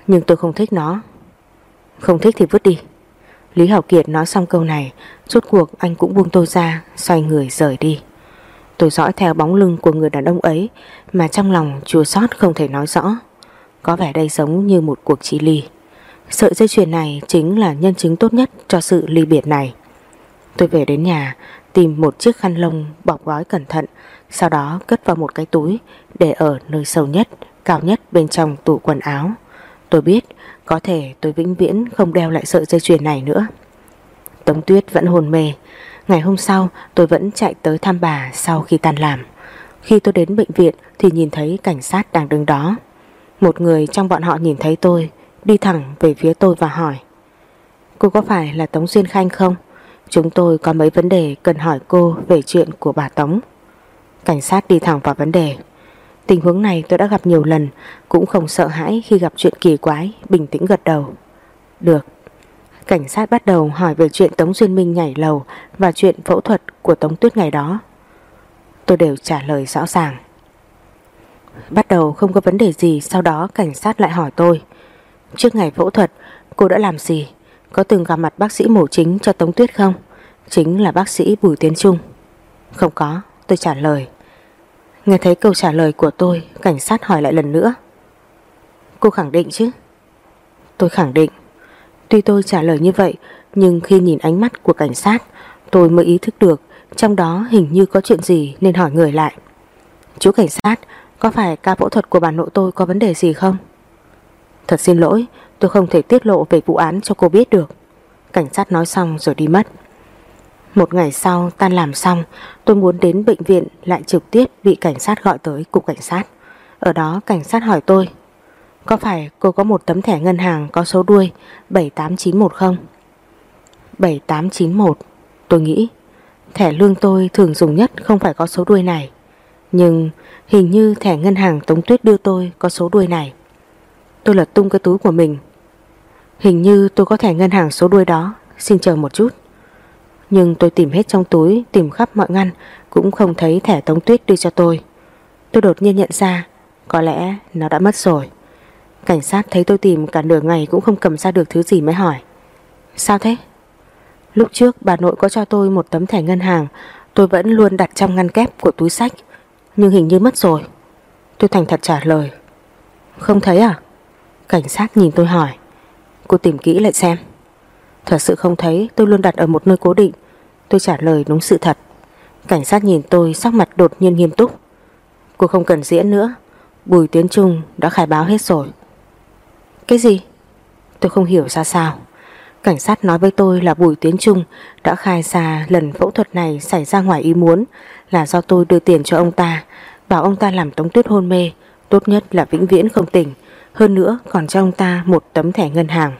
Nhưng tôi không thích nó. Không thích thì vứt đi. Lý Hảo Kiệt nói xong câu này, Rốt cuộc anh cũng buông tôi ra, Xoay người rời đi. Tôi dõi theo bóng lưng của người đàn ông ấy, Mà trong lòng chua xót không thể nói rõ. Có vẻ đây giống như một cuộc chi ly. Sợi dây chuyền này chính là nhân chứng tốt nhất cho sự ly biệt này. Tôi về đến nhà, Tìm một chiếc khăn lông bọc gói cẩn thận, Sau đó cất vào một cái túi Để ở nơi sâu nhất, Cao nhất bên trong tủ quần áo. Tôi biết có thể tôi vĩnh viễn không đeo lại sợi dây chuyền này nữa. Tống Tuyết vẫn hồn mê. Ngày hôm sau, tôi vẫn chạy tới thăm bà sau khi tan làm. Khi tôi đến bệnh viện thì nhìn thấy cảnh sát đang đứng đó. Một người trong bọn họ nhìn thấy tôi, Đi thẳng về phía tôi và hỏi, Cô có phải là Tống Duyên Khanh không? Chúng tôi có mấy vấn đề cần hỏi cô về chuyện của bà Tống. Cảnh sát đi thẳng vào vấn đề. Tình huống này tôi đã gặp nhiều lần, Cũng không sợ hãi khi gặp chuyện kỳ quái, Bình tĩnh gật đầu. Được. Cảnh sát bắt đầu hỏi về chuyện Tống Duyên Minh nhảy lầu Và chuyện phẫu thuật của Tống Tuyết ngày đó. Tôi đều trả lời rõ ràng. Bắt đầu không có vấn đề gì, Sau đó cảnh sát lại hỏi tôi. Trước ngày phẫu thuật, Cô đã làm gì? Có từng gặp mặt bác sĩ mổ chính cho Tống Tuyết không? Chính là bác sĩ Bùi Tiến Trung. Không có, tôi trả lời. Nghe thấy câu trả lời của tôi, Cảnh sát hỏi lại lần nữa. Cô khẳng định chứ? Tôi khẳng định. Tuy tôi trả lời như vậy, Nhưng khi nhìn ánh mắt của cảnh sát, Tôi mới ý thức được Trong đó hình như có chuyện gì nên hỏi người lại. Chú cảnh sát, Có phải ca phẫu thuật của bà nội tôi có vấn đề gì không? Thật xin lỗi, Tôi không thể tiết lộ về vụ án cho cô biết được. Cảnh sát nói xong rồi đi mất một ngày sau, tan làm xong, Tôi muốn đến bệnh viện lại trực tiếp bị cảnh sát gọi tới cục cảnh sát. Ở đó cảnh sát hỏi tôi, Có phải cô có một tấm thẻ ngân hàng có số đuôi 7891 không? 7891 Tôi nghĩ, Thẻ lương tôi thường dùng nhất không phải có số đuôi này, Nhưng hình như thẻ ngân hàng Tống Tuyết đưa tôi có số đuôi này. Tôi lật tung cái túi của mình, Hình như tôi có thẻ ngân hàng số đuôi đó, Xin chờ một chút nhưng tôi tìm hết trong túi, Tìm khắp mọi ngăn, Cũng không thấy thẻ tống tuyết đưa cho tôi. Tôi đột nhiên nhận ra, Có lẽ nó đã mất rồi. Cảnh sát thấy tôi tìm cả nửa ngày Cũng không cầm ra được thứ gì mới hỏi. Sao thế? Lúc trước bà nội có cho tôi một tấm thẻ ngân hàng, Tôi vẫn luôn đặt trong ngăn kép của túi sách, Nhưng hình như mất rồi. Tôi thành thật trả lời. Không thấy à? Cảnh sát nhìn tôi hỏi. Cô tìm kỹ lại xem. Thật sự không thấy tôi luôn đặt ở một nơi cố định. Tôi trả lời đúng sự thật. Cảnh sát nhìn tôi sắc mặt đột nhiên nghiêm túc. Cô không cần diễn nữa. Bùi Tiến Trung đã khai báo hết rồi. Cái gì? Tôi không hiểu ra sao. Cảnh sát nói với tôi là Bùi Tiến Trung đã khai ra lần phẫu thuật này xảy ra ngoài ý muốn là do tôi đưa tiền cho ông ta, bảo ông ta làm Tống Tuyết hôn mê, tốt nhất là vĩnh viễn không tỉnh, hơn nữa còn cho ông ta một tấm thẻ ngân hàng.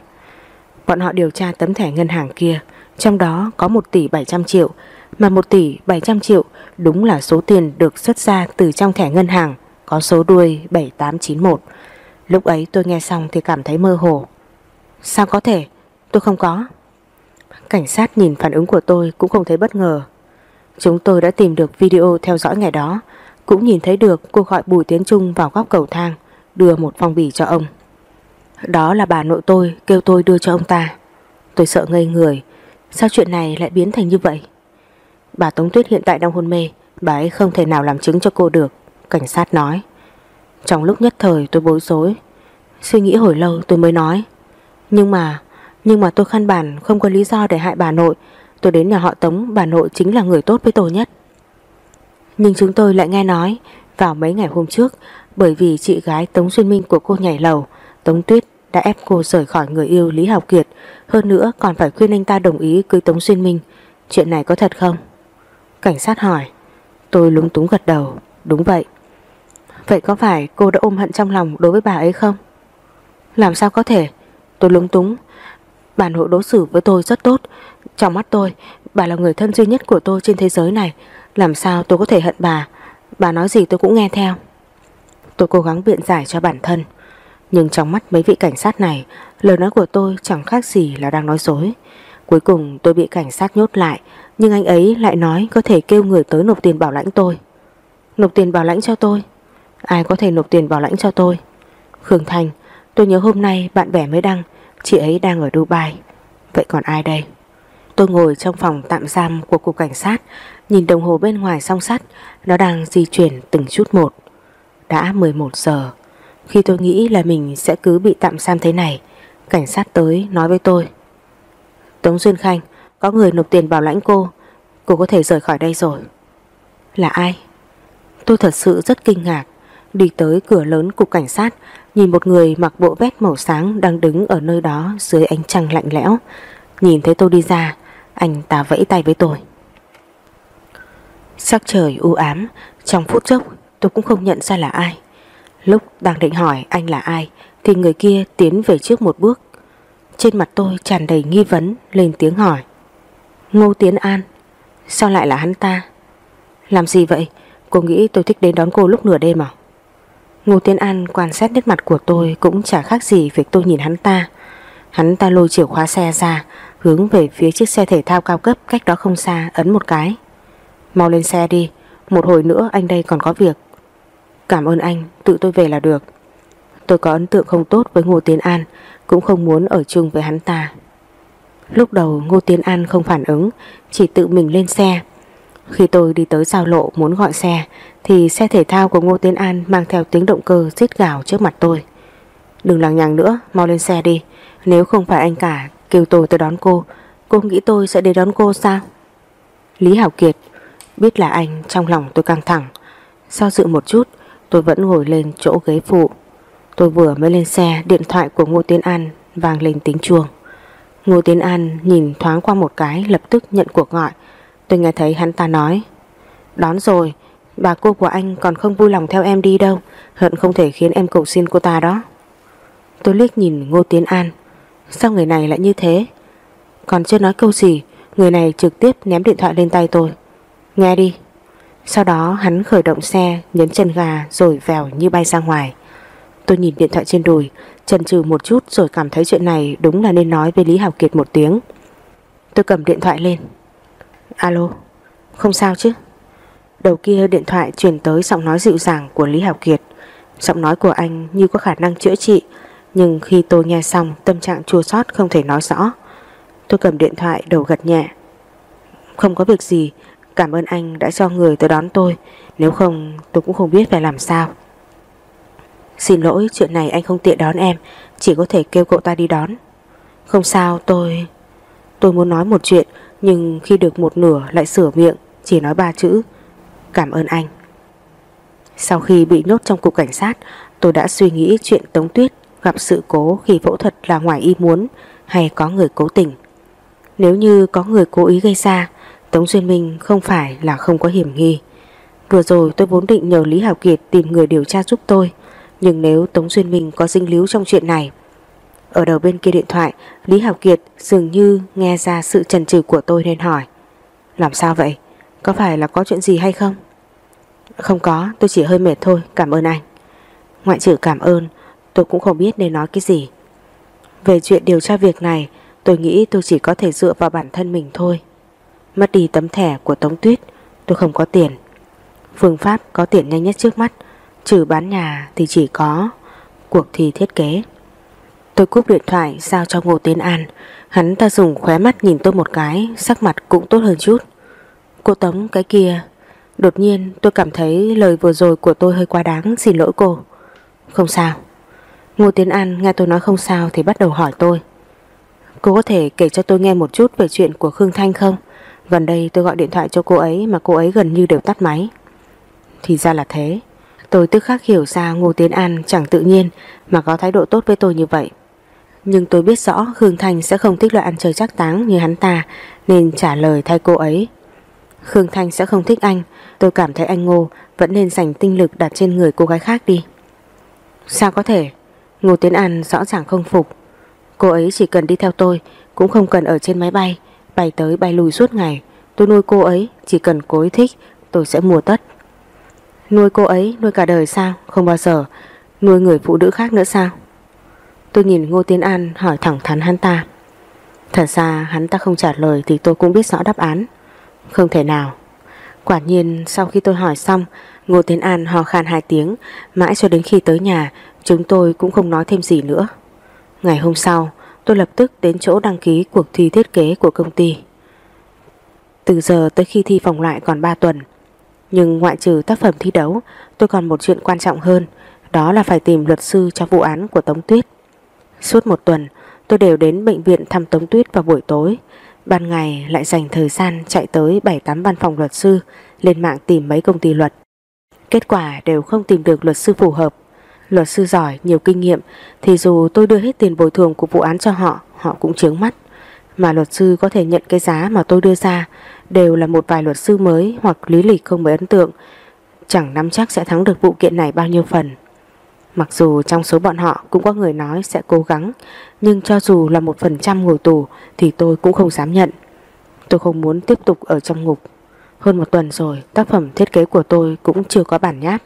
Bọn họ điều tra tấm thẻ ngân hàng kia, trong đó có 1 tỷ 700 triệu, mà 1 tỷ 700 triệu đúng là số tiền được xuất ra từ trong thẻ ngân hàng, có số đuôi 7891. Lúc ấy tôi nghe xong thì cảm thấy mơ hồ. Sao có thể? Tôi không có. Cảnh sát nhìn phản ứng của tôi cũng không thấy bất ngờ. Chúng tôi đã tìm được video theo dõi ngày đó, cũng nhìn thấy được cô gọi Bùi Tiến Trung vào góc cầu thang, đưa một phong bì cho ông. Đó là bà nội tôi kêu tôi đưa cho ông ta. Tôi sợ ngây người, sao chuyện này lại biến thành như vậy? Bà Tống Tuyết hiện tại đang hôn mê, bà ấy không thể nào làm chứng cho cô được, cảnh sát nói. Trong lúc nhất thời tôi bối rối, suy nghĩ hồi lâu tôi mới nói. Nhưng mà nhưng mà tôi khăn bản không có lý do để hại bà nội Tôi đến nhà họ Tống bà nội chính là người tốt với tôi nhất Nhưng chúng tôi lại nghe nói Vào mấy ngày hôm trước Bởi vì chị gái Tống Xuyên Minh của cô nhảy lầu Tống Tuyết đã ép cô rời khỏi người yêu Lý Học Kiệt. Hơn nữa, còn phải khuyên anh ta đồng ý cưới Tống Xuyên Minh. Chuyện này có thật không? Cảnh sát hỏi. Tôi lúng túng gật đầu. Đúng vậy. Vậy có phải cô đã ôm hận trong lòng đối với bà ấy không? Làm sao có thể? Tôi lúng túng. Bà nội đối xử với tôi rất tốt. Trong mắt tôi, Bà là người thân duy nhất của tôi trên thế giới này. Làm sao tôi có thể hận bà? Bà nói gì tôi cũng nghe theo. Tôi cố gắng biện giải cho bản thân. Nhưng trong mắt mấy vị cảnh sát này, Lời nói của tôi chẳng khác gì là đang nói dối. Cuối cùng tôi bị cảnh sát nhốt lại, Nhưng anh ấy lại nói có thể kêu người tới nộp tiền bảo lãnh tôi. Nộp tiền bảo lãnh cho tôi? Ai có thể nộp tiền bảo lãnh cho tôi? Khương Thành, Tôi nhớ hôm nay bạn bè mới đăng, Chị ấy đang ở Dubai. Vậy còn ai đây? Tôi ngồi trong phòng tạm giam của cục cảnh sát, Nhìn đồng hồ bên ngoài song sắt, Nó đang di chuyển từng chút một. Đã 11 giờ khi tôi nghĩ là mình sẽ cứ bị tạm giam thế này Cảnh sát tới nói với tôi Tống Duyên Khanh Có người nộp tiền bảo lãnh cô Cô có thể rời khỏi đây rồi Là ai Tôi thật sự rất kinh ngạc Đi tới cửa lớn cục cảnh sát Nhìn một người mặc bộ vest màu sáng đang đứng ở nơi đó dưới ánh trăng lạnh lẽo. Nhìn thấy tôi đi ra, anh ta vẫy tay với tôi. Sắc trời u ám, trong phút chốc tôi cũng không nhận ra là ai. Lúc đang định hỏi anh là ai thì người kia tiến về trước một bước. Trên mặt tôi tràn đầy nghi vấn lên tiếng hỏi. Ngô Tiến An, sao lại là hắn ta? Làm gì vậy? Cô nghĩ tôi thích đến đón cô lúc nửa đêm à? Ngô Tiến An quan sát nét mặt của tôi cũng chả khác gì việc tôi nhìn hắn ta. Hắn ta lôi chìa khóa xe ra, hướng về phía chiếc xe thể thao cao cấp cách đó không xa, ấn một cái. Mau lên xe đi, một hồi nữa anh đây còn có việc. Cảm ơn anh, tự tôi về là được. Tôi có ấn tượng không tốt với Ngô Tiến An, cũng không muốn ở chung với hắn ta. Lúc đầu Ngô Tiến An không phản ứng, chỉ tự mình lên xe. Khi tôi đi tới giao lộ muốn gọi xe thì xe thể thao của Ngô Tiến An mang theo tiếng động cơ rít gào trước mặt tôi. Đừng lằng nhằng nữa, mau lên xe đi. Nếu không phải anh cả kêu tôi tới đón cô, cô nghĩ tôi sẽ đến đón cô sao? Lý Hảo Kiệt, biết là anh trong lòng tôi căng thẳng. Sau dự một chút, tôi vẫn ngồi lên chỗ ghế phụ. Tôi vừa mới lên xe, điện thoại của Ngô Tiến An vang lên tiếng chuông. Ngô Tiến An nhìn thoáng qua một cái lập tức nhận cuộc gọi. Tôi nghe thấy hắn ta nói Đón rồi Bà cô của anh còn không vui lòng theo em đi đâu Hận không thể khiến em cầu xin cô ta đó Tôi liếc nhìn Ngô Tiến An Sao người này lại như thế Còn chưa nói câu gì Người này trực tiếp ném điện thoại lên tay tôi Nghe đi sau đó hắn khởi động xe, Nhấn chân gà rồi vèo như bay ra ngoài. Tôi nhìn điện thoại trên đùi, Chần chừ một chút rồi cảm thấy chuyện này Đúng là nên nói với Lý Hảo Kiệt một tiếng. Tôi cầm điện thoại lên. Alo, Không sao chứ? Đầu kia điện thoại truyền tới giọng nói dịu dàng của Lý Hảo Kiệt. Giọng nói của anh như có khả năng chữa trị, Nhưng khi tôi nghe xong, Tâm trạng chua xót không thể nói rõ. Tôi cầm điện thoại, đầu gật nhẹ. Không có việc gì Cảm ơn anh đã cho người tới đón tôi. Nếu không, tôi cũng không biết phải làm sao. Xin lỗi, chuyện này anh không tiện đón em. Chỉ có thể kêu cậu ta đi đón. Không sao, tôi Tôi muốn nói một chuyện, Nhưng khi được một nửa lại sửa miệng, Chỉ nói ba chữ. Cảm ơn anh. Sau khi bị nhốt trong cục cảnh sát, Tôi đã suy nghĩ chuyện Tống Tuyết Gặp sự cố khi phẫu thuật là ngoài ý muốn, Hay có người cố tình. Nếu như có người cố ý gây ra Tống Duyên Minh không phải là không có hiểm nghi Vừa rồi tôi vốn định nhờ Lý Hảo Kiệt tìm người điều tra giúp tôi Nhưng nếu Tống Duyên Minh có dinh líu trong chuyện này Ở đầu bên kia điện thoại Lý Hảo Kiệt dường như nghe ra sự trần trừ của tôi nên hỏi Làm sao vậy? Có phải là có chuyện gì hay không? Không có, tôi chỉ hơi mệt thôi, cảm ơn anh Ngoại trừ cảm ơn Tôi cũng không biết nên nói cái gì Về chuyện điều tra việc này Tôi nghĩ tôi chỉ có thể dựa vào bản thân mình thôi Mất đi tấm thẻ của Tống Tuyết, Tôi không có tiền. Phương pháp có tiền nhanh nhất trước mắt, Trừ bán nhà thì chỉ có Cuộc thi thiết kế. Tôi cúp điện thoại giao cho Ngô Tiến An. Hắn ta dùng khóe mắt nhìn tôi một cái, Sắc mặt cũng tốt hơn chút. Cô Tống, cái kia. Đột nhiên, tôi cảm thấy lời vừa rồi của tôi hơi quá đáng, Xin lỗi cô. Không sao. Ngô Tiến An nghe tôi nói không sao Thì bắt đầu hỏi tôi. Cô có thể kể cho tôi nghe một chút về chuyện của Khương Thanh không? Gần đây tôi gọi điện thoại cho cô ấy Mà cô ấy gần như đều tắt máy. Thì ra là thế. Tôi tức khắc hiểu ra Ngô Tiến An chẳng tự nhiên Mà có thái độ tốt với tôi như vậy. Nhưng tôi biết rõ Khương Thanh sẽ không thích loại ăn chơi chắc táng như hắn ta, Nên trả lời thay cô ấy. Khương Thanh sẽ không thích anh. Tôi cảm thấy anh Ngô Vẫn nên dành tinh lực đặt trên người cô gái khác đi. Sao có thể? Ngô Tiến An rõ ràng không phục. Cô ấy chỉ cần đi theo tôi, Cũng không cần ở trên máy bay. Bay tới bay lùi suốt ngày. Tôi nuôi cô ấy, Chỉ cần cô ấy thích, tôi sẽ mua tất. Nuôi cô ấy, nuôi cả đời sao? Không bao giờ. Nuôi người phụ nữ khác nữa sao? Tôi nhìn Ngô Tiến An hỏi thẳng thắn hắn ta. Thật ra hắn ta không trả lời Thì tôi cũng biết rõ đáp án. Không thể nào. Quả nhiên, sau khi tôi hỏi xong, Ngô Tiến An hò khan hai tiếng, Mãi cho đến khi tới nhà, Chúng tôi cũng không nói thêm gì nữa. Ngày hôm sau tôi lập tức đến chỗ đăng ký cuộc thi thiết kế của công ty. Từ giờ tới khi thi vòng lại còn 3 tuần. Nhưng ngoại trừ tác phẩm thi đấu, Tôi còn một chuyện quan trọng hơn, Đó là phải tìm luật sư cho vụ án của Tống Tuyết. Suốt một tuần, Tôi đều đến bệnh viện thăm Tống Tuyết vào buổi tối. Ban ngày lại dành thời gian chạy tới 7-8 văn phòng luật sư, Lên mạng tìm mấy công ty luật. Kết quả đều không tìm được luật sư phù hợp. Luật sư giỏi, nhiều kinh nghiệm Thì dù tôi đưa hết tiền bồi thường của vụ án cho họ Họ cũng chướng mắt. Mà luật sư có thể nhận cái giá mà tôi đưa ra Đều là một vài luật sư mới Hoặc lý lịch không mấy ấn tượng. Chẳng nắm chắc sẽ thắng được vụ kiện này bao nhiêu phần. Mặc dù trong số bọn họ Cũng có người nói sẽ cố gắng Nhưng cho dù là một phần trăm ngồi tù Thì tôi cũng không dám nhận. Tôi không muốn tiếp tục ở trong ngục. Hơn một tuần rồi Tác phẩm thiết kế của tôi cũng chưa có bản nháp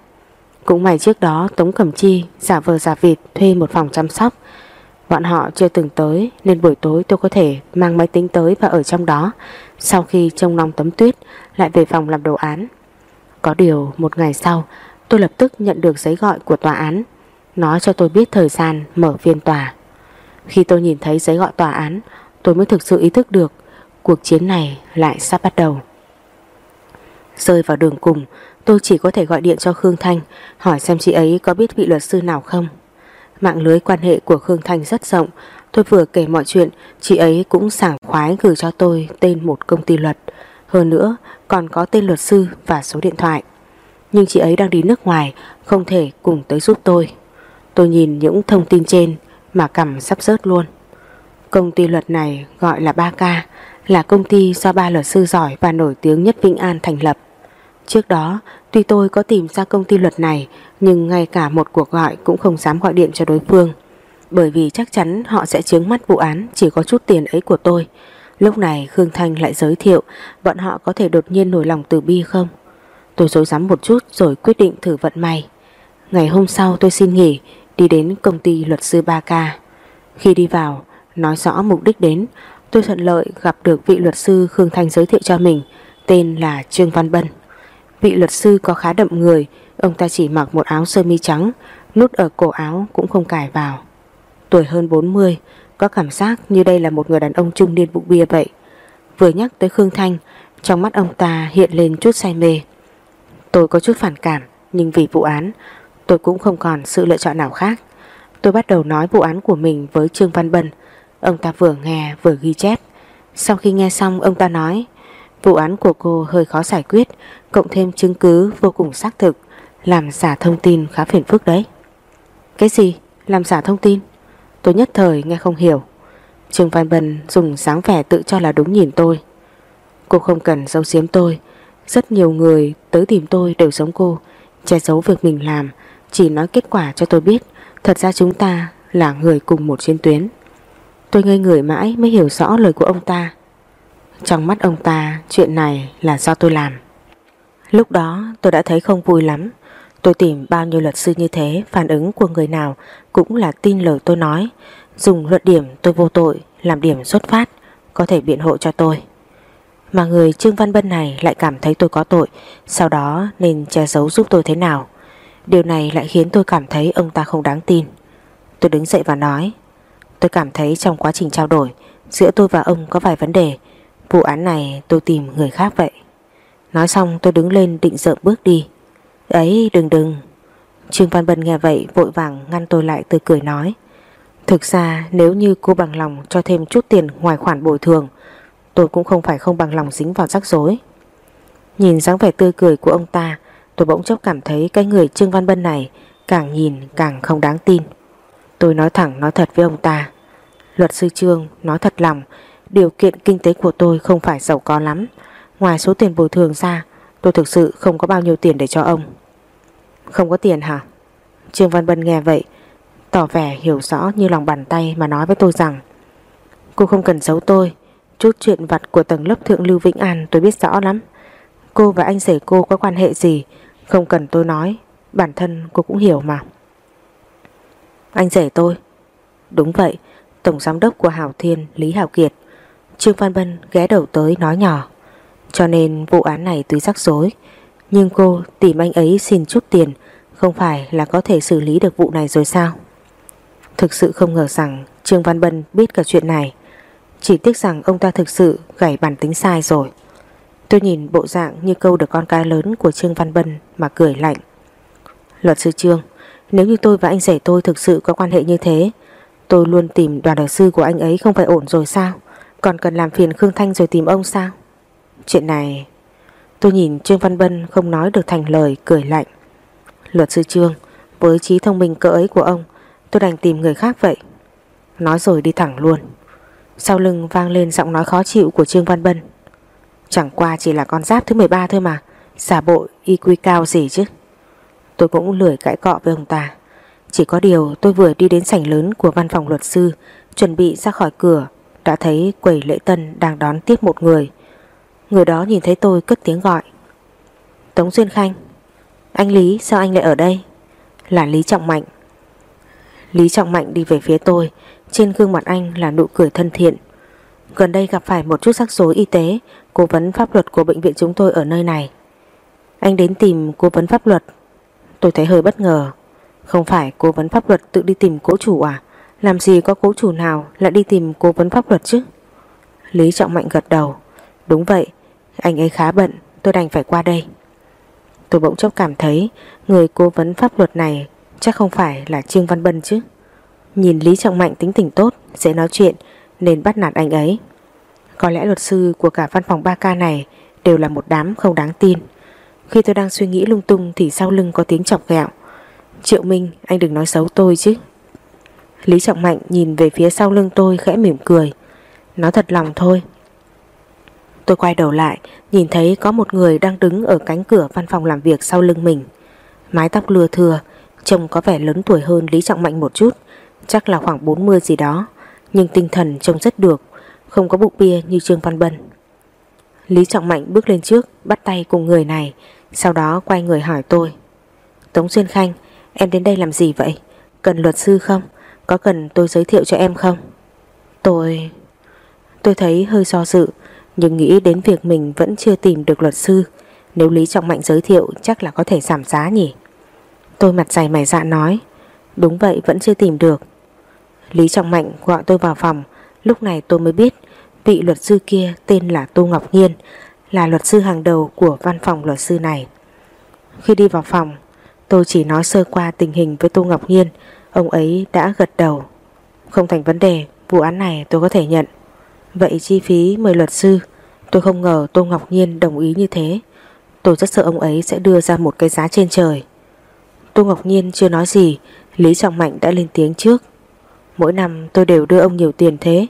cũng may trước đó Tống Cẩm Chi, giả vờ giả vịt thuê một phòng chăm sóc. Bọn họ chưa từng tới, nên buổi tối tôi có thể mang máy tính tới và ở trong đó. Sau khi trông nong tấm tuyết, lại về phòng làm đồ án. Có điều một ngày sau, tôi lập tức nhận được giấy gọi của tòa án. Nói cho tôi biết thời gian mở phiên tòa. Khi tôi nhìn thấy giấy gọi tòa án, tôi mới thực sự ý thức được cuộc chiến này lại sắp bắt đầu. Rơi vào đường cùng Tôi chỉ có thể gọi điện cho Khương Thanh, Hỏi xem chị ấy có biết vị luật sư nào không. Mạng lưới quan hệ của Khương Thanh rất rộng. Tôi vừa kể mọi chuyện, Chị ấy cũng sảng khoái gửi cho tôi Tên một công ty luật. Hơn nữa, còn có tên luật sư và số điện thoại. Nhưng chị ấy đang đi nước ngoài, Không thể cùng tới giúp tôi. Tôi nhìn những thông tin trên Mà cầm sắp rớt luôn. Công ty luật này gọi là 3K Là công ty do ba luật sư giỏi Và nổi tiếng nhất Vĩnh An thành lập. Trước đó tuy tôi có tìm ra công ty luật này nhưng ngay cả một cuộc gọi cũng không dám gọi điện cho đối phương. Bởi vì chắc chắn họ sẽ chướng mắt vụ án chỉ có chút tiền ấy của tôi. Lúc này Khương Thanh lại giới thiệu bọn họ có thể đột nhiên nổi lòng từ bi không? Tôi dối rắm một chút rồi quyết định thử vận may. Ngày hôm sau tôi xin nghỉ đi đến công ty luật sư 3K. Khi đi vào, nói rõ mục đích đến, tôi thuận lợi gặp được vị luật sư Khương Thanh giới thiệu cho mình, tên là Trương Văn Bân. Vị luật sư có khá đậm người. Ông ta chỉ mặc một áo sơ mi trắng, Nút ở cổ áo cũng không cài vào. Tuổi hơn 40 Có cảm giác như đây là một người đàn ông trung niên bụng bia vậy. Vừa nhắc tới Khương Thanh, Trong mắt ông ta hiện lên chút say mê. Tôi có chút phản cảm, Nhưng vì vụ án, Tôi cũng không còn sự lựa chọn nào khác. Tôi bắt đầu nói vụ án của mình với Trương Văn Bân. Ông ta vừa nghe vừa ghi chép. Sau khi nghe xong, ông ta nói Vụ án của cô hơi khó giải quyết, Cộng thêm chứng cứ vô cùng xác thực, Làm giả thông tin khá phiền phức đấy. Cái gì? Làm giả thông tin? Tôi nhất thời nghe không hiểu. Trương Văn Bân dùng sáng vẻ tự cho là đúng nhìn tôi. Cô không cần giấu giếm tôi. Rất nhiều người tới tìm tôi đều giống cô, Che giấu việc mình làm, Chỉ nói kết quả cho tôi biết. Thật ra chúng ta là người cùng một chiến tuyến. Tôi ngây người mãi mới hiểu rõ lời của ông ta. Trong mắt ông ta, Chuyện này là do tôi làm. Lúc đó, tôi đã thấy không vui lắm. Tôi tìm bao nhiêu luật sư như thế, Phản ứng của người nào Cũng là tin lời tôi nói. Dùng luận điểm tôi vô tội, Làm điểm xuất phát, Có thể biện hộ cho tôi. Mà người Trương Văn Bân này lại cảm thấy tôi có tội, Sau đó nên che giấu giúp tôi thế nào? Điều này lại khiến tôi cảm thấy ông ta không đáng tin. Tôi đứng dậy và nói, Tôi cảm thấy trong quá trình trao đổi, Giữa tôi và ông có vài vấn đề Vụ án này tôi tìm người khác vậy. Nói xong tôi đứng lên định dợm bước đi. Ấy, đừng đừng. Trương Văn Bân nghe vậy vội vàng ngăn tôi lại từ cười nói. Thực ra nếu như cô bằng lòng cho thêm chút tiền ngoài khoản bồi thường, Tôi cũng không phải không bằng lòng dính vào rắc rối. Nhìn dáng vẻ tươi cười của ông ta, Tôi bỗng chốc cảm thấy cái người Trương Văn Bân này Càng nhìn càng không đáng tin. Tôi nói thẳng nói thật với ông ta. Luật sư Trương nói thật lòng Điều kiện kinh tế của tôi không phải giàu có lắm. Ngoài số tiền bồi thường ra, Tôi thực sự không có bao nhiêu tiền để cho ông. Không có tiền hả? Trương Văn Bân nghe vậy, Tỏ vẻ hiểu rõ như lòng bàn tay Mà nói với tôi rằng, Cô không cần giấu tôi. Chút chuyện vặt của tầng lớp thượng lưu Vĩnh An tôi biết rõ lắm. Cô và anh rể cô có quan hệ gì? Không cần tôi nói, Bản thân cô cũng hiểu mà. Anh rể tôi. Đúng vậy, Tổng giám đốc của Hảo Thiên, Lý Hảo Kiệt. Trương Văn Bân ghé đầu tới nói nhỏ. Cho nên vụ án này tuy rắc rối, Nhưng cô tìm anh ấy xin chút tiền, Không phải là có thể xử lý được vụ này rồi sao? Thực sự không ngờ rằng Trương Văn Bân biết cả chuyện này. Chỉ tiếc rằng ông ta thực sự gảy bản tính sai rồi. Tôi nhìn bộ dạng như câu được con cái lớn của Trương Văn Bân mà cười lạnh. Luật sư Trương, Nếu như tôi và anh rể tôi thực sự có quan hệ như thế, Tôi luôn tìm đoàn luật sư của anh ấy không phải ổn rồi sao? Còn cần làm phiền Khương Thanh rồi tìm ông sao? Chuyện này, Tôi nhìn Trương Văn Bân không nói được thành lời, cười lạnh. Luật sư Trương, Với trí thông minh cỡ ấy của ông, Tôi đành tìm người khác vậy. Nói rồi đi thẳng luôn. Sau lưng vang lên giọng nói khó chịu của Trương Văn Bân. Chẳng qua chỉ là con giáp thứ 13 thôi mà Xả bộ IQ cao gì chứ. Tôi cũng lười cãi cọ với ông ta. Chỉ có điều tôi vừa đi đến sảnh lớn của văn phòng luật sư, Chuẩn bị ra khỏi cửa đã thấy quầy lễ tân đang đón tiếp một người. Người đó nhìn thấy tôi cất tiếng gọi. Tống Duyên Khanh, Anh Lý, sao anh lại ở đây? Là Lý Trọng Mạnh. Lý Trọng Mạnh đi về phía tôi, Trên gương mặt anh là nụ cười thân thiện. Gần đây gặp phải một chút rắc rối y tế, Cố vấn pháp luật của bệnh viện chúng tôi ở nơi này. Anh đến tìm cố vấn pháp luật. Tôi thấy hơi bất ngờ. Không phải cố vấn pháp luật tự đi tìm cố chủ à? Làm gì có cố chủ nào lại đi tìm cố vấn pháp luật chứ? Lý Trọng Mạnh gật đầu. Đúng vậy, Anh ấy khá bận, tôi đành phải qua đây. Tôi bỗng chốc cảm thấy Người cố vấn pháp luật này Chắc không phải là Trương Văn Bân chứ. Nhìn Lý Trọng Mạnh tính tình tốt, Dễ nói chuyện, Nên bắt nạt anh ấy. Có lẽ luật sư của cả văn phòng 3K này Đều là một đám không đáng tin. Khi tôi đang suy nghĩ lung tung Thì sau lưng có tiếng chọc ghẹo. Triệu Minh, anh đừng nói xấu tôi chứ. Lý Trọng Mạnh nhìn về phía sau lưng tôi khẽ mỉm cười. Nói thật lòng thôi. Tôi quay đầu lại, Nhìn thấy có một người đang đứng ở cánh cửa văn phòng làm việc sau lưng mình. Mái tóc lưa thừa Trông có vẻ lớn tuổi hơn Lý Trọng Mạnh một chút, Chắc là khoảng 40 gì đó, Nhưng tinh thần trông rất được, Không có bụng bia như Trương Văn Bân. Lý Trọng Mạnh bước lên trước, Bắt tay cùng người này, Sau đó quay người hỏi tôi. Tống Xuyên Khanh, Em đến đây làm gì vậy? Cần luật sư không? Có cần tôi giới thiệu cho em không? Tôi Tôi thấy hơi do dự, Nhưng nghĩ đến việc mình vẫn chưa tìm được luật sư, Nếu Lý Trọng Mạnh giới thiệu Chắc là có thể giảm giá nhỉ? Tôi mặt dày mày dạ nói, Đúng vậy, vẫn chưa tìm được. Lý Trọng Mạnh gọi tôi vào phòng, Lúc này tôi mới biết Vị luật sư kia tên là Tô Ngọc Nhiên, Là luật sư hàng đầu của văn phòng luật sư này. Khi đi vào phòng, Tôi chỉ nói sơ qua tình hình với Tô Ngọc Nhiên Ông ấy đã gật đầu. Không thành vấn đề, Vụ án này tôi có thể nhận. Vậy chi phí mời luật sư? Tôi không ngờ Tô Ngọc Nhiên đồng ý như thế. Tôi rất sợ ông ấy sẽ đưa ra một cái giá trên trời. Tô Ngọc Nhiên chưa nói gì, Lý Trọng Mạnh đã lên tiếng trước. Mỗi năm tôi đều đưa ông nhiều tiền thế,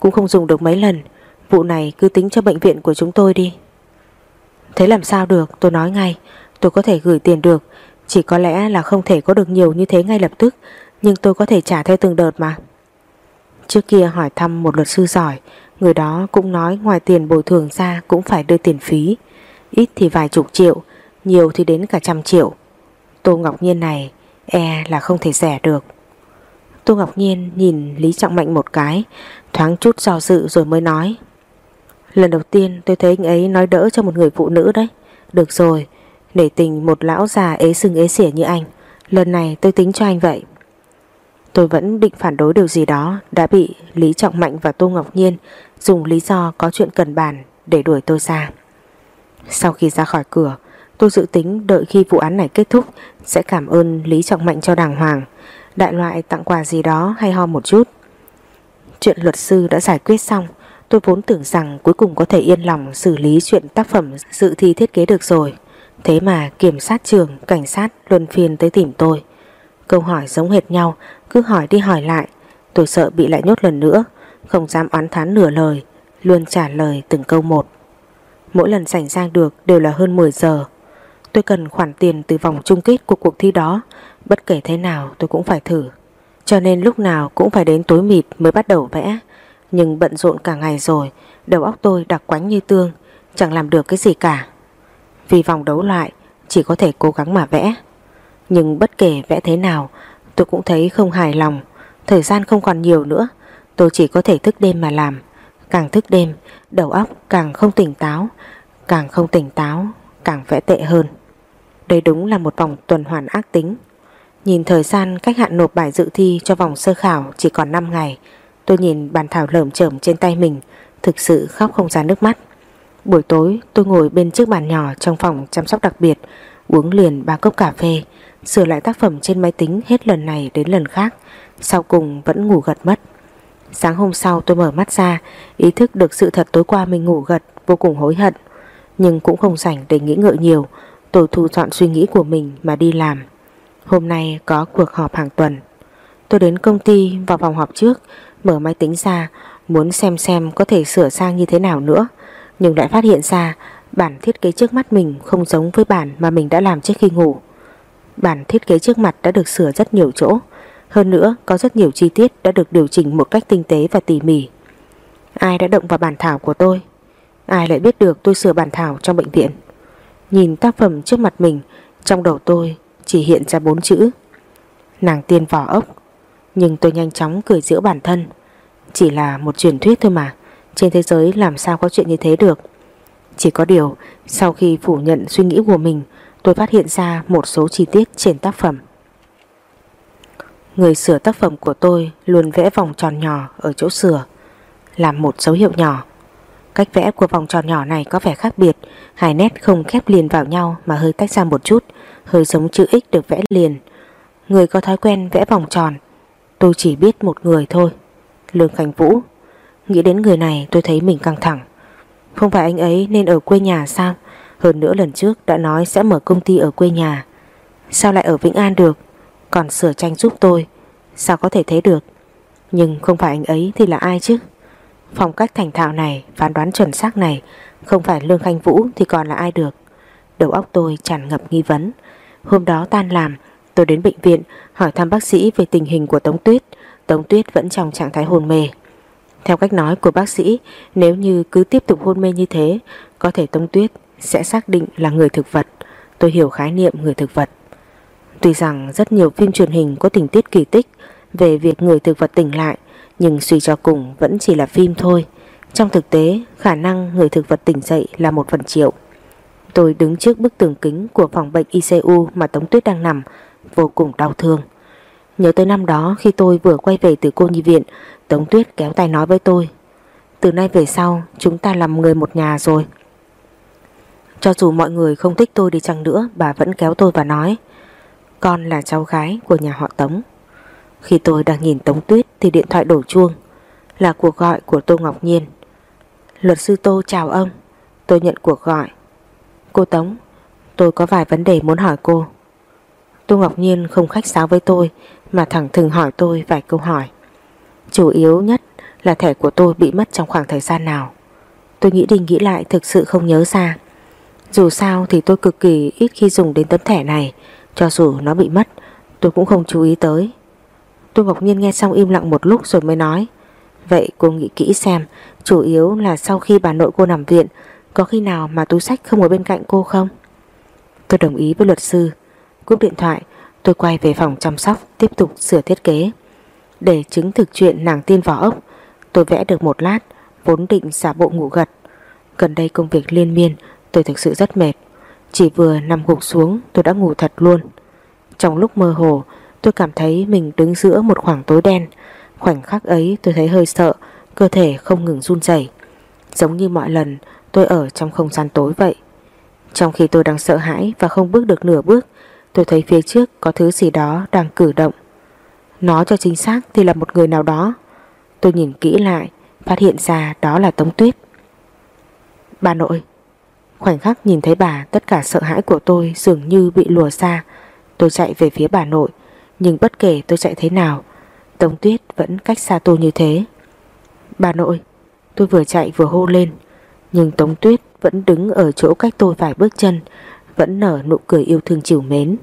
Cũng không dùng được mấy lần. Vụ này cứ tính cho bệnh viện của chúng tôi đi. Thế làm sao được? Tôi nói ngay. Tôi có thể gửi tiền được. Chỉ có lẽ là không thể có được nhiều như thế ngay lập tức. Nhưng tôi có thể trả theo từng đợt mà. Trước kia hỏi thăm một luật sư giỏi, Người đó cũng nói ngoài tiền bồi thường ra Cũng phải đưa tiền phí. Ít thì vài chục triệu, Nhiều thì đến cả trăm triệu. Tô Ngọc Nhiên này E là không thể rẻ được. Tô Ngọc Nhiên nhìn Lý Trọng Mạnh một cái, Thoáng chút do dự rồi mới nói, Lần đầu tiên tôi thấy anh ấy nói đỡ cho một người phụ nữ đấy. Được rồi Để tình một lão già ế sưng ế xỉa như anh. Lần này tôi tính cho anh vậy. Tôi vẫn định phản đối điều gì đó Đã bị Lý Trọng Mạnh và Tô Ngọc Nhiên Dùng lý do có chuyện cần bàn Để đuổi tôi ra Sau khi ra khỏi cửa Tôi dự tính đợi khi vụ án này kết thúc Sẽ cảm ơn Lý Trọng Mạnh cho đàng hoàng Đại loại tặng quà gì đó hay ho một chút Chuyện luật sư đã giải quyết xong Tôi vốn tưởng rằng cuối cùng có thể yên lòng xử lý chuyện tác phẩm dự thi thiết kế được rồi. Thế mà kiểm sát trường, cảnh sát luân phiên tới tìm tôi. Câu hỏi giống hệt nhau, cứ hỏi đi hỏi lại. Tôi sợ bị lại nhốt lần nữa, không dám oán thán nửa lời, luôn trả lời từng câu một. Mỗi lần sảnh sang được đều là hơn 10 giờ. Tôi cần khoản tiền từ vòng chung kết của cuộc thi đó, bất kể thế nào tôi cũng phải thử. Cho nên lúc nào cũng phải đến tối mịt mới bắt đầu vẽ. Nhưng bận rộn cả ngày rồi Đầu óc tôi đặc quánh như tương Chẳng làm được cái gì cả Vì vòng đấu loại Chỉ có thể cố gắng mà vẽ Nhưng bất kể vẽ thế nào Tôi cũng thấy không hài lòng. Thời gian không còn nhiều nữa. Tôi chỉ có thể thức đêm mà làm. Càng thức đêm, Đầu óc càng không tỉnh táo. Càng không tỉnh táo, Càng vẽ tệ hơn. Đây đúng là một vòng tuần hoàn ác tính. Nhìn thời gian cách hạn nộp bài dự thi cho vòng sơ khảo chỉ còn 5 ngày, Tôi nhìn bàn thảo lởm chởm trên tay mình, Thực sự khóc không ra nước mắt. Buổi tối, tôi ngồi bên chiếc bàn nhỏ Trong phòng chăm sóc đặc biệt, Uống liền ba cốc cà phê Sửa lại tác phẩm trên máy tính hết lần này đến lần khác, Sau cùng vẫn ngủ gật mất. Sáng hôm sau tôi mở mắt ra, Ý thức được sự thật tối qua mình ngủ gật Vô cùng hối hận, Nhưng cũng không rảnh để nghĩ ngợi nhiều, Tôi thu dọn suy nghĩ của mình mà đi làm. Hôm nay có cuộc họp hàng tuần. Tôi đến công ty vào phòng họp trước, Mở máy tính ra, Muốn xem xem có thể sửa sang như thế nào nữa, Nhưng lại phát hiện ra Bản thiết kế trước mắt mình không giống với bản Mà mình đã làm trước khi ngủ. Bản thiết kế trước mặt đã được sửa rất nhiều chỗ. Hơn nữa, có rất nhiều chi tiết Đã được điều chỉnh một cách tinh tế và tỉ mỉ. Ai đã động vào bản thảo của tôi? Ai lại biết được tôi sửa bản thảo trong bệnh viện? Nhìn tác phẩm trước mặt mình, Trong đầu tôi chỉ hiện ra bốn chữ. Nàng tiên vỏ ốc. Nhưng tôi nhanh chóng cười giễu bản thân. Chỉ là một truyền thuyết thôi mà. Trên thế giới làm sao có chuyện như thế được? Chỉ có điều, Sau khi phủ nhận suy nghĩ của mình Tôi phát hiện ra một số chi tiết trên tác phẩm. Người sửa tác phẩm của tôi Luôn vẽ vòng tròn nhỏ ở chỗ sửa, Làm một dấu hiệu nhỏ. Cách vẽ của vòng tròn nhỏ này có vẻ khác biệt, Hai nét không khép liền vào nhau Mà hơi tách ra một chút, Hơi giống chữ X được vẽ liền. Người có thói quen vẽ vòng tròn, Tôi chỉ biết một người thôi. Lương Khánh Vũ, Nghĩ đến người này tôi thấy mình căng thẳng. Không phải anh ấy nên ở quê nhà sao? Hơn nữa lần trước đã nói sẽ mở công ty ở quê nhà. Sao lại ở Vĩnh An được? Còn sửa tranh giúp tôi. Sao có thể thế được? Nhưng không phải anh ấy thì là ai chứ? Phong cách thành thạo này Phán đoán chuẩn xác này Không phải Lương Khanh Vũ thì còn là ai được? Đầu óc tôi tràn ngập nghi vấn. Hôm đó tan làm Tôi đến bệnh viện hỏi thăm bác sĩ về tình hình của Tống Tuyết. Tống Tuyết vẫn trong trạng thái hôn mê. Theo cách nói của bác sĩ, nếu như cứ tiếp tục hôn mê như thế, có thể Tống Tuyết sẽ xác định là người thực vật. Tôi hiểu khái niệm người thực vật. Tuy rằng rất nhiều phim truyền hình có tình tiết kỳ tích về việc người thực vật tỉnh lại, nhưng suy cho cùng vẫn chỉ là phim thôi. Trong thực tế, khả năng người thực vật tỉnh dậy là một phần triệu. Tôi đứng trước bức tường kính của phòng bệnh ICU mà Tống Tuyết đang nằm, vô cùng đau thương. Nhớ tới năm đó khi tôi vừa quay về từ cô nhi viện, Tống Tuyết kéo tay nói với tôi. Từ nay về sau chúng ta làm người một nhà rồi. Cho dù mọi người không thích tôi đi chăng nữa, bà vẫn kéo tôi và nói Con là cháu gái của nhà họ Tống. Khi tôi đang nhìn Tống Tuyết thì điện thoại đổ chuông. là cuộc gọi của Tô Ngọc Nhiên. Luật sư Tô chào ông. Tôi nhận cuộc gọi. Cô Tống, tôi có vài vấn đề muốn hỏi cô. Tô Ngọc Nhiên không khách sáo với tôi mà thẳng thừng hỏi tôi vài câu hỏi. Chủ yếu nhất là thẻ của tôi bị mất trong khoảng thời gian nào. Tôi nghĩ đi nghĩ lại thực sự không nhớ ra. Dù sao thì tôi cực kỳ ít khi dùng đến tấm thẻ này, cho dù nó bị mất, tôi cũng không chú ý tới. tôi Ngọc Nhiên nghe xong im lặng một lúc rồi mới nói Vậy cô nghĩ kỹ xem Chủ yếu là sau khi bà nội cô nằm viện Có khi nào mà túi sách không ở bên cạnh cô không? Tôi đồng ý với luật sư. Cúp điện thoại Tôi quay về phòng chăm sóc Tiếp tục sửa thiết kế. Để chứng thực chuyện nàng tiên vỏ ốc Tôi vẽ được một lát Vốn định xả bộ ngủ gật. Gần đây công việc liên miên Tôi thực sự rất mệt. Chỉ vừa nằm gục xuống, tôi đã ngủ thật luôn. Trong lúc mơ hồ, Tôi cảm thấy mình đứng giữa một khoảng tối đen. Khoảnh khắc ấy, tôi thấy hơi sợ, Cơ thể không ngừng run rẩy. Giống như mọi lần, tôi ở trong không gian tối vậy. Trong khi tôi đang sợ hãi Và không bước được nửa bước, Tôi thấy phía trước có thứ gì đó đang cử động. Nó cho chính xác thì là một người nào đó. Tôi nhìn kỹ lại, Phát hiện ra đó là Tống Tuyết. Bà nội Khoảnh khắc nhìn thấy bà, Tất cả sợ hãi của tôi dường như bị lùa xa. Tôi chạy về phía bà nội, Nhưng bất kể tôi chạy thế nào, Tống Tuyết vẫn cách xa tôi như thế. Bà nội, Tôi vừa chạy vừa hô lên, Nhưng Tống Tuyết vẫn đứng ở chỗ cách tôi vài bước chân, Vẫn nở nụ cười yêu thương chiều mến.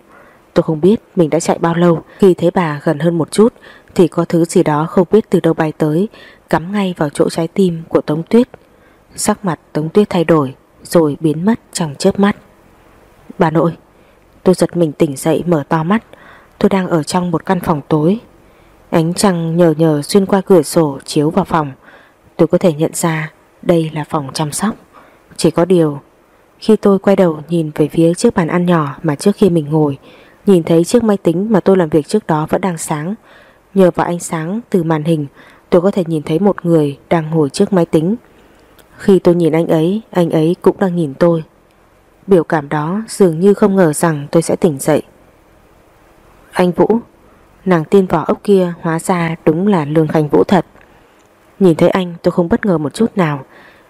Tôi không biết mình đã chạy bao lâu, Khi thấy bà gần hơn một chút Thì có thứ gì đó không biết từ đâu bay tới, Cắm ngay vào chỗ trái tim của Tống Tuyết. Sắc mặt Tống Tuyết thay đổi rồi biến mất trong chớp mắt. Bà nội, Tôi giật mình tỉnh dậy mở to mắt. Tôi đang ở trong một căn phòng tối. Ánh trăng nhờ nhờ xuyên qua cửa sổ chiếu vào phòng. Tôi có thể nhận ra đây là phòng chăm sóc. Chỉ có điều, Khi tôi quay đầu nhìn về phía chiếc bàn ăn nhỏ mà trước khi mình ngồi, Nhìn thấy chiếc máy tính mà tôi làm việc trước đó vẫn đang sáng. Nhờ vào ánh sáng từ màn hình, Tôi có thể nhìn thấy một người đang ngồi trước máy tính. Khi tôi nhìn anh ấy Anh ấy cũng đang nhìn tôi. Biểu cảm đó dường như không ngờ rằng tôi sẽ tỉnh dậy. Anh Vũ, Nàng tin vỏ ốc kia hóa ra đúng là Lương Khánh Vũ thật. Nhìn thấy anh, tôi không bất ngờ một chút nào,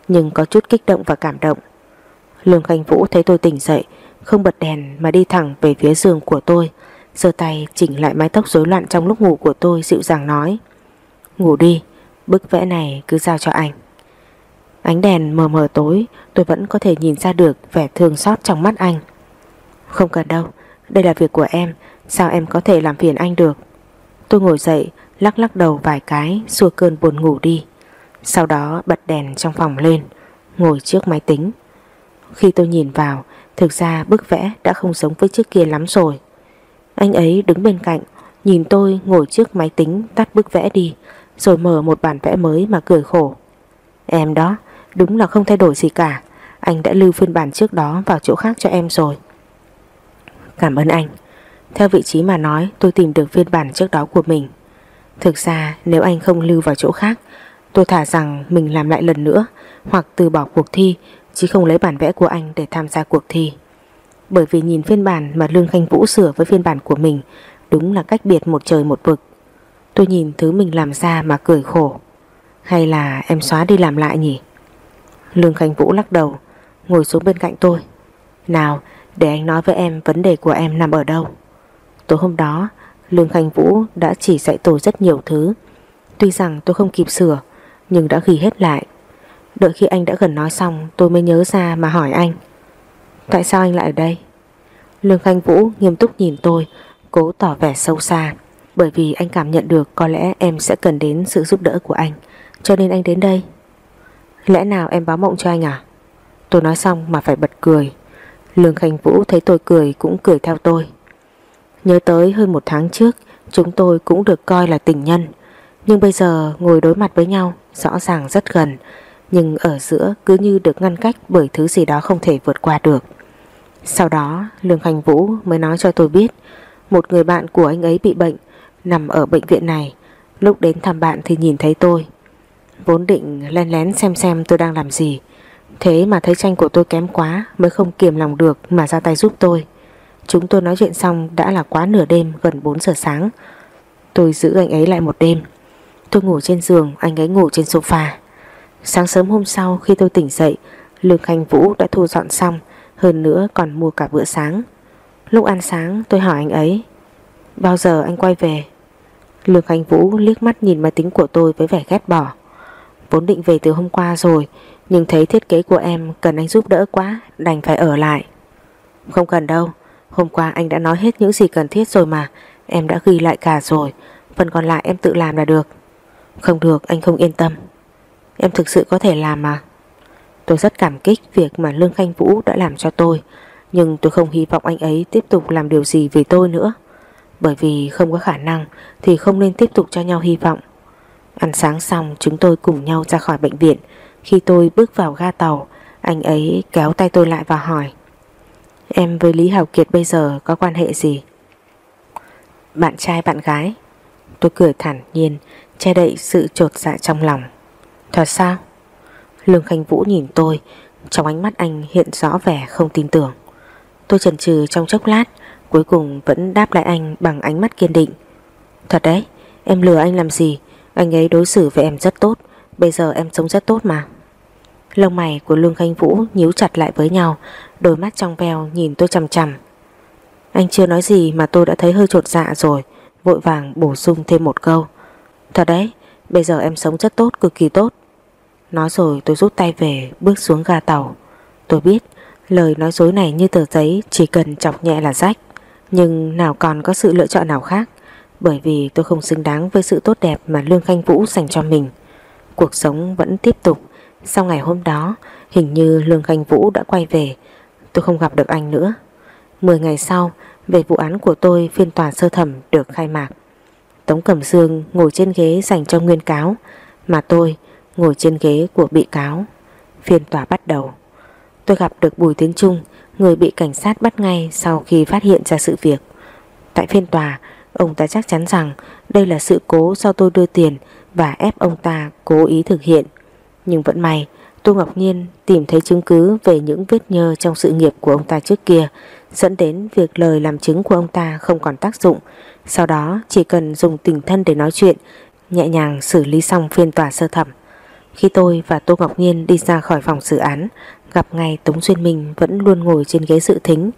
Nhưng có chút kích động và cảm động. Lương Khánh Vũ thấy tôi tỉnh dậy, Không bật đèn mà đi thẳng về phía giường của tôi, giơ tay chỉnh lại mái tóc rối loạn trong lúc ngủ của tôi, dịu dàng nói, Ngủ đi, Bức vẽ này cứ giao cho anh. Ánh đèn mờ mờ tối, Tôi vẫn có thể nhìn ra được vẻ thương xót trong mắt anh. Không cần đâu, Đây là việc của em, Sao em có thể làm phiền anh được? Tôi ngồi dậy, lắc lắc đầu vài cái, xua cơn buồn ngủ đi. Sau đó bật đèn trong phòng lên, Ngồi trước máy tính. Khi tôi nhìn vào, Thực ra bức vẽ đã không giống với trước kia lắm rồi. Anh ấy đứng bên cạnh, Nhìn tôi ngồi trước máy tính Tắt bức vẽ đi, Rồi mở một bản vẽ mới mà cười khổ. Em đó đúng là không thay đổi gì cả. Anh đã lưu phiên bản trước đó vào chỗ khác cho em rồi. Cảm ơn anh. Theo vị trí mà nói, tôi tìm được phiên bản trước đó của mình. Thực ra, nếu anh không lưu vào chỗ khác, Tôi thả rằng mình làm lại lần nữa, Hoặc từ bỏ cuộc thi, Chứ không lấy bản vẽ của anh để tham gia cuộc thi. Bởi vì nhìn phiên bản mà Lương Khanh Vũ sửa với phiên bản của mình, Đúng là cách biệt một trời một vực. Tôi nhìn thứ mình làm ra mà cười khổ. Hay là em xóa đi làm lại nhỉ? Lương Khánh Vũ lắc đầu, Ngồi xuống bên cạnh tôi. Nào, để anh nói với em vấn đề của em nằm ở đâu. Tối hôm đó, Lương Khánh Vũ đã chỉ dạy tôi rất nhiều thứ. Tuy rằng tôi không kịp sửa, Nhưng đã ghi hết lại. Đợi khi anh đã gần nói xong, Tôi mới nhớ ra mà hỏi anh, Tại sao anh lại ở đây? Lương Khanh Vũ nghiêm túc nhìn tôi, Cố tỏ vẻ sâu xa, Bởi vì anh cảm nhận được có lẽ em sẽ cần đến sự giúp đỡ của anh. Cho nên anh đến đây. Lẽ nào em báo mộng cho anh à? Tôi nói xong mà phải bật cười. Lương Khánh Vũ thấy tôi cười cũng cười theo tôi. Nhớ tới hơn một tháng trước, Chúng tôi cũng được coi là tình nhân. Nhưng bây giờ ngồi đối mặt với nhau, Rõ ràng rất gần. Nhưng ở giữa cứ như được ngăn cách Bởi thứ gì đó không thể vượt qua được. Sau đó, Lương Khánh Vũ mới nói cho tôi biết, Một người bạn của anh ấy bị bệnh, Nằm ở bệnh viện này. Lúc đến thăm bạn thì nhìn thấy tôi. Vốn định len lén xem xem tôi đang làm gì. Thế mà thấy tranh của tôi kém quá Mới không kiềm lòng được mà ra tay giúp tôi. Chúng tôi nói chuyện xong đã là quá nửa đêm, gần 4 giờ sáng. Tôi giữ anh ấy lại một đêm. Tôi ngủ trên giường, Anh ấy ngủ trên sofa. Sáng sớm hôm sau khi tôi tỉnh dậy, Lương Khanh Vũ đã thu dọn xong, Hơn nữa còn mua cả bữa sáng. Lúc ăn sáng, tôi hỏi anh ấy, Bao giờ anh quay về? Lương Khanh Vũ liếc mắt nhìn máy tính của tôi với vẻ ghét bỏ. Vốn định về từ hôm qua rồi, Nhưng thấy thiết kế của em cần anh giúp đỡ quá, Đành phải ở lại. Không cần đâu, Hôm qua anh đã nói hết những gì cần thiết rồi mà, Em đã ghi lại cả rồi, Phần còn lại em tự làm là được. Không được, anh không yên tâm. Em thực sự có thể làm mà. Tôi rất cảm kích việc mà Lương Khanh Vũ đã làm cho tôi, Nhưng tôi không hy vọng anh ấy tiếp tục làm điều gì vì tôi nữa. Bởi vì không có khả năng Thì không nên tiếp tục cho nhau hy vọng. Ăn sáng xong, chúng tôi cùng nhau ra khỏi bệnh viện. Khi tôi bước vào ga tàu, Anh ấy kéo tay tôi lại và hỏi, Em với Lý Hào Kiệt bây giờ có quan hệ gì? Bạn trai bạn gái. Tôi cười thản nhiên, Che đậy sự trột dạ trong lòng. Thật sao? Lương Khanh Vũ nhìn tôi, Trong ánh mắt anh hiện rõ vẻ không tin tưởng. Tôi chần chừ trong chốc lát, Cuối cùng vẫn đáp lại anh bằng ánh mắt kiên định. Thật đấy, Em lừa anh làm gì? Anh ấy đối xử với em rất tốt. Bây giờ em sống rất tốt mà. Lông mày của Lương Khanh Vũ nhíu chặt lại với nhau. Đôi mắt trong veo nhìn tôi chằm chằm. Anh chưa nói gì mà tôi đã thấy hơi trột dạ rồi. Vội vàng bổ sung thêm một câu. Thật đấy, Bây giờ em sống rất tốt, cực kỳ tốt. Nói rồi tôi rút tay về, Bước xuống ga tàu. Tôi biết, lời nói dối này như tờ giấy Chỉ cần chọc nhẹ là rách. Nhưng nào còn có sự lựa chọn nào khác? Bởi vì tôi không xứng đáng với sự tốt đẹp Mà Lương Khanh Vũ dành cho mình. Cuộc sống vẫn tiếp tục. Sau ngày hôm đó, Hình như Lương Khanh Vũ đã quay về. Tôi không gặp được anh nữa. 10 ngày sau, Về vụ án của tôi, phiên tòa sơ thẩm được khai mạc. Tống Cẩm Dương ngồi trên ghế dành cho nguyên cáo, Mà tôi ngồi trên ghế của bị cáo. Phiên tòa bắt đầu. Tôi gặp được Bùi Tiến Trung, Người bị cảnh sát bắt ngay sau khi phát hiện ra sự việc. Tại phiên tòa Ông ta chắc chắn rằng Đây là sự cố do tôi đưa tiền Và ép ông ta cố ý thực hiện Nhưng vẫn may Tô Ngọc Nhiên tìm thấy chứng cứ về những vết nhơ trong sự nghiệp của ông ta trước kia dẫn đến việc lời làm chứng của ông ta không còn tác dụng. Sau đó chỉ cần dùng tình thân để nói chuyện, nhẹ nhàng xử lý xong phiên tòa sơ thẩm. Khi tôi và Tô Ngọc Nhiên đi ra khỏi phòng xử án, gặp ngay Tống Duyên Minh vẫn luôn ngồi trên ghế dự thính.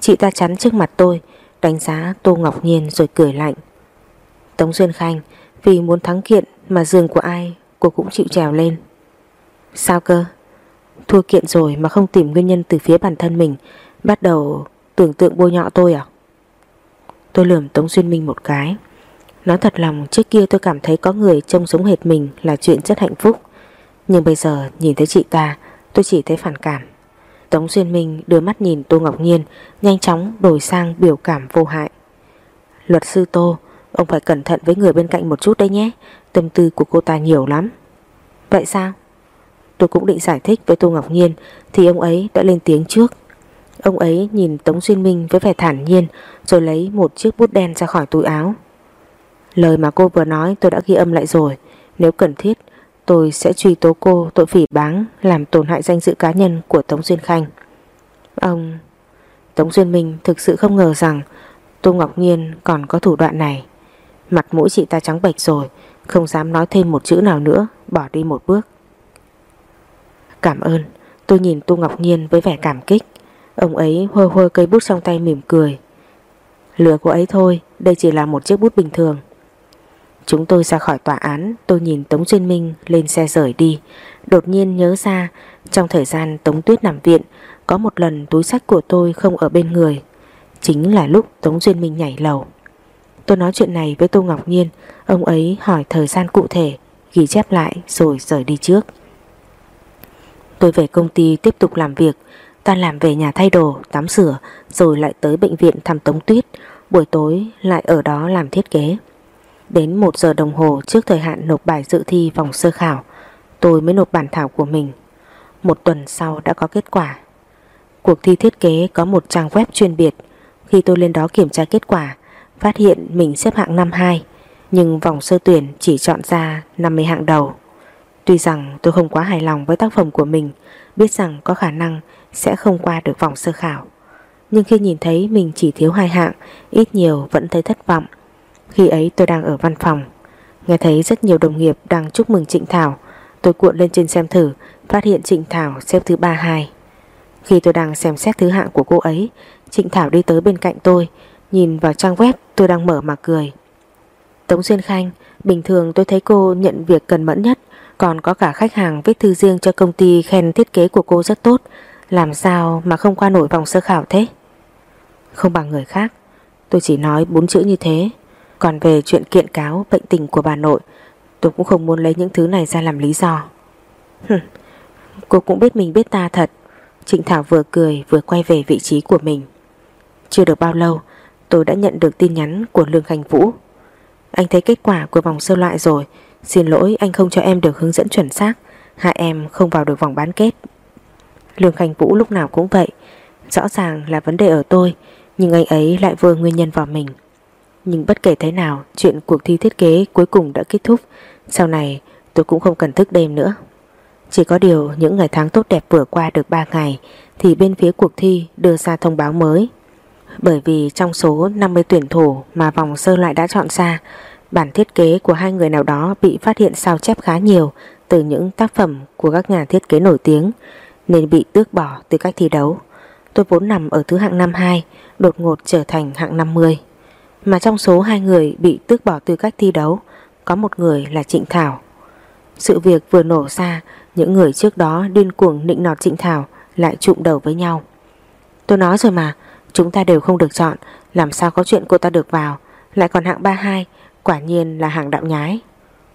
Chị ta chắn trước mặt tôi, đánh giá Tô Ngọc Nhiên rồi cười lạnh. Tống Duyên Khanh, vì muốn thắng kiện mà giường của ai cô cũng chịu trèo lên. Sao cơ? Thua kiện rồi mà không tìm nguyên nhân từ phía bản thân mình Bắt đầu tưởng tượng bôi nhọ tôi à? Tôi lườm Tống Duyên Minh một cái Nói thật lòng trước kia tôi cảm thấy có người trông giống hệt mình là chuyện rất hạnh phúc Nhưng bây giờ nhìn thấy chị ta tôi chỉ thấy phản cảm Tống Duyên Minh đưa mắt nhìn Tô Ngọc Nhiên, Nhanh chóng đổi sang biểu cảm vô hại. Luật sư Tô, Ông phải cẩn thận với người bên cạnh một chút đấy nhé, Tâm tư của cô ta nhiều lắm. Vậy sao? Tôi cũng định giải thích với Tô Ngọc Nhiên, Thì ông ấy đã lên tiếng trước. Ông ấy nhìn Tống Duyên Minh với vẻ thản nhiên, Rồi lấy một chiếc bút đen ra khỏi túi áo. Lời mà cô vừa nói tôi đã ghi âm lại rồi, Nếu cần thiết Tôi sẽ truy tố cô tội phỉ báng, Làm tổn hại danh dự cá nhân của Tống Duyên Khanh. Ông Tống Duyên Minh thực sự không ngờ rằng Tô Ngọc Nhiên còn có thủ đoạn này. Mặt mũi chị ta trắng bệch rồi, Không dám nói thêm một chữ nào nữa, Bỏ đi một bước. Cảm ơn, Tôi nhìn Tu Ngọc Nhiên với vẻ cảm kích. Ông ấy hơ hơ cây bút trong tay mỉm cười. Lừa cô ấy thôi, Đây chỉ là một chiếc bút bình thường. Chúng tôi ra khỏi tòa án Tôi nhìn Tống Duyên Minh lên xe rời đi. Đột nhiên nhớ ra Trong thời gian Tống Tuyết nằm viện Có một lần túi sách của tôi không ở bên người. Chính là lúc Tống Duyên Minh nhảy lầu. Tôi nói chuyện này với Tô Ngọc Nhiên Ông ấy hỏi thời gian cụ thể Ghi chép lại rồi rời đi trước. Tôi về công ty tiếp tục làm việc Tan làm về nhà thay đồ, tắm rửa Rồi lại tới bệnh viện thăm Tống Tuyết. Buổi tối lại ở đó làm thiết kế. Đến 1 giờ đồng hồ trước thời hạn nộp bài dự thi vòng sơ khảo, Tôi mới nộp bản thảo của mình. Một tuần sau đã có kết quả. Cuộc thi thiết kế có một trang web chuyên biệt. Khi tôi lên đó kiểm tra kết quả, Phát hiện mình xếp hạng năm 2 Nhưng vòng sơ tuyển chỉ chọn ra 50 hạng đầu. Tuy rằng tôi không quá hài lòng với tác phẩm của mình, Biết rằng có khả năng sẽ không qua được vòng sơ khảo. Nhưng khi nhìn thấy mình chỉ thiếu hai hạng, Ít nhiều vẫn thấy thất vọng. Khi ấy tôi đang ở văn phòng. Nghe thấy rất nhiều đồng nghiệp đang chúc mừng Trịnh Thảo. Tôi cuộn lên trên xem thử, Phát hiện Trịnh Thảo xếp thứ 32 Khi tôi đang xem xét thứ hạng của cô ấy, Trịnh Thảo đi tới bên cạnh tôi, Nhìn vào trang web tôi đang mở mà cười. Tống Xuyên Khanh, Bình thường tôi thấy cô nhận việc cần mẫn nhất, Còn có cả khách hàng viết thư riêng cho công ty Khen thiết kế của cô rất tốt, Làm sao mà không qua nổi vòng sơ khảo thế? Không bằng người khác, Tôi chỉ nói bốn chữ như thế. Còn về chuyện kiện cáo bệnh tình của bà nội Tôi cũng không muốn lấy những thứ này ra làm lý do. Hừm, Cô cũng biết mình biết ta thật. Trịnh Thảo vừa cười vừa quay về vị trí của mình. Chưa được bao lâu Tôi đã nhận được tin nhắn của Lương Khánh Vũ. Anh thấy kết quả của vòng sơ loại rồi Xin lỗi anh không cho em được hướng dẫn chuẩn xác Hai em không vào được vòng bán kết. Lương Khánh Vũ lúc nào cũng vậy Rõ ràng là vấn đề ở tôi Nhưng anh ấy lại vừa nguyên nhân vào mình. Nhưng bất kể thế nào Chuyện cuộc thi thiết kế cuối cùng đã kết thúc Sau này tôi cũng không cần thức đêm nữa Chỉ có điều những ngày tháng tốt đẹp vừa qua được 3 ngày Thì bên phía cuộc thi đưa ra thông báo mới bởi vì trong số 50 tuyển thủ mà vòng sơ loại đã chọn ra, bản thiết kế của hai người nào đó bị phát hiện sao chép khá nhiều từ những tác phẩm của các nhà thiết kế nổi tiếng nên bị tước bỏ từ cách thi đấu. Tôi vốn nằm ở thứ hạng 52, đột ngột trở thành hạng 50. Mà trong số hai người bị tước bỏ tư cách thi đấu, có một người là Trịnh Thảo. Sự việc vừa nổ ra, những người trước đó điên cuồng nịnh nọt Trịnh Thảo lại trụng đầu với nhau. Tôi nói rồi mà, Chúng ta đều không được chọn Làm sao có chuyện cô ta được vào Lại còn hạng 32 Quả nhiên là hạng đạo nhái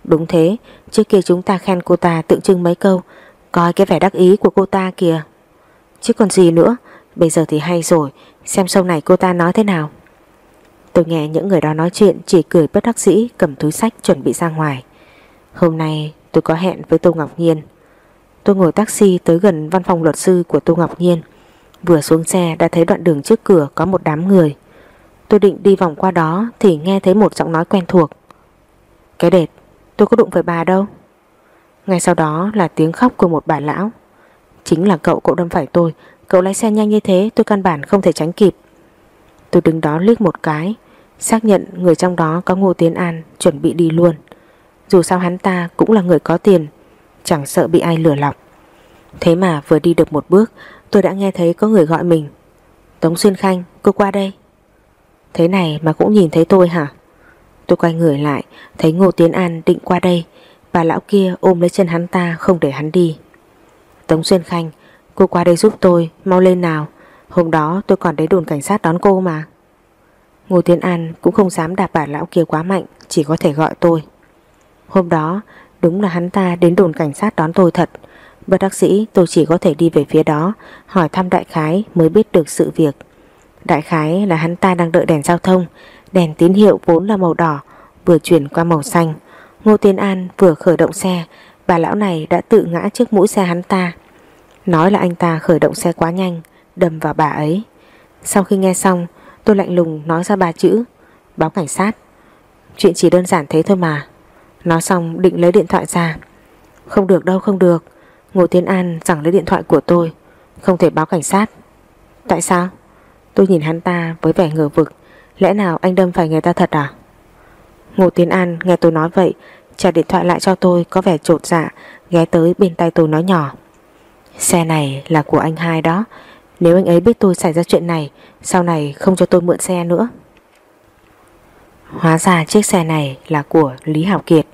Đúng thế Trước kia chúng ta khen cô ta tượng trưng mấy câu Coi cái vẻ đắc ý của cô ta kìa Chứ còn gì nữa Bây giờ thì hay rồi Xem sau này cô ta nói thế nào Tôi nghe những người đó nói chuyện, Chỉ cười bất đắc dĩ, cầm túi sách chuẩn bị ra ngoài. Hôm nay, tôi có hẹn với Tô Ngọc Nhiên. Tôi ngồi taxi tới gần văn phòng luật sư của Tô Ngọc Nhiên. Vừa xuống xe đã thấy đoạn đường trước cửa có một đám người. Tôi định đi vòng qua đó Thì nghe thấy một giọng nói quen thuộc. Cái đệt Tôi có đụng với bà đâu. Ngay sau đó là tiếng khóc của một bà lão. Chính là cậu cậu đâm phải tôi. Cậu lái xe nhanh như thế, tôi căn bản không thể tránh kịp. Tôi đứng đó liếc một cái. Xác nhận người trong đó có Ngô Tiến An Chuẩn bị đi luôn. Dù sao hắn ta cũng là người có tiền, Chẳng sợ bị ai lừa lọc. Thế mà vừa đi được một bước, Tôi đã nghe thấy có người gọi mình. Tống Xuyên Khanh, cô qua đây. Thế này mà cũng nhìn thấy tôi hả? Tôi quay người lại, Thấy Ngô Tiến An định qua đây. Bà lão kia ôm lấy chân hắn ta không để hắn đi. Tống Xuyên Khanh, Cô qua đây giúp tôi, Mau lên nào. Hôm đó tôi còn đến đồn cảnh sát đón cô mà. Ngô Tiến An cũng không dám đạp bà lão kia quá mạnh, Chỉ có thể gọi tôi. Hôm đó, đúng là hắn ta đến đồn cảnh sát đón tôi thật. Bất đắc sĩ tôi chỉ có thể đi về phía đó, Hỏi thăm đại khái mới biết được sự việc. Đại khái là hắn ta đang đợi đèn giao thông. Đèn tín hiệu vốn là màu đỏ, Vừa chuyển qua màu xanh. Ngô Tiên An vừa khởi động xe, Bà lão này đã tự ngã trước mũi xe hắn ta. Nói là anh ta khởi động xe quá nhanh, Đâm vào bà ấy. Sau khi nghe xong Tôi lạnh lùng nói ra ba chữ. Báo cảnh sát. Chuyện chỉ đơn giản thế thôi mà. Nói xong định lấy điện thoại ra. Không được đâu, không được. Ngô Tiến An giằng lấy điện thoại của tôi. Không thể báo cảnh sát. Tại sao? Tôi nhìn hắn ta với vẻ ngờ vực. Lẽ nào anh đâm phải người ta thật à? Ngô Tiến An nghe tôi nói vậy, Trả điện thoại lại cho tôi có vẻ trột dạ Ghé tới bên tay tôi nói nhỏ. Xe này là của anh hai đó. Nếu anh ấy biết tôi xảy ra chuyện này, Sau này không cho tôi mượn xe nữa Hóa ra chiếc xe này là của Lý Hảo Kiệt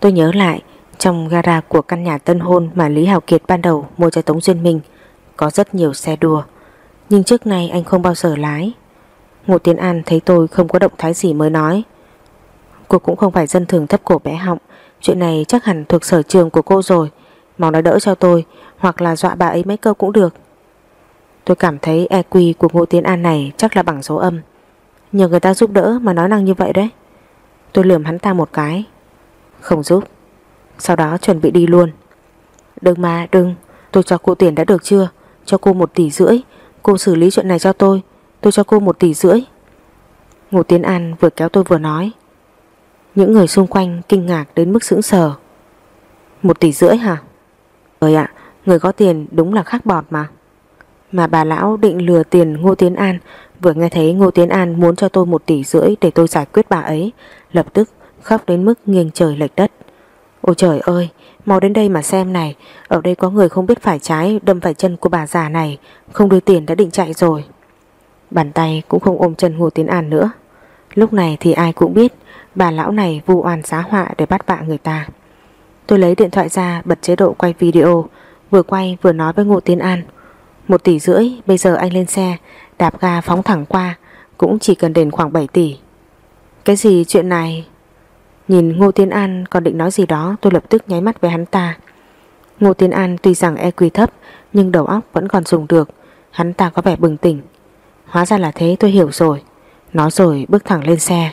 Tôi nhớ lại, trong gara của căn nhà tân hôn mà Lý Hảo Kiệt ban đầu mua cho Tống Duyên Minh, có rất nhiều xe đua. Nhưng trước nay anh không bao giờ lái. Ngô Tiến An thấy tôi không có động thái gì mới nói. Cô cũng không phải dân thường thấp cổ bé họng. Chuyện này chắc hẳn thuộc sở trường của cô rồi. Mau nói đỡ cho tôi, hoặc là dọa bà ấy mấy câu cũng được. Tôi cảm thấy EQ của Ngô Tiến An này chắc là bằng số âm. Nhờ người ta giúp đỡ mà nói năng như vậy đấy. Tôi lườm hắn ta một cái. Không giúp. Sau đó chuẩn bị đi luôn. Đừng mà, đừng. Tôi cho cô tiền đã được chưa? Cho cô một tỷ rưỡi. Cô xử lý chuyện này cho tôi. Tôi cho cô một tỷ rưỡi. Ngô Tiến An vừa kéo tôi vừa nói. Những người xung quanh kinh ngạc đến mức sững sờ. Một tỷ rưỡi hả? Ơi ạ, Người có tiền đúng là khác bọt mà. Mà bà lão định lừa tiền Ngô Tiến An Vừa nghe thấy Ngô Tiến An muốn cho tôi một tỷ rưỡi Để tôi giải quyết bà ấy Lập tức khóc đến mức nghiêng trời lệch đất. Ôi trời ơi, mau đến đây mà xem này, ở đây có người không biết phải trái đâm phải chân của bà già này, không đưa tiền đã định chạy rồi. Bàn tay cũng không ôm chân Ngô Tiến An nữa. Lúc này thì ai cũng biết bà lão này vu oan xá họa để bắt vạ người ta. Tôi lấy điện thoại ra bật chế độ quay video, vừa quay vừa nói với Ngô Tiến An. Một tỷ rưỡi, bây giờ anh lên xe, đạp ga phóng thẳng qua, cũng chỉ cần đền khoảng 7 tỷ. Cái gì chuyện này? Nhìn Ngô Tiến An còn định nói gì đó tôi lập tức nháy mắt với hắn ta. Ngô Tiến An tuy rằng EQ thấp nhưng đầu óc vẫn còn dùng được. Hắn ta có vẻ bừng tỉnh. Hóa ra là thế tôi hiểu rồi. Nói rồi bước thẳng lên xe.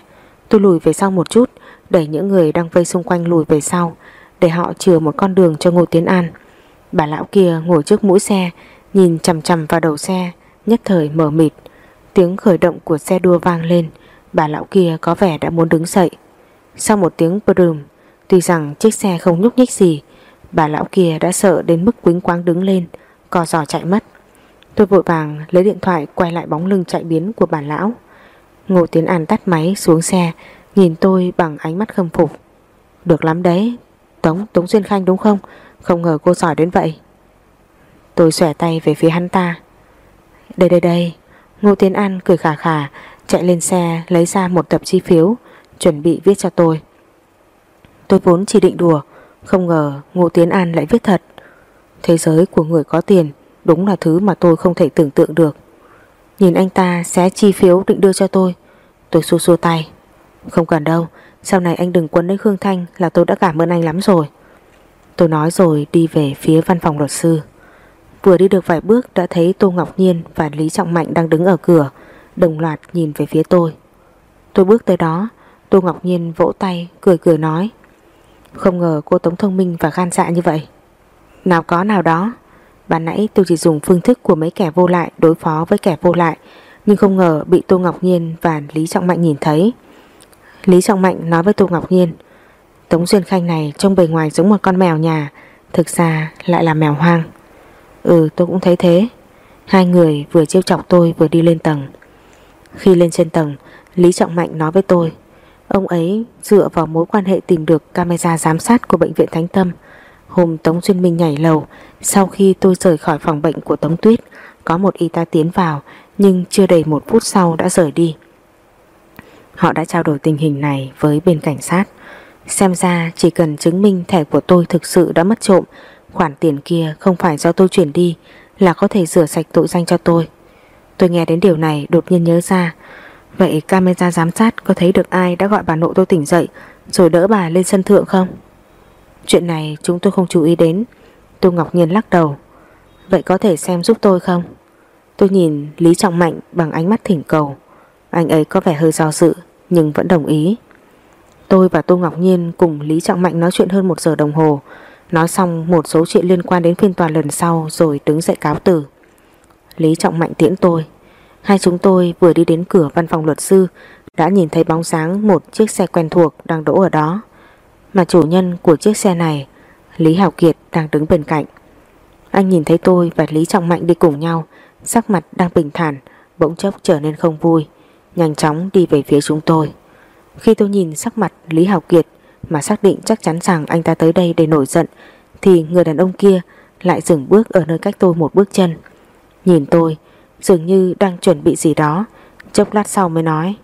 Tôi lùi về sau một chút đẩy những người đang vây xung quanh lùi về sau để họ chừa một con đường cho Ngô Tiến An. Bà lão kia ngồi trước mũi xe nhìn chằm chằm vào đầu xe nhất thời mở mịt. Tiếng khởi động của xe đua vang lên bà lão kia có vẻ đã muốn đứng dậy. Sau một tiếng brum, tuy rằng chiếc xe không nhúc nhích gì, bà lão kia đã sợ đến mức quính quáng đứng lên, co giò chạy mất. Tôi vội vàng lấy điện thoại quay lại bóng lưng chạy biến của bà lão. Ngô Tiến An tắt máy xuống xe, nhìn tôi bằng ánh mắt khâm phục. Được lắm đấy, Tống, Tống Duyên Khanh đúng không? Không ngờ cô giỏi đến vậy. Tôi xòe tay về phía hắn ta. Đây đây đây, Ngô Tiến An cười khà khà chạy lên xe lấy ra một tập chi phiếu, chuẩn bị viết cho tôi. Tôi vốn chỉ định đùa, không ngờ Ngô Tiến An lại viết thật. Thế giới của người có tiền đúng là thứ mà tôi không thể tưởng tượng được. Nhìn anh ta xé chi phiếu định đưa cho tôi, tôi xua xua tay. Không cần đâu, sau này anh đừng quấn đến Khương Thanh là tôi đã cảm ơn anh lắm rồi. Tôi nói rồi đi về phía văn phòng luật sư. Vừa đi được vài bước đã thấy Tô Ngọc Nhiên và Lý Trọng Mạnh đang đứng ở cửa, đồng loạt nhìn về phía tôi. Tôi bước tới đó, Tô Ngọc Nhiên vỗ tay, cười cười nói. Không ngờ cô Tống thông minh và gan dạ như vậy. Nào có nào đó, Ban nãy tôi chỉ dùng phương thức của mấy kẻ vô lại đối phó với kẻ vô lại, nhưng không ngờ bị Tô Ngọc Nhiên và Lý Trọng Mạnh nhìn thấy. Lý Trọng Mạnh nói với Tô Ngọc Nhiên, Tống Duyên Khanh này trông bề ngoài giống một con mèo nhà, thực ra lại là mèo hoang. Ừ tôi cũng thấy thế. Hai người vừa trêu chọc tôi vừa đi lên tầng. Khi lên trên tầng, Lý Trọng Mạnh nói với tôi, ông ấy dựa vào mối quan hệ tìm được camera giám sát của bệnh viện Thánh Tâm. Hôm Tống Duyên Minh nhảy lầu, sau khi tôi rời khỏi phòng bệnh của Tống Tuyết, có một y tá tiến vào, nhưng chưa đầy một phút sau đã rời đi. Họ đã trao đổi tình hình này với bên cảnh sát. Xem ra chỉ cần chứng minh thẻ của tôi thực sự đã mất trộm, khoản tiền kia không phải do tôi chuyển đi là có thể rửa sạch tội danh cho tôi. Tôi nghe đến điều này đột nhiên nhớ ra, vậy camera giám sát có thấy được ai đã gọi bà nội tôi tỉnh dậy rồi đỡ bà lên sân thượng không? Chuyện này chúng tôi không chú ý đến. Tô Ngọc Nhiên lắc đầu. Vậy có thể xem giúp tôi không? Tôi nhìn Lý Trọng Mạnh bằng ánh mắt thỉnh cầu. Anh ấy có vẻ hơi do dự nhưng vẫn đồng ý. Tôi và Tô Ngọc Nhiên cùng Lý Trọng Mạnh nói chuyện hơn một giờ đồng hồ. Nói xong một số chuyện liên quan đến phiên tòa lần sau rồi đứng dậy cáo từ Lý Trọng Mạnh tiễn tôi. Hai chúng tôi vừa đi đến cửa văn phòng luật sư đã nhìn thấy bóng sáng một chiếc xe quen thuộc đang đỗ ở đó. Mà chủ nhân của chiếc xe này, Lý Hảo Kiệt đang đứng bên cạnh. Anh nhìn thấy tôi và Lý Trọng Mạnh đi cùng nhau, sắc mặt đang bình thản, bỗng chốc trở nên không vui, nhanh chóng đi về phía chúng tôi. Khi tôi nhìn sắc mặt Lý Hảo Kiệt mà xác định chắc chắn rằng anh ta tới đây để nổi giận, thì người đàn ông kia lại dừng bước ở nơi cách tôi một bước chân. Nhìn tôi, dường như đang chuẩn bị gì đó, chốc lát sau mới nói.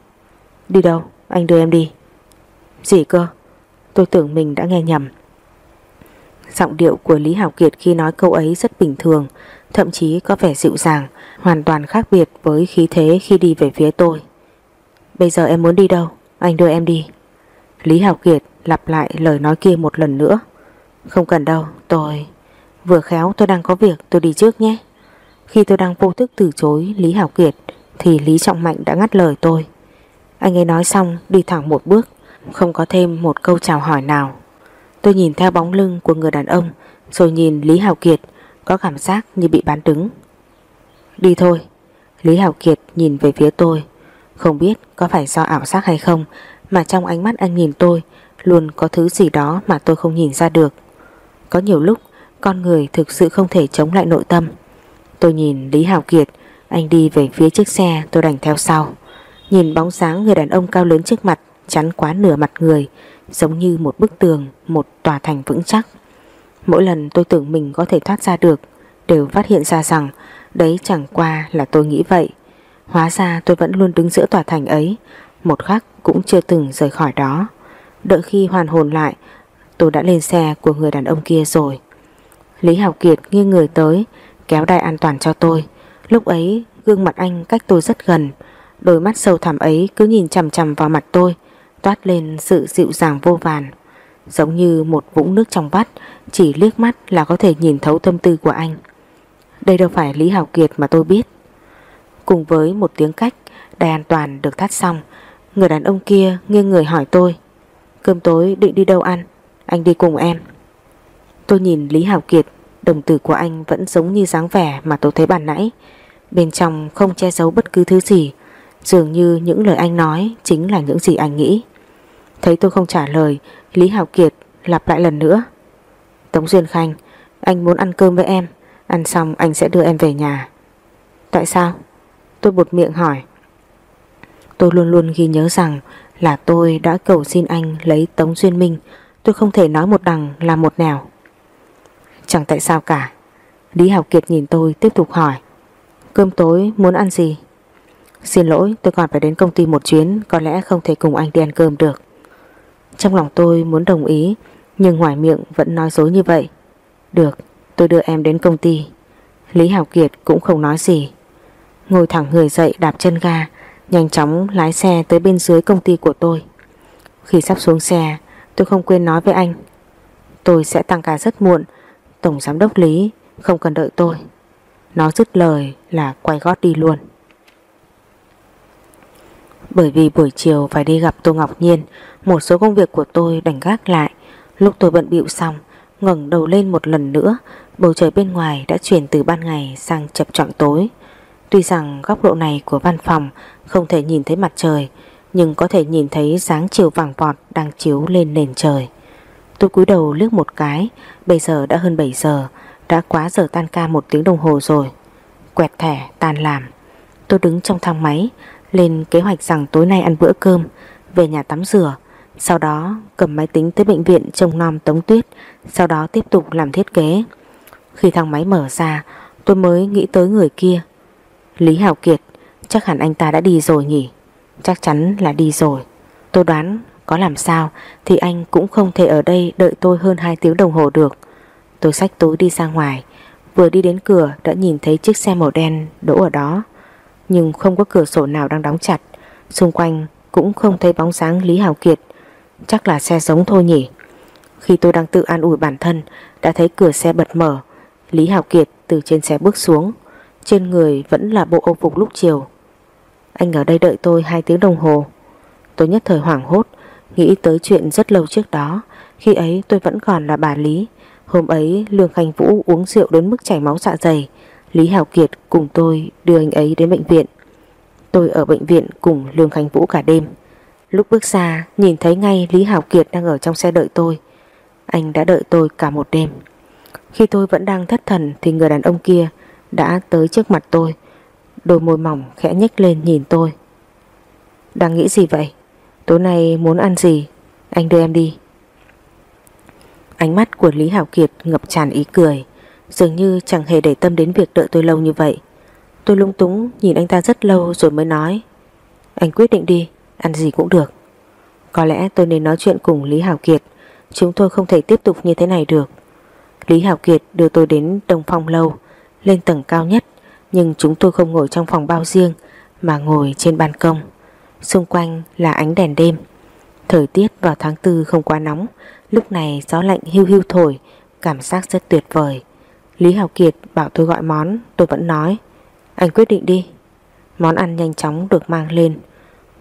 Đi đâu? Anh đưa em đi. Gì cơ? Tôi tưởng mình đã nghe nhầm. Giọng điệu của Lý Hảo Kiệt khi nói câu ấy rất bình thường, thậm chí có vẻ dịu dàng, hoàn toàn khác biệt với khí thế khi đi về phía tôi. Bây giờ em muốn đi đâu? Anh đưa em đi. Lý Hảo Kiệt lặp lại lời nói kia một lần nữa. Không cần đâu, tôi... Vừa khéo tôi đang có việc, tôi đi trước nhé. Khi tôi đang vô thức từ chối Lý Hảo Kiệt thì Lý Trọng Mạnh đã ngắt lời tôi. Anh ấy nói xong đi thẳng một bước, không có thêm một câu chào hỏi nào. Tôi nhìn theo bóng lưng của người đàn ông rồi nhìn Lý Hảo Kiệt có cảm giác như bị bán đứng. Đi thôi. Lý Hảo Kiệt nhìn về phía tôi. Không biết có phải do ảo giác hay không mà trong ánh mắt anh nhìn tôi luôn có thứ gì đó mà tôi không nhìn ra được. Có nhiều lúc con người thực sự không thể chống lại nội tâm. Tôi nhìn Lý Hào Kiệt, anh đi về phía chiếc xe tôi đành theo sau. Nhìn bóng sáng người đàn ông cao lớn trước mặt chắn quá nửa mặt người, giống như một bức tường, một tòa thành vững chắc. Mỗi lần tôi tưởng mình có thể thoát ra được, đều phát hiện ra rằng đấy chẳng qua là tôi nghĩ vậy. Hóa ra tôi vẫn luôn đứng giữa tòa thành ấy, một khắc cũng chưa từng rời khỏi đó. Đợi khi hoàn hồn lại, tôi đã lên xe của người đàn ông kia rồi. Lý Hào Kiệt nghiêng người tới, kéo đai an toàn cho tôi. Lúc ấy, gương mặt anh cách tôi rất gần, đôi mắt sâu thẳm ấy cứ nhìn chằm chằm vào mặt tôi, toát lên sự dịu dàng vô vàn. Giống như một vũng nước trong vắt, chỉ liếc mắt là có thể nhìn thấu tâm tư của anh. Đây đâu phải Lý Hào Kiệt mà tôi biết. Cùng với một tiếng cách, đai an toàn được thắt xong, người đàn ông kia nghiêng người hỏi tôi. Cơm tối định đi đâu ăn? Anh đi cùng em. Tôi nhìn Lý hảo Kiệt, đồng tử của anh vẫn giống như dáng vẻ mà tôi thấy bàn nãy. Bên trong không che giấu bất cứ thứ gì, dường như những lời anh nói chính là những gì anh nghĩ. Thấy tôi không trả lời, Lý hảo Kiệt lặp lại lần nữa. Tống Duyên Khanh, anh muốn ăn cơm với em, ăn xong anh sẽ đưa em về nhà. Tại sao? Tôi bột miệng hỏi. Tôi luôn luôn ghi nhớ rằng là tôi đã cầu xin anh lấy Tống Duyên Minh, tôi không thể nói một đằng là một nẻo. Chẳng tại sao cả. Lý Hạo Kiệt nhìn tôi tiếp tục hỏi. Cơm tối muốn ăn gì? Xin lỗi tôi còn phải đến công ty một chuyến Có lẽ không thể cùng anh đi ăn cơm được Trong lòng tôi muốn đồng ý Nhưng ngoài miệng vẫn nói dối như vậy Được tôi đưa em đến công ty Lý Hạo Kiệt cũng không nói gì Ngồi thẳng người dậy đạp chân ga Nhanh chóng lái xe tới bên dưới công ty của tôi. Khi sắp xuống xe, Tôi không quên nói với anh, Tôi sẽ tăng ca rất muộn, Tổng giám đốc Lý không cần đợi tôi. Nó dứt lời là quay gót đi luôn. Bởi vì buổi chiều phải đi gặp Tô Ngọc Nhiên, Một số công việc của tôi đành gác lại. Lúc tôi bận bịu xong, ngẩng đầu lên một lần nữa, Bầu trời bên ngoài đã chuyển từ ban ngày sang chập trọng tối. Tuy rằng góc độ này của văn phòng Không thể nhìn thấy mặt trời Nhưng có thể nhìn thấy dáng chiều vàng vọt Đang chiếu lên nền trời Tôi cúi đầu liếc một cái Bây giờ đã hơn 7 giờ Đã quá giờ tan ca một tiếng đồng hồ rồi Quẹt thẻ tan làm Tôi đứng trong thang máy lên kế hoạch rằng tối nay ăn bữa cơm, về nhà tắm rửa, sau đó cầm máy tính tới bệnh viện trông nom Tống Tuyết, sau đó tiếp tục làm thiết kế. Khi thang máy mở ra, tôi mới nghĩ tới người kia. Lý Hào Kiệt, chắc hẳn anh ta đã đi rồi nhỉ? Chắc chắn là đi rồi. Tôi đoán có làm sao thì anh cũng không thể ở đây đợi tôi hơn 2 tiếng đồng hồ được. Tôi xách túi đi ra ngoài, vừa đi đến cửa đã nhìn thấy chiếc xe màu đen đỗ ở đó nhưng không có cửa sổ nào đang đóng chặt. Xung quanh cũng không thấy bóng sáng Lý Hào Kiệt. Chắc là xe giống thôi nhỉ. Khi tôi đang tự an ủi bản thân, đã thấy cửa xe bật mở. Lý Hào Kiệt từ trên xe bước xuống. Trên người vẫn là bộ âu phục lúc chiều. Anh ở đây đợi tôi 2 tiếng đồng hồ. Tôi nhất thời hoảng hốt, nghĩ tới chuyện rất lâu trước đó. Khi ấy tôi vẫn còn là bà Lý. Hôm ấy Lương Khanh Vũ uống rượu đến mức chảy máu dạ dày. Lý Hào Kiệt cùng tôi đưa anh ấy đến bệnh viện. Tôi ở bệnh viện cùng Lương Khánh Vũ cả đêm. Lúc bước ra nhìn thấy ngay Lý Hào Kiệt đang ở trong xe đợi tôi. Anh đã đợi tôi cả một đêm. Khi tôi vẫn đang thất thần thì người đàn ông kia đã tới trước mặt tôi. Đôi môi mỏng khẽ nhếch lên nhìn tôi. Đang nghĩ gì vậy? Tối nay muốn ăn gì? Anh đưa em đi. Ánh mắt của Lý Hảo Kiệt ngập tràn ý cười. Dường như chẳng hề để tâm đến việc đợi tôi lâu như vậy Tôi lung túng nhìn anh ta rất lâu rồi mới nói Anh quyết định đi, Ăn gì cũng được Có lẽ tôi nên nói chuyện cùng Lý Hảo Kiệt Chúng tôi không thể tiếp tục như thế này được Lý Hảo Kiệt đưa tôi đến Đông Phong Lâu lên tầng cao nhất, Nhưng chúng tôi không ngồi trong phòng bao riêng, Mà ngồi trên ban công. Xung quanh là ánh đèn đêm. Thời tiết vào tháng tư không quá nóng, Lúc này gió lạnh hưu hưu thổi, Cảm giác rất tuyệt vời. Lý Hào Kiệt bảo tôi gọi món, Tôi vẫn nói, Anh quyết định đi. Món ăn nhanh chóng được mang lên.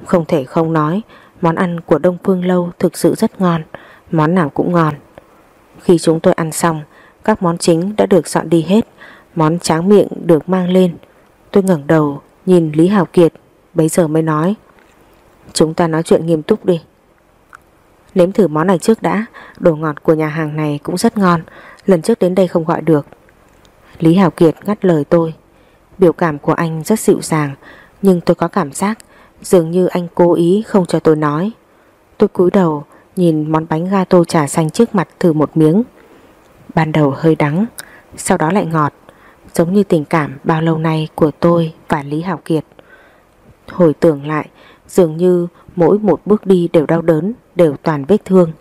Không thể không nói, Món ăn của Đông Phương Lâu thực sự rất ngon, Món nào cũng ngon. Khi chúng tôi ăn xong, Các món chính đã được dọn đi hết. Món tráng miệng được mang lên. Tôi ngẩng đầu nhìn Lý Hào Kiệt Bấy giờ mới nói Chúng ta nói chuyện nghiêm túc đi. Nếm thử món này trước đã Đồ ngọt của nhà hàng này cũng rất ngon Lần trước đến đây không gọi được. Lý Hào Kiệt ngắt lời tôi Biểu cảm của anh rất dịu dàng Nhưng tôi có cảm giác Dường như anh cố ý không cho tôi nói. Tôi cúi đầu nhìn món bánh gato trà xanh trước mặt thử một miếng. Ban đầu hơi đắng, sau đó lại ngọt, giống như tình cảm bao lâu nay của tôi và Lý Hảo Kiệt. Hồi tưởng lại, dường như mỗi một bước đi đều đau đớn, đều toàn vết thương.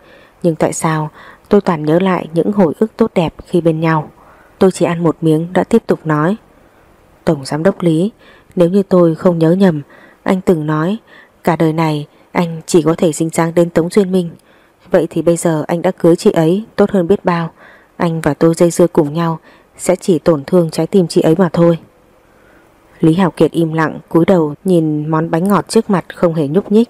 Nhưng tại sao tôi toàn nhớ lại những hồi ức tốt đẹp khi bên nhau? Tôi chỉ ăn một miếng đã tiếp tục nói. Tổng Giám đốc Lý, nếu như tôi không nhớ nhầm, anh từng nói cả đời này anh chỉ có thể sinh sáng đến Tống Duyên Minh. Vậy thì bây giờ anh đã cưới chị ấy tốt hơn biết bao. Anh và tôi dây dưa cùng nhau sẽ chỉ tổn thương trái tim chị ấy mà thôi. Lý Hảo Kiệt im lặng cúi đầu nhìn món bánh ngọt trước mặt không hề nhúc nhích.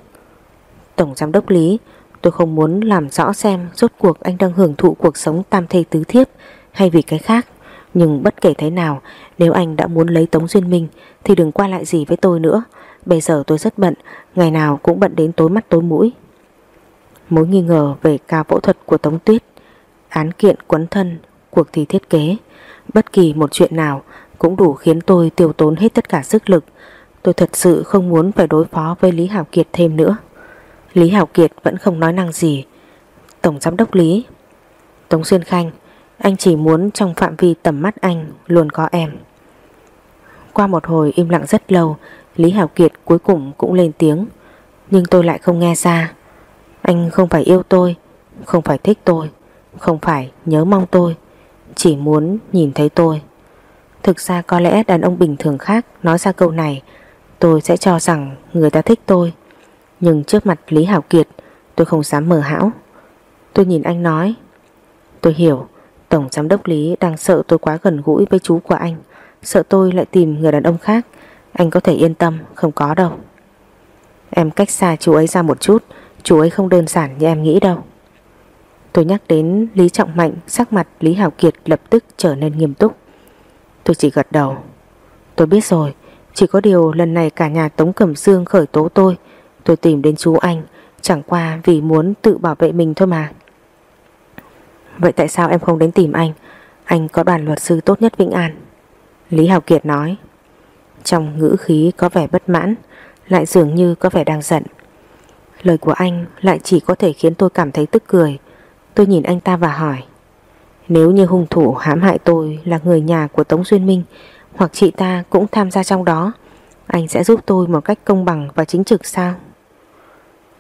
Tổng Giám đốc Lý, tôi không muốn làm rõ xem rốt cuộc anh đang hưởng thụ cuộc sống tam thê tứ thiếp hay vì cái khác. Nhưng bất kể thế nào, nếu anh đã muốn lấy Tống Duyên Minh thì đừng qua lại gì với tôi nữa. Bây giờ tôi rất bận, ngày nào cũng bận đến tối mắt tối mũi. Mối nghi ngờ về ca phẫu thuật của Tống Tuyết, án kiện quấn thân, cuộc thi thiết kế, bất kỳ một chuyện nào cũng đủ khiến tôi tiêu tốn hết tất cả sức lực. Tôi thật sự không muốn phải đối phó với Lý Hảo Kiệt thêm nữa. Lý Hảo Kiệt vẫn không nói năng gì. Tổng Giám đốc Lý Tống Xuyên Khanh, Anh chỉ muốn trong phạm vi tầm mắt anh luôn có em. Qua một hồi im lặng rất lâu, Lý Hảo Kiệt cuối cùng cũng lên tiếng Nhưng tôi lại không nghe ra Anh không phải yêu tôi, Không phải thích tôi, Không phải nhớ mong tôi chỉ muốn nhìn thấy tôi. Thực ra có lẽ đàn ông bình thường khác Nói ra câu này, Tôi sẽ cho rằng người ta thích tôi. Nhưng trước mặt Lý Hảo Kiệt, Tôi không dám mờ hão. Tôi nhìn anh nói, Tôi hiểu, Tổng giám đốc Lý đang sợ tôi quá gần gũi với chú của anh, Sợ tôi lại tìm người đàn ông khác. Anh có thể yên tâm, Không có đâu. Em cách xa chú ấy ra một chút, Chú ấy không đơn giản như em nghĩ đâu. Tôi nhắc đến Lý Trọng Mạnh, Sắc mặt Lý Hảo Kiệt lập tức trở nên nghiêm túc. Tôi chỉ gật đầu. Tôi biết rồi, Chỉ có điều lần này cả nhà Tống Cẩm Dương khởi tố tôi. Tôi tìm đến chú anh, Chẳng qua vì muốn tự bảo vệ mình thôi mà. Vậy tại sao em không đến tìm anh? Anh có đoàn luật sư tốt nhất Vĩnh An. Lý hảo Kiệt nói. Trong ngữ khí có vẻ bất mãn, Lại dường như có vẻ đang giận. Lời của anh lại chỉ có thể khiến tôi cảm thấy tức cười. Tôi nhìn anh ta và hỏi, Nếu như hung thủ hãm hại tôi là người nhà của Tống Duyên Minh Hoặc chị ta cũng tham gia trong đó, Anh sẽ giúp tôi một cách công bằng và chính trực sao?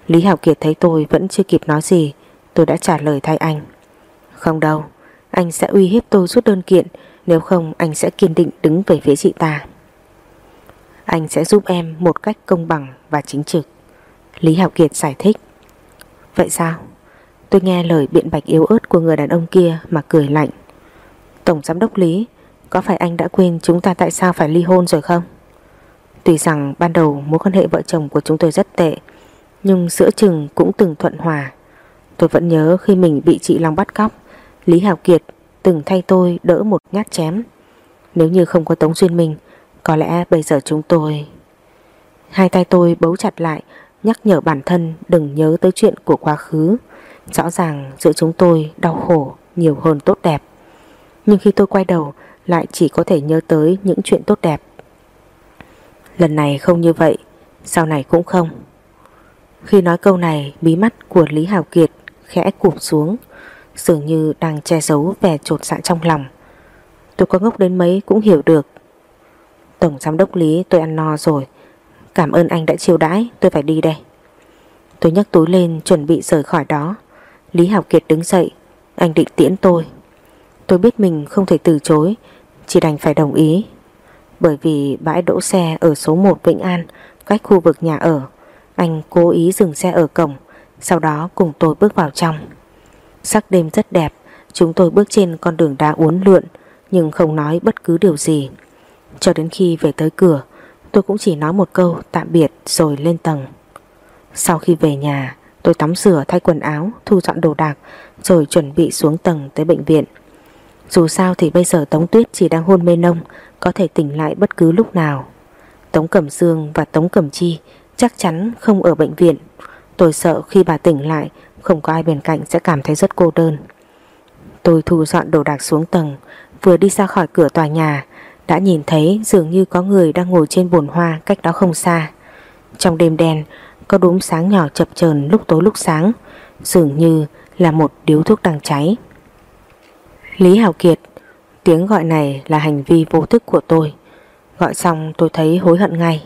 Lý Hảo Kiệt thấy tôi vẫn chưa kịp nói gì, Tôi đã trả lời thay anh, Không đâu, Anh sẽ uy hiếp tôi rút đơn kiện, nếu không anh sẽ kiên định đứng về phía chị ta Anh sẽ giúp em một cách công bằng và chính trực, Lý hảo Kiệt giải thích Vậy sao? Tôi nghe lời biện bạch yếu ớt của người đàn ông kia mà cười lạnh Tổng giám đốc Lý Có phải anh đã quên chúng ta tại sao phải ly hôn rồi không? Tuy rằng ban đầu mối quan hệ vợ chồng của chúng tôi rất tệ Nhưng giữa chừng cũng từng thuận hòa Tôi vẫn nhớ khi mình bị chị Long bắt cóc Lý Hảo Kiệt từng thay tôi đỡ một nhát chém. Nếu như không có Tống Duyên Minh, có lẽ bây giờ chúng tôi... Hai tay tôi bấu chặt lại, nhắc nhở bản thân đừng nhớ tới chuyện của quá khứ. Rõ ràng giữa chúng tôi đau khổ nhiều hơn tốt đẹp. Nhưng khi tôi quay đầu lại chỉ có thể nhớ tới những chuyện tốt đẹp. Lần này không như vậy, sau này cũng không. Khi nói câu này, bí mắt của Lý Hào Kiệt khẽ cụp xuống, Dường như đang che giấu vẻ trột dạ trong lòng Tôi có ngốc đến mấy cũng hiểu được Tổng giám đốc Lý tôi ăn no rồi Cảm ơn anh đã chiêu đãi Tôi phải đi đây Tôi nhấc túi lên chuẩn bị rời khỏi đó Lý Hạo Kiệt đứng dậy. Anh định tiễn tôi. Tôi biết mình không thể từ chối, Chỉ đành phải đồng ý. Bởi vì bãi đỗ xe ở số 1 Vĩnh An, Cách khu vực nhà ở, Anh cố ý dừng xe ở cổng, Sau đó cùng tôi bước vào trong. Sắc đêm rất đẹp, Chúng tôi bước trên con đường đá uốn lượn, Nhưng không nói bất cứ điều gì. Cho đến khi về tới cửa, Tôi cũng chỉ nói một câu tạm biệt Rồi lên tầng. Sau khi về nhà Tôi tắm rửa, thay quần áo, Thu dọn đồ đạc, Rồi chuẩn bị xuống tầng tới bệnh viện. Dù sao thì bây giờ Tống Tuyết chỉ đang hôn mê nông, Có thể tỉnh lại bất cứ lúc nào. Tống Cẩm Dương và Tống Cẩm Chi Chắc chắn không ở bệnh viện. Tôi sợ khi bà tỉnh lại, không có ai bên cạnh sẽ cảm thấy rất cô đơn. Tôi thu dọn đồ đạc xuống tầng, Vừa đi ra khỏi cửa tòa nhà, Đã nhìn thấy dường như có người đang ngồi trên bồn hoa cách đó không xa. Trong đêm đen có đốm sáng nhỏ chập chờn lúc tối lúc sáng, Dường như là một điếu thuốc đang cháy. Lý Hảo Kiệt, Tiếng gọi này là hành vi vô thức của tôi. Gọi xong tôi thấy hối hận ngay.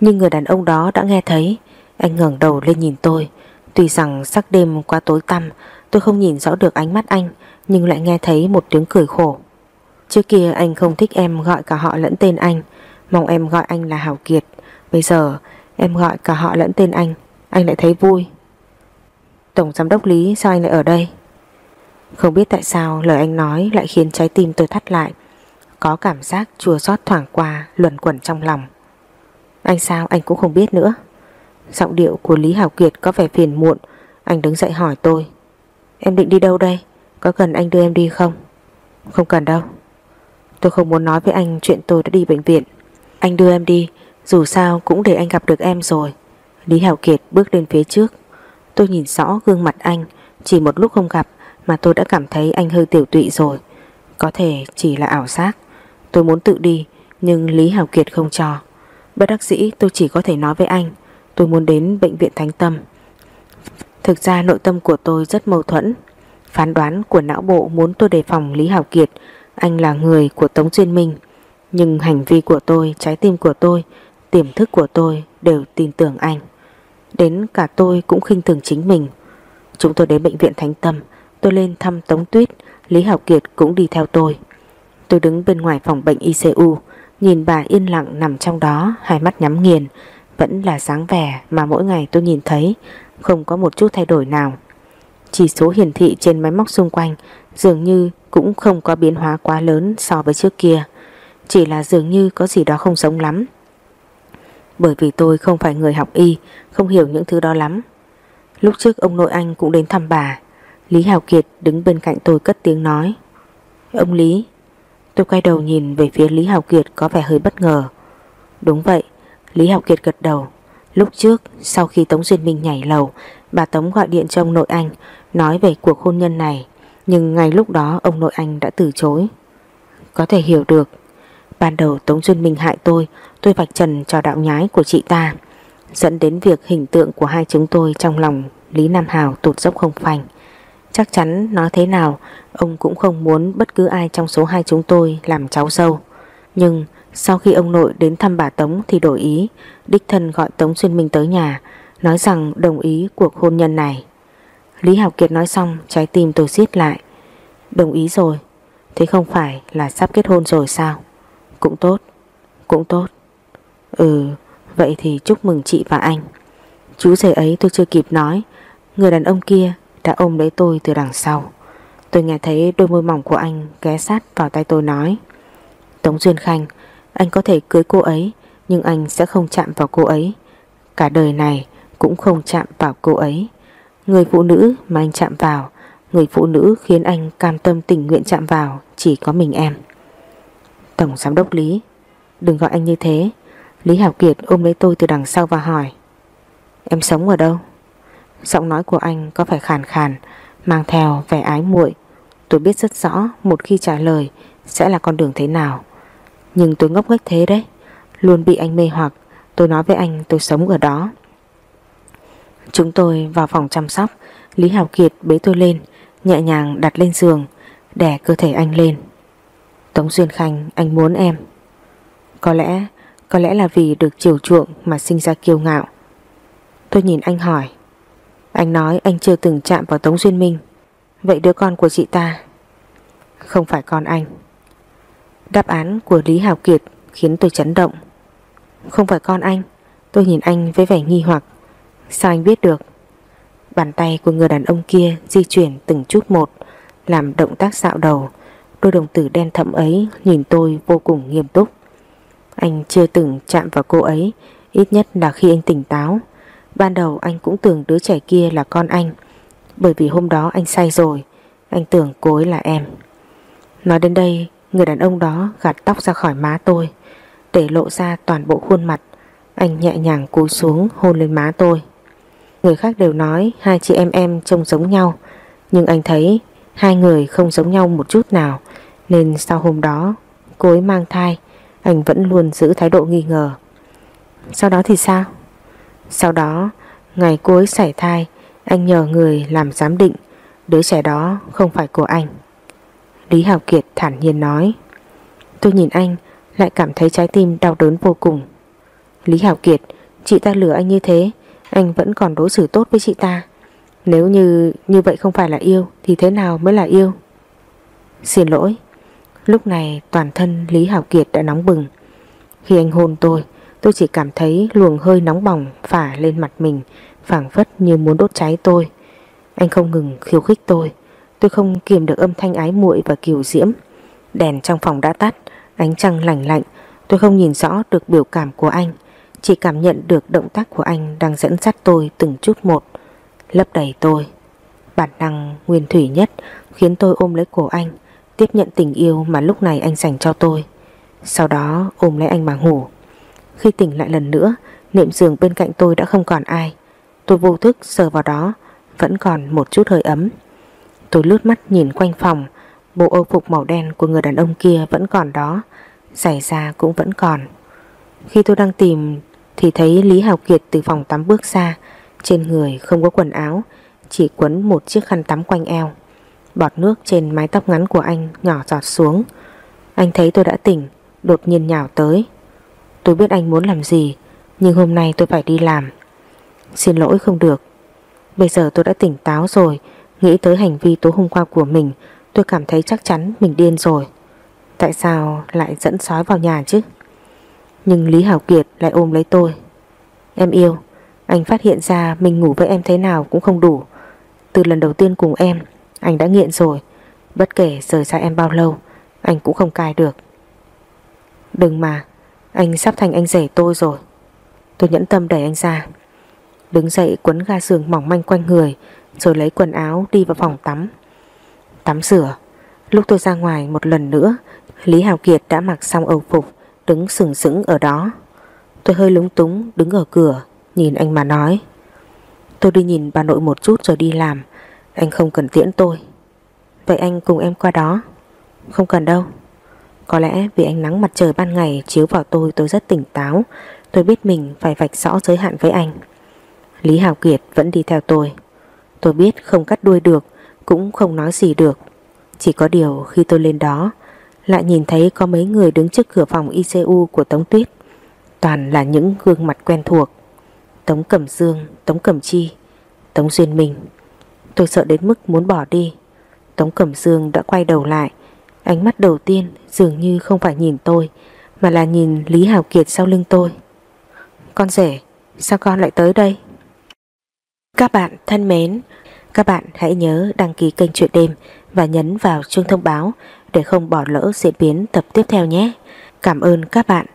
Nhưng người đàn ông đó đã nghe thấy, Anh ngẩng đầu lên nhìn tôi. Tuy rằng sắc đêm qua tối tăm, Tôi không nhìn rõ được ánh mắt anh, Nhưng lại nghe thấy một tiếng cười khổ. Trước kia anh không thích em gọi cả họ lẫn tên anh, Mong em gọi anh là Hảo Kiệt. Bây giờ em gọi cả họ lẫn tên anh. Anh lại thấy vui. Tổng giám đốc Lý, sao anh lại ở đây? Không biết tại sao lời anh nói lại khiến trái tim tôi thắt lại. Có cảm giác chua xót thoảng qua, luẩn quẩn trong lòng. Anh sao anh cũng không biết nữa. Giọng điệu của Lý Hảo Kiệt có vẻ phiền muộn. Anh đứng dậy hỏi tôi. Em định đi đâu đây? Có cần anh đưa em đi không? Không cần đâu. Tôi không muốn nói với anh chuyện tôi đã đi bệnh viện. Anh đưa em đi. Dù sao cũng để anh gặp được em rồi. Lý Hảo Kiệt bước lên phía trước. Tôi nhìn rõ gương mặt anh. Chỉ một lúc không gặp Mà tôi đã cảm thấy anh hơi tiểu tụy rồi. Có thể chỉ là ảo giác. Tôi muốn tự đi Nhưng Lý Hảo Kiệt không cho. Bất đắc dĩ tôi chỉ có thể nói với anh. Tôi muốn đến bệnh viện Thánh Tâm. Thực ra nội tâm của tôi rất mâu thuẫn. Phán đoán của não bộ muốn tôi đề phòng Lý Hảo Kiệt. Anh là người của Tống Duyên Minh. Nhưng hành vi của tôi, trái tim của tôi Tiềm thức của tôi đều tin tưởng anh. Đến cả tôi cũng khinh thường chính mình. Chúng tôi đến bệnh viện Thánh Tâm, Tôi lên thăm Tống Tuyết, Lý học Kiệt cũng đi theo tôi. Tôi đứng bên ngoài phòng bệnh ICU Nhìn bà yên lặng nằm trong đó, Hai mắt nhắm nghiền. Vẫn là sáng vẻ mà mỗi ngày tôi nhìn thấy, Không có một chút thay đổi nào. Chỉ số hiển thị trên máy móc xung quanh Dường như cũng không có biến hóa quá lớn So với trước kia. Chỉ là dường như có gì đó không giống lắm bởi vì tôi không phải người học y, Không hiểu những thứ đó lắm. Lúc trước ông nội anh cũng đến thăm bà. Lý Hào Kiệt đứng bên cạnh tôi cất tiếng nói. Ông Lý. Tôi quay đầu nhìn về phía Lý Hào Kiệt có vẻ hơi bất ngờ. Đúng vậy, Lý Hào Kiệt gật đầu. Lúc trước, sau khi Tống Duyên Minh nhảy lầu, Bà Tống gọi điện cho ông nội anh, Nói về cuộc hôn nhân này. Nhưng ngay lúc đó, ông nội anh đã từ chối. Có thể hiểu được. Ban đầu Tống Duyên Minh hại tôi Tôi vạch trần cho đạo nhái của chị ta, Dẫn đến việc hình tượng của hai chúng tôi Trong lòng Lý Nam Hào tụt dốc không phanh. Chắc chắn nói thế nào, Ông cũng không muốn bất cứ ai trong số hai chúng tôi Làm cháu dâu. Nhưng sau khi ông nội đến thăm bà Tống Thì đổi ý, Đích thân gọi Tống Xuyên Minh tới nhà, Nói rằng đồng ý cuộc hôn nhân này. Lý Học Kiệt nói xong, Trái tim tôi siết lại. Đồng ý rồi, Thế không phải là sắp kết hôn rồi sao? Cũng tốt Cũng tốt. Ừ vậy thì chúc mừng chị và anh. Chú rể ấy tôi chưa kịp nói, Người đàn ông kia đã ôm lấy tôi từ đằng sau. Tôi nghe thấy đôi môi mỏng của anh ghé sát vào tay tôi nói, Tống Duyên Khanh, Anh có thể cưới cô ấy, Nhưng anh sẽ không chạm vào cô ấy. Cả đời này cũng không chạm vào cô ấy. Người phụ nữ mà anh chạm vào, Người phụ nữ khiến anh cam tâm tình nguyện chạm vào Chỉ có mình em. Tổng giám đốc Lý, Đừng gọi anh như thế. Lý Hảo Kiệt ôm lấy tôi từ đằng sau và hỏi, Em sống ở đâu? Giọng nói của anh có phải khàn khàn, Mang theo vẻ ái muội. Tôi biết rất rõ một khi trả lời Sẽ là con đường thế nào. Nhưng tôi ngốc nghếch thế đấy, Luôn bị anh mê hoặc. Tôi nói với anh tôi sống ở đó. Chúng tôi vào phòng chăm sóc. Lý Hảo Kiệt bế tôi lên, Nhẹ nhàng đặt lên giường, Đè cơ thể anh lên. Tống Duyên Khanh, anh muốn em. Có lẽ có lẽ là vì được chiều chuộng mà sinh ra kiêu ngạo. Tôi nhìn anh hỏi. Anh nói anh chưa từng chạm vào Tống Duyên Minh. Vậy đứa con của chị ta? Không phải con anh. Đáp án của Lý Hào Kiệt Khiến tôi chấn động. Không phải con anh. Tôi nhìn anh với vẻ nghi hoặc. Sao anh biết được? Bàn tay của người đàn ông kia di chuyển từng chút một, Làm động tác dạo đầu. Đôi đồng tử đen thẫm ấy nhìn tôi vô cùng nghiêm túc. Anh chưa từng chạm vào cô ấy, ít nhất là khi anh tỉnh táo. Ban đầu anh cũng tưởng đứa trẻ kia là con anh, bởi vì hôm đó anh say rồi, anh tưởng cô ấy là em. Nói đến đây, người đàn ông đó gạt tóc ra khỏi má tôi, để lộ ra toàn bộ khuôn mặt. Anh nhẹ nhàng cúi xuống hôn lên má tôi. Người khác đều nói hai chị em em trông giống nhau, nhưng anh thấy Hai người không giống nhau một chút nào Nên sau hôm đó Cô ấy mang thai anh vẫn luôn giữ thái độ nghi ngờ. Sau đó thì sao? Sau đó, Ngày cô ấy sảy thai, Anh nhờ người làm giám định. Đứa trẻ đó không phải của anh. Lý Hào Kiệt thản nhiên nói. Tôi nhìn anh, Lại cảm thấy trái tim đau đớn vô cùng. Lý Hào Kiệt, Chị ta lừa anh như thế, Anh vẫn còn đối xử tốt với chị ta. Nếu như như vậy không phải là yêu, Thì thế nào mới là yêu? Xin lỗi. Lúc này toàn thân Lý hảo Kiệt đã nóng bừng. Khi anh hôn tôi Tôi chỉ cảm thấy luồng hơi nóng bỏng phả lên mặt mình, phảng phất như muốn đốt cháy tôi. Anh không ngừng khiêu khích tôi. Tôi không kiềm được âm thanh ái muội và kiều diễm. Đèn trong phòng đã tắt, Ánh trăng lạnh lạnh. Tôi không nhìn rõ được biểu cảm của anh, Chỉ cảm nhận được động tác của anh Đang dẫn dắt tôi từng chút một. Lấp đầy tôi. Bản năng nguyên thủy nhất Khiến tôi ôm lấy cổ anh. Tiếp nhận tình yêu mà lúc này anh dành cho tôi. Sau đó, ôm lấy anh mà ngủ. Khi tỉnh lại lần nữa, Nệm giường bên cạnh tôi đã không còn ai. Tôi vô thức sờ vào đó, Vẫn còn một chút hơi ấm. Tôi lướt mắt nhìn quanh phòng, Bộ âu phục màu đen của người đàn ông kia vẫn còn đó, Giày da cũng vẫn còn. Khi tôi đang tìm Thì thấy Lý Hào Kiệt từ phòng tắm bước ra. Trên người không có quần áo, Chỉ quấn một chiếc khăn tắm quanh eo. Bọt nước trên mái tóc ngắn của anh nhỏ giọt xuống. Anh thấy tôi đã tỉnh, Đột nhiên nhào tới. Tôi biết anh muốn làm gì, Nhưng hôm nay tôi phải đi làm. Xin lỗi không được. Bây giờ tôi đã tỉnh táo rồi, Nghĩ tới hành vi tối hôm qua của mình, Tôi cảm thấy chắc chắn mình điên rồi. Tại sao lại dẫn sói vào nhà chứ? Nhưng Lý Hảo Kiệt lại ôm lấy tôi. Em yêu, Anh phát hiện ra mình ngủ với em thế nào cũng không đủ. Từ lần đầu tiên cùng em anh đã nghiện rồi. Bất kể rời xa em bao lâu, Anh cũng không cai được. Đừng mà, Anh sắp thành anh rể tôi rồi. Tôi nhẫn tâm đẩy anh ra. Đứng dậy quấn ga giường mỏng manh quanh người, Rồi lấy quần áo đi vào phòng tắm. Tắm rửa. Lúc tôi ra ngoài một lần nữa, Lý Hào Kiệt đã mặc xong âu phục, Đứng sừng sững ở đó. Tôi hơi lúng túng, đứng ở cửa, Nhìn anh mà nói. Tôi đi nhìn bà nội một chút rồi đi làm. Anh không cần tiễn tôi. Vậy anh cùng em qua đó. Không cần đâu. Có lẽ vì ánh nắng mặt trời ban ngày chiếu vào tôi tôi rất tỉnh táo. Tôi biết mình phải vạch rõ giới hạn với anh. Lý Hào Kiệt vẫn đi theo tôi. Tôi biết không cắt đuôi được Cũng không nói gì được. Chỉ có điều khi tôi lên đó Lại nhìn thấy có mấy người đứng trước cửa phòng ICU của Tống Tuyết. Toàn là những gương mặt quen thuộc. Tống Cẩm Dương, Tống Cẩm Chi Tống Duyên Minh. Tôi sợ đến mức muốn bỏ đi Tống Cẩm Dương đã quay đầu lại Ánh mắt đầu tiên dường như không phải nhìn tôi Mà là nhìn Lý Hào Kiệt sau lưng tôi Con rể Sao con lại tới đây các bạn thân mến, các bạn hãy nhớ đăng ký kênh Chuyện Đêm và nhấn vào chuông thông báo để không bỏ lỡ diễn biến tập tiếp theo nhé. Cảm ơn các bạn.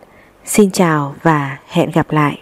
Xin chào và hẹn gặp lại.